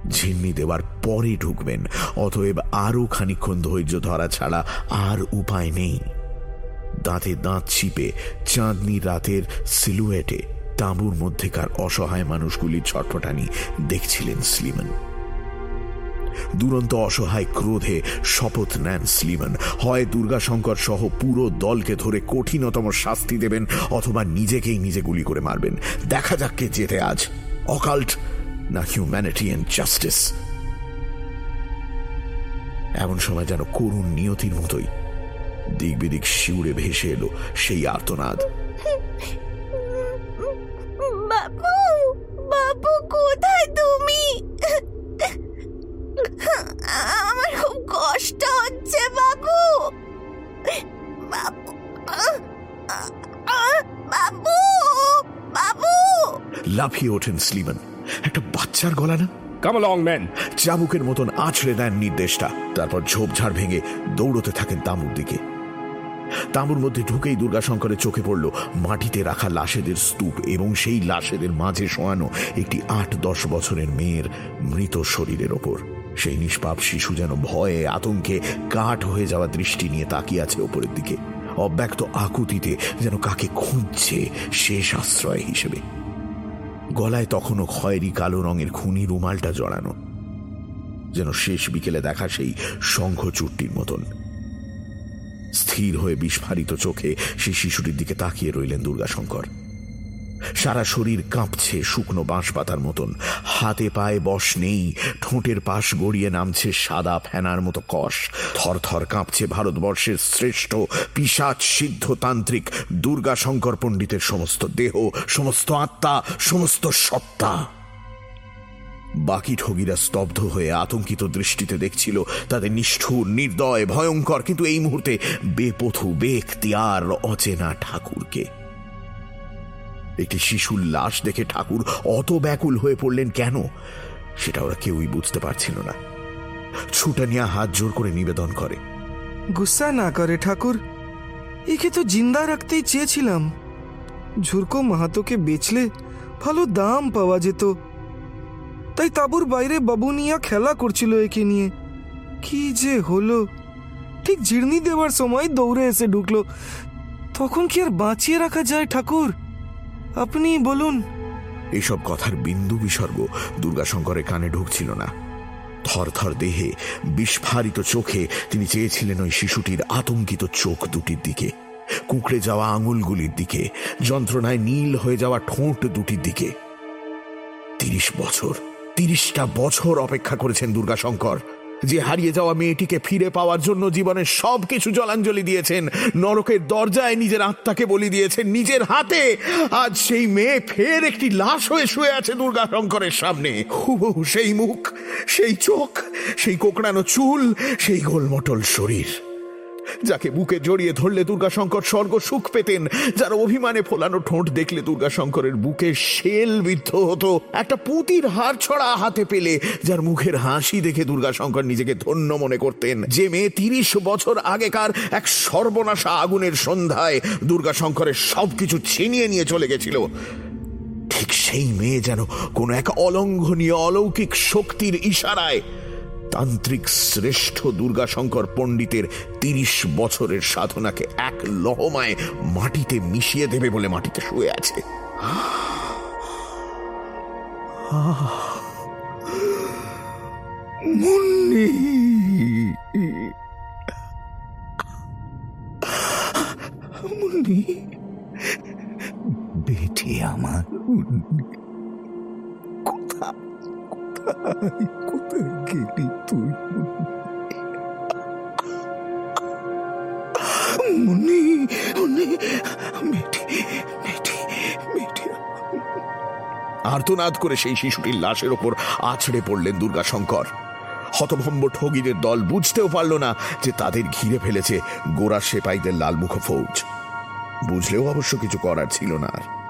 ঝিন্নি দেওয়ার পরে ঢুকবেন, অতএব আরও খানিক্ষণ ধৈর্য ধরা ছাড়া আর উপায় নেই। দাঁতে দাঁত ছিপে চাঁদনি রাতের সিলুয়েটে তাঁবুর মধ্যেকার অসহায় মানুষগুলির ছটফটানি দেখছিলেন স্লিমান। দুরন্ত অসহায় ক্রোধে শপথ নেন স্লিমান। হয় দুর্গাশঙ্কর সহ পুরো দলকে ধরে কঠিনতম শাস্তি দেবেন অথবা নিজেকেই নিজে গুলি করে মারবেন। দেখা যাক কে যেতে আজ। অকাল্ট না হিউম্যানিটি অ্যান্ড জাস্টিস এমন সময় যেন করুণ নিয়তির মতোই দিক বিদিক শিউরে ভেসে এলো সেই আর্তনাদ। বাবু বাবু কোথায় তুমি? আমার খুব কষ্ট হচ্ছে বাবু। বাবু বাবু বাবু। লাফিয়ে ওঠেন স্লিমান। একটা বাচ্চার গলা না? কাম লং ম্যান চাবুকের মতন আছড়ে দেন নির্দেশটা। তারপর ঝোপঝাড় ভেঙে দৌড়তে থাকেন তাঁবুর দিকে। তাঁবুর মধ্যে ঢুকেই দুর্গাশঙ্করের চোখে পড়ল মাটিতে রাখা লাশেদের স্তূপ এবং সেই লাশেদের মাঝে শোয়ানো একটি আট দশ বছরের মেয়ের মৃত শরীরের ওপর। সেই নিষ্পাপ শিশু যেন ভয়ে, আতঙ্কে, কাঠ হয়ে যাওয়া দৃষ্টি নিয়ে তাকিয়ে আছে ওপরের দিকে। অব্যক্ত আকুতিতে যেন কাকে খুঁজছে শেষ আশ্রয় হিসেবে। গলায় তখনও খয়েরি কালো রঙের খুনি রুমালটা জড়ানো। যেন শেষ বিকেলে দেখা সেই শঙ্খচূর্তির মতন। স্থির হয়ে বিস্ফারিত চোখে সেই শিশুটির দিকে তাকিয়ে রইলেন দুর্গাশঙ্কর। সারা শরীর কাঁপছে শুকনো বাঁশ পাতার মতন। হাতে পায়ে বস নেই, ঠোঁটের পাশ গড়িয়ে নামছে সাদা ফেনার মতো কষ। থরথর কাঁপছে ভারতবর্ষের শ্রেষ্ঠ পিসাচ সিদ্ধ তান্ত্রিক দুর্গাশঙ্কর পণ্ডিতের সমস্ত দেহ, সমস্ত আত্মা, সমস্ত সত্তা। বাকি ঠগিরা স্তব্ধ হয়ে আতঙ্কিত দৃষ্টিতে দেখছিল তাদের নিষ্ঠুর, নির্দয়, ভয়ঙ্কর, কিন্তু এই মুহূর্তে বেপথু, বেখতিয়ার, অচেনা ঠাকুরকে। একটি শিশুর লাশ দেখে ঠাকুর অত ব্যাকুল হয়ে পড়লেন কেন? সেটা ওরা কেউই বুঝতে পারছিল না। ছুটানিয়া হাত জোর করে নিবেদন করে। গুসা না করে ঠাকুর। একে তো জিন্দা রাখতেই চেয়েছিলাম। ঝুরকো মাহাতোকে বেচলে ভালো দাম পাওয়া যেত। তাই তাবুর বাইরে বাবুনিয়া খেলা করছিল একে নিয়ে। কি যে হলো? ঠিক জির্নি দেওয়ার সময় দৌড়ে এসে ঢুকলো। তখন কি আর বাঁচিয়ে রাখা যায় ঠাকুর? আপনি বলুন। এইসব কথার বিন্দু বিসর্গ দুর্গাশঙ্করের কানে ঢুকছিল না। থরথর দেহে, বিস্ফারিত চোখে তিনি চেয়েছিলেন ওই শিশুটির আতঙ্কিত চোখ দুটির দিকে। কুঁকড়ে যাওয়া আঙুলগুলির দিকে, যন্ত্রণায় নীল হয়ে যাওয়া ঠোঁট দুটির দিকে। তিরিশ বছর তিরিশটা বছর অপেক্ষা করেছেন দুর্গাশঙ্কর। যে হারিয়ে যাওয়া মেয়েটিকে ফিরে পাওয়ার জন্য জীবনের সব কিছু জলাঞ্জলি দিয়েছেন, নরকের দরজায় নিজের আত্মাকে বলি দিয়েছেন, নিজের হাতে। আজ সেই মেয়ে ফের একটি লাশ হয়ে শুয়ে আছে দুর্গা শঙ্করের সামনে। হুবহু সেই মুখ, সেই চোখ, সেই কোকড়ানো চুল, সেই গোলমটল শরীর। যাকে বুকে জড়িয়ে ধরলে দুর্গাশঙ্কর স্বর্গ সুখ পেতেন, যার অভিমানে ফোলানো ঠোঁট দেখলে দুর্গাশঙ্করের বুকে শেল বিদ্ধ হতো। একটা পুতির হার ছড়া হাতে পেলে, যার মুখের হাসি দেখে দুর্গাশঙ্কর নিজেকে ধন্য মনে করতেন। যে মেয়ে তিরিশ বছর আগেকার এক সর্বনাশা আগুনের সন্ধ্যায় দুর্গাশঙ্করের সবকিছু ছিনিয়ে নিয়ে চলে গেছিল, ঠিক সেই মেয়ে যেন কোনো এক অলঙ্ঘনীয় অলৌকিক শক্তির ইশারায় তান্ত্রিক শ্রেষ্ঠ দুর্গাশঙ্কর পণ্ডিতের তিরিশ বছরের সাধনাকে এক লহমায় মাটিতে মিশিয়ে দেবে বলে মাটিতে শুয়ে আছে। মুন্নি! মুন্নি! বেটি আমার মুন্নি। আর্তনাদ করে সেই শিশুটির লাশের ওপর আছড়ে পড়লেন দুর্গাশঙ্কর। হতভম্ব ঠগিদের দল বুঝতেও পারল না যে তাদের ঘিরে ফেলেছে গোড়া সেপাইদের লালমুখ ফৌজ। বুঝলেও অবশ্য কিছু করার ছিল না আর।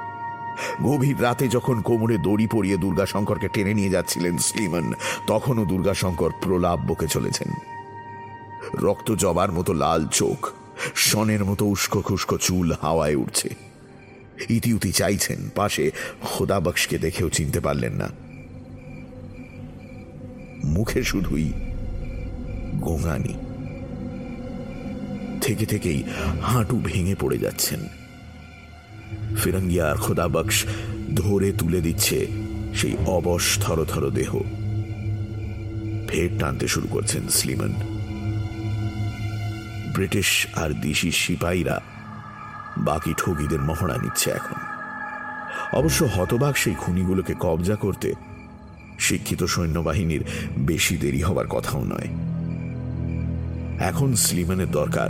গভীর রাতে যখন কোমরে দড়ি পরিয়ে দুর্গাশঙ্করকে টেনে নিয়ে যাচ্ছিলেন স্লিমন তখনও দুর্গাশঙ্কর প্রলাপ বকে চলেছেন। রক্ত জবার মতো লাল চোখ সনের মতো উস্কো খুস্কো চুল হাওয়ায় উঠছে ইতিউতি চাইছেন, পাশে খোদাবক্সকে দেখেও চিনতে পারলেন না। মুখে শুধুই গোঙানি। থেকে থেকেই হাঁটু ভেঙে পড়ে যাচ্ছেন। ফিরঙ্গিয়া আর খোদাবক্স ধরে তুলে দিচ্ছে সেই অবশ থরথর দেহ। ফের টানতে শুরু করছেন স্লিমন। ব্রিটিশ আর দিশি সিপাহীরা বাকি ঠগিদের মহড়া নিচ্ছে এখন। অবশ্য হতবাক সেই খুনিগুলোকে কবজা করতে শিক্ষিত সৈন্যবাহিনীর বেশি দেরি হবার কথাও নয়। এখন স্লিমানের দরকার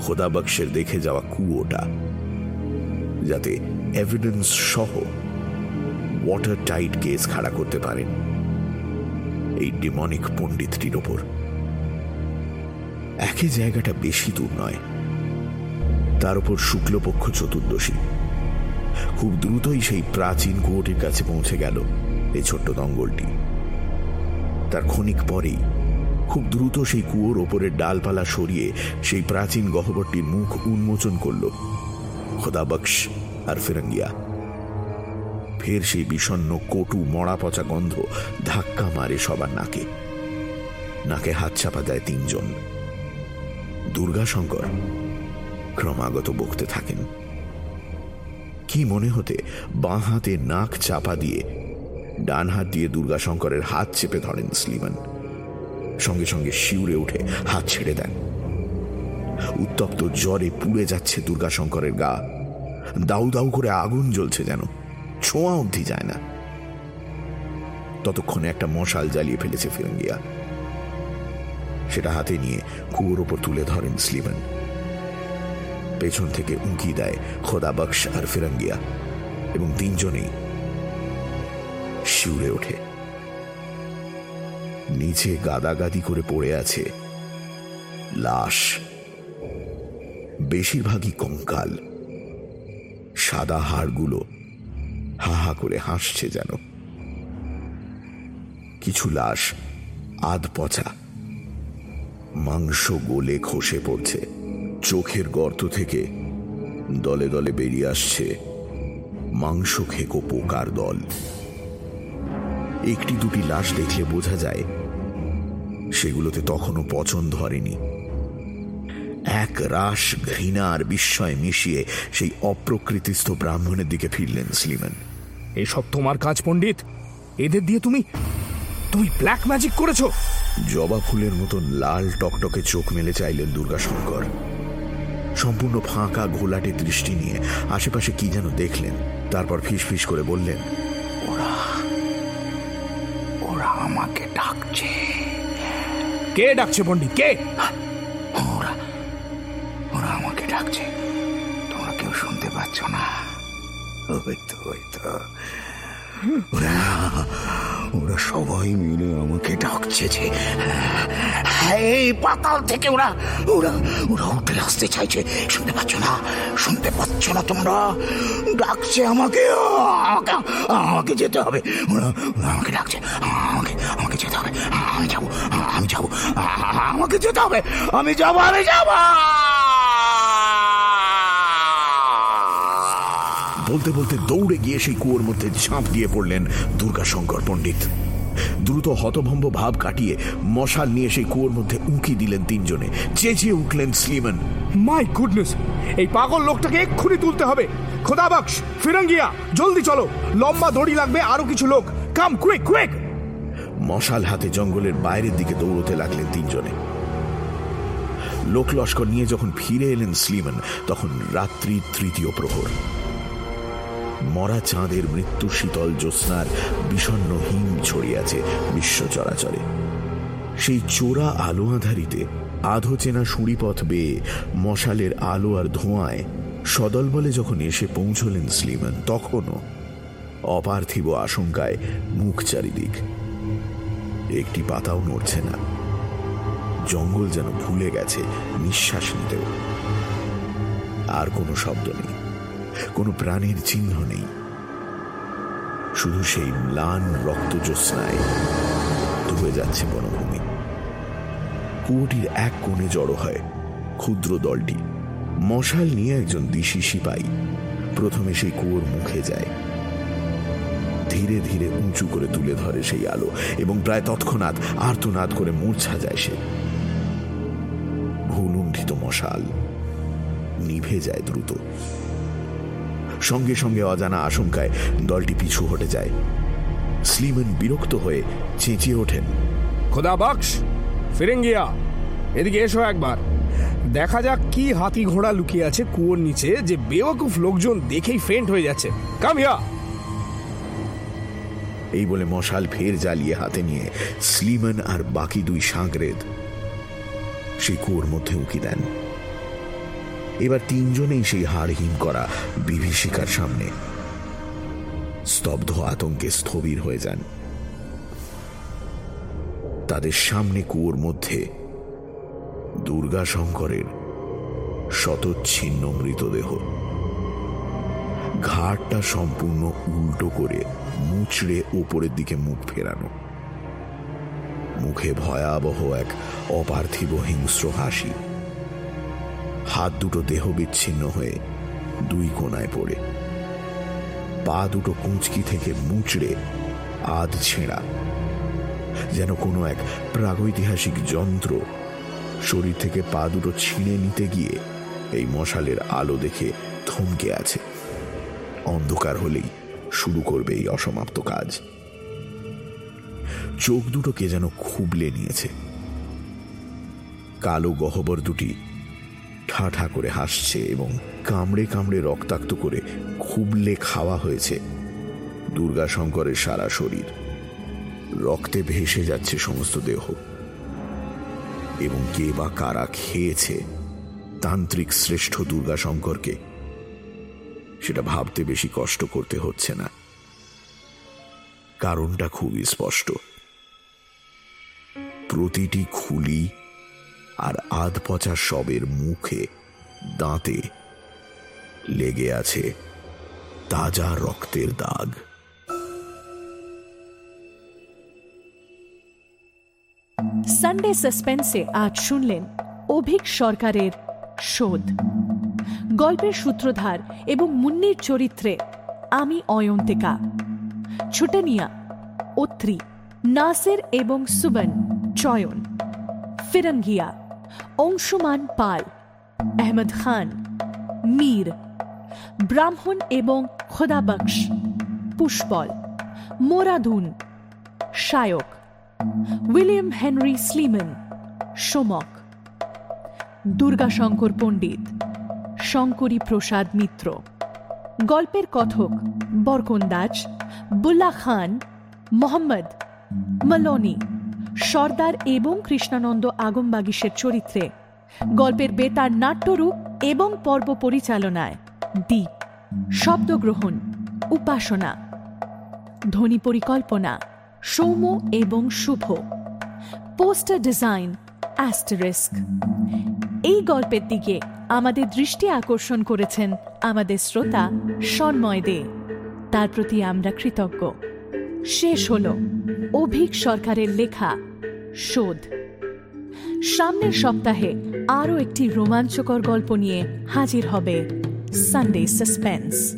খোদাবক্সের দেখে যাওয়া কুয়োটা। যাতে এভিডেন্স সহ ওয়াটার টাইট কেস খাড়া করতে পারেন। এই ডিমনিক পণ্ডিতটির ওপর। একই জায়গাটা বেশি দূর নয়। তার উপর শুক্লপক্ষ চতুর্দশী। খুব দ্রুতই সেই প্রাচীন কুয়োটির কাছে পৌঁছে গেল এই ছোট্ট দঙ্গলটি। তার ক্ষণিক পরেই খুব দ্রুত সেই কুয়োর ওপরের ডালপালা সরিয়ে সেই প্রাচীন গহ্বরটির মুখ উন্মোচন করল। খোদাবক্স আর ফিরঙ্গিয়া। ফের সেই বিষণ্ন কটু মরা পচা গন্ধ ধাক্কা মারে সবার নাকে। নাকে হাত চাপা দেয় তিনজন। দুর্গাশঙ্কর ক্রমাগত বকতে থাকেন। কি মনে হতে বাঁ হাতে নাক চাপা দিয়ে ডান হাত দিয়ে দুর্গাশঙ্করের হাত চেপে ধরেন স্লিমান। সঙ্গে সঙ্গে শিউরে উঠে হাত ছেড়ে দেন। উত্তপ্ত জ্বরে পুড়ে যাচ্ছে দুর্গাশঙ্করের গা। দাউ দাউ করে আগুন জ্বলছে যেন। ছোঁয়া অবধি যায় না। ততক্ষণে একটা মশাল জ্বালিয়ে ফেলেছে ফিরঙ্গিয়া। সেটা হাতে নিয়ে কুয়োর ওপর তুলে ধরেন স্লিভেন। পেছন থেকে উঁকি দেয় খোদা বক্স আর ফিরঙ্গিয়া এবং তিনজনেই শিউরে ওঠে। নিচে গাদাগাদি করে পড়ে আছে লাশ। বেশিরভাগই কঙ্কাল। সাদা হাড়গুলো হা হা করে হাসছে যেন। কিছু লাশ আধ পচা মাংস গোলে খসে পড়ছে। চোখের গর্ত থেকে দলে দলে বেরিয়ে আসছে মাংস খেকো পোকার দল। একটি দুটি লাশ দেখলে বোঝা যায় সেগুলোতে তখনও পচন ধরেনি। এক রাস ঘৃণা আর বিস্ময় মিশিয়ে সেই অপ্রকৃতিস্থ ব্রাহ্মণের দিকে ফিরলেন স্লিমেন এসব তোমার কাজ পণ্ডিত। এদের দিয়ে তুমি তুমি ব্ল্যাক ম্যাজিক করেছ। জবা ফুলের মতন লাল টকটকে চোখ মেলে চাইলেন দুর্গাশঙ্কর। সম্পূর্ণ ফাঁকা ঘোলাটে দৃষ্টি নিয়ে আশেপাশে কি যেন দেখলেন তারপর ফিস ফিস করে বললেন ওরা ওরা আমাকে ডাকছে। কে ডাকছে পণ্ডিত? কে? ডাকছে তোমরা কেউ শুনতে পাচ্ছ না। ওই তো ওরা ওরা সবাই মিলে আমাকে ডাকছে যে এই পাতাল থেকে ওরা ওরা ওরা উঠে আসতে চাইছে। শুনতে পাচ্ছ না? শুনতে পাচ্ছ না তোমরা? ডাকছে আমাকে আমাকে আমাকে যেতে হবে। ওরা আমাকে ডাকছে, আমাকে আমাকে যেতে হবে। আমি যাব আমি যাব, আমাকে যেতে হবে। আমি যাব আমি যাব! বলতে বলতে দৌড়ে গিয়ে সেই কুয়োর মধ্যে ঝাঁপ দিয়ে পড়লেন দুর্গাশঙ্কর পণ্ডিত। দ্রুত হতভম্ব ভাব কাটিয়ে মশাল নিয়ে সেই কুয়োর মধ্যে উঁকি দিলেন তিনজনে। চেঁচিয়ে উঠলেন স্লিমন মাই গুডনেস এই পাগল লোকটাকে এক্ষুনি তুলতে হবে। খোদাবাক্স ফিরঙ্গিয়া জলদি চলো। লম্বা দড়ি লাগবে আরও কিছু লোক। Come quick quick. মশাল হাতে জঙ্গলের বাইরের দিকে দৌড়তে লাগলেন তিনজনে। লোক লস্কর নিয়ে যখন ফিরে এলেন স্লিমন তখন রাত্রি তৃতীয় প্রহর। মরা চাঁদের মৃত্যু শীতল জ্যোৎস্নার বিষণ্ন হিম ছড়িয়াছে বিশ্ব চরাচরে। সেই চোরা আলো আধারিতে আধো চেনা সুড়িপথ বেয়ে মশালের আলো আর ধোঁয়ায় সদল বলে যখন এসে পৌঁছলেন স্লিমান তখনও অপার্থিব আশঙ্কায় মুখ চারিদিক। একটি পাতাও নড়ছে না। জঙ্গল যেন ভুলে গেছে নিঃশ্বাস নিতেও। আর কোনো শব্দ নেই। কোনো প্রাণীর চিহ্ন নেই। শুধু সেই ম্লান রক্তজ্যোৎস্নায় ধুয়ে যাচ্ছে বনভূমি। কুয়োটির এক কোণে জড়ো হয় ক্ষুদ্র দলটি। মশাল নিয়ে একজন দিশি সিপাই প্রথমে সেই কুয়োর মুখে যায়। ধীরে ধীরে উঁচু করে তুলে ধরে সেই আলো এবং প্রায় তৎক্ষণাৎ আর্তনাদ করে মূর্ছা যায় সে। ভুলুণ্ঠিত মশাল নিভে যায় দ্রুত। সঙ্গে সঙ্গে অজানা আশঙ্কায় দলটি পিছু হটে যায়। স্লিমেন বিরক্ত হয়ে চেঁচিয়ে ওঠেন। খোদা বক্স! ফিরেঙ্গিয়া এদিকে এসো একবার। দেখা যাক কি হাতি ঘোড়া লুকিয়ে আছে কুয়োর নিচে যে বেওয়াকুফ লোকজন দেখেই ফেন্ট হয়ে যাচ্ছে। কাম হিয়া এই বলে মশাল ফের জ্বালিয়ে হাতে নিয়ে স্লিমন আর বাকি দুই সাঁকরেদ সেই কুয়োর মধ্যে উঁকি দেন। এবার তিনজনেই সেই হাড়হীন করা বিভীষিকার সামনে। স্তব্ধ আতঙ্কে স্থবির হয়ে যান। তাদের সামনে কুয়োর মধ্যে দুর্গা শঙ্করের শতচ্ছিন্ন মৃতদেহ। ঘাটটা সম্পূর্ণ উল্টো করে মুচড়ে ওপরের দিকে মুখ ফেরানো। মুখে ভয়াবহ এক অপার্থিব হিংস্র হাসি। হাত দুটো দেহ বিচ্ছিন্ন হয়ে দুই কোনায় পড়ে। পা দুটো কুঁচকি থেকে মুচড়ে আধ ছেঁড়া। যেন কোনো এক প্রাগৈতিহাসিক যন্ত্র শরীর থেকে পা দুটো ছিঁড়ে নিতে গিয়ে এই মশালের আলো দেখে থমকে আছে। অন্ধকার হলেই শুরু করবে এই অসমাপ্ত কাজ। চোখ দুটোকে যেন খুবলে নিয়েছে। কালো গহবর দুটি ঠা ঠা করে হাসছে এবং কামড়ে কামড়ে রক্তাক্ত করে খুবলে খাওয়া হয়েছে। দুর্গাশঙ্করের সারা শরীর রক্তে ভেসে যাচ্ছে সমস্ত দেহ। এবং কে বা কারা খেয়েছে তান্ত্রিক শ্রেষ্ঠ দুর্গাশঙ্করকে সেটা ভাবতে বেশি কষ্ট করতে হচ্ছে না। কারণটা খুবই স্পষ্ট। প্রতিটি খুলি আর আধ পচা সবের মুখে দাঁতে লেগে আছে তাজা রক্তের দাগ। সানডে সাসপেন্সে আজ শুনলেন অভিক সরকারের শোধ। গল্পের সূত্রধার এবং মুন্নির চরিত্রে আমি অয়ন্তিকা। ছুটানিয়া অত্রি, নাসের এবং সুবন চয়ন। ফিরঙ্গিয়া। অংশুমান পাল, আহমদ খান, মীর, ব্রাহ্মণ এবং Khodabux Pushpal মোরাধুন Shayak, William Henry Sleeman, Somak, Durgashankar Pandit, Shankari Prasad Mitra, গল্পের কথক বরকন্দাজ বুল্লা খান, মোহাম্মদ মলনি। সর্দার এবং কৃষ্ণানন্দ আগমবাগিসের চরিত্রে। গল্পের বেতার নাট্যরূপ এবং পর্ব পরিচালনায় দ্বীপ শব্দগ্রহণ, উপাসনা। ধ্বনি পরিকল্পনা, সৌম্য এবং শুভ। Poster design, asterisk. এই গল্পের দিকে আমাদের দৃষ্টি আকর্ষণ করেছেন আমাদের শ্রোতা সন্ময় দে। তার প্রতি আমরা কৃতজ্ঞ। শেষ হল অভিক সরকারের লেখা শোধ। সামনের সপ্তাহে আরও একটি রোমাঞ্চকর গল্প নিয়ে হাজির হবে সানডে সাসপেন্স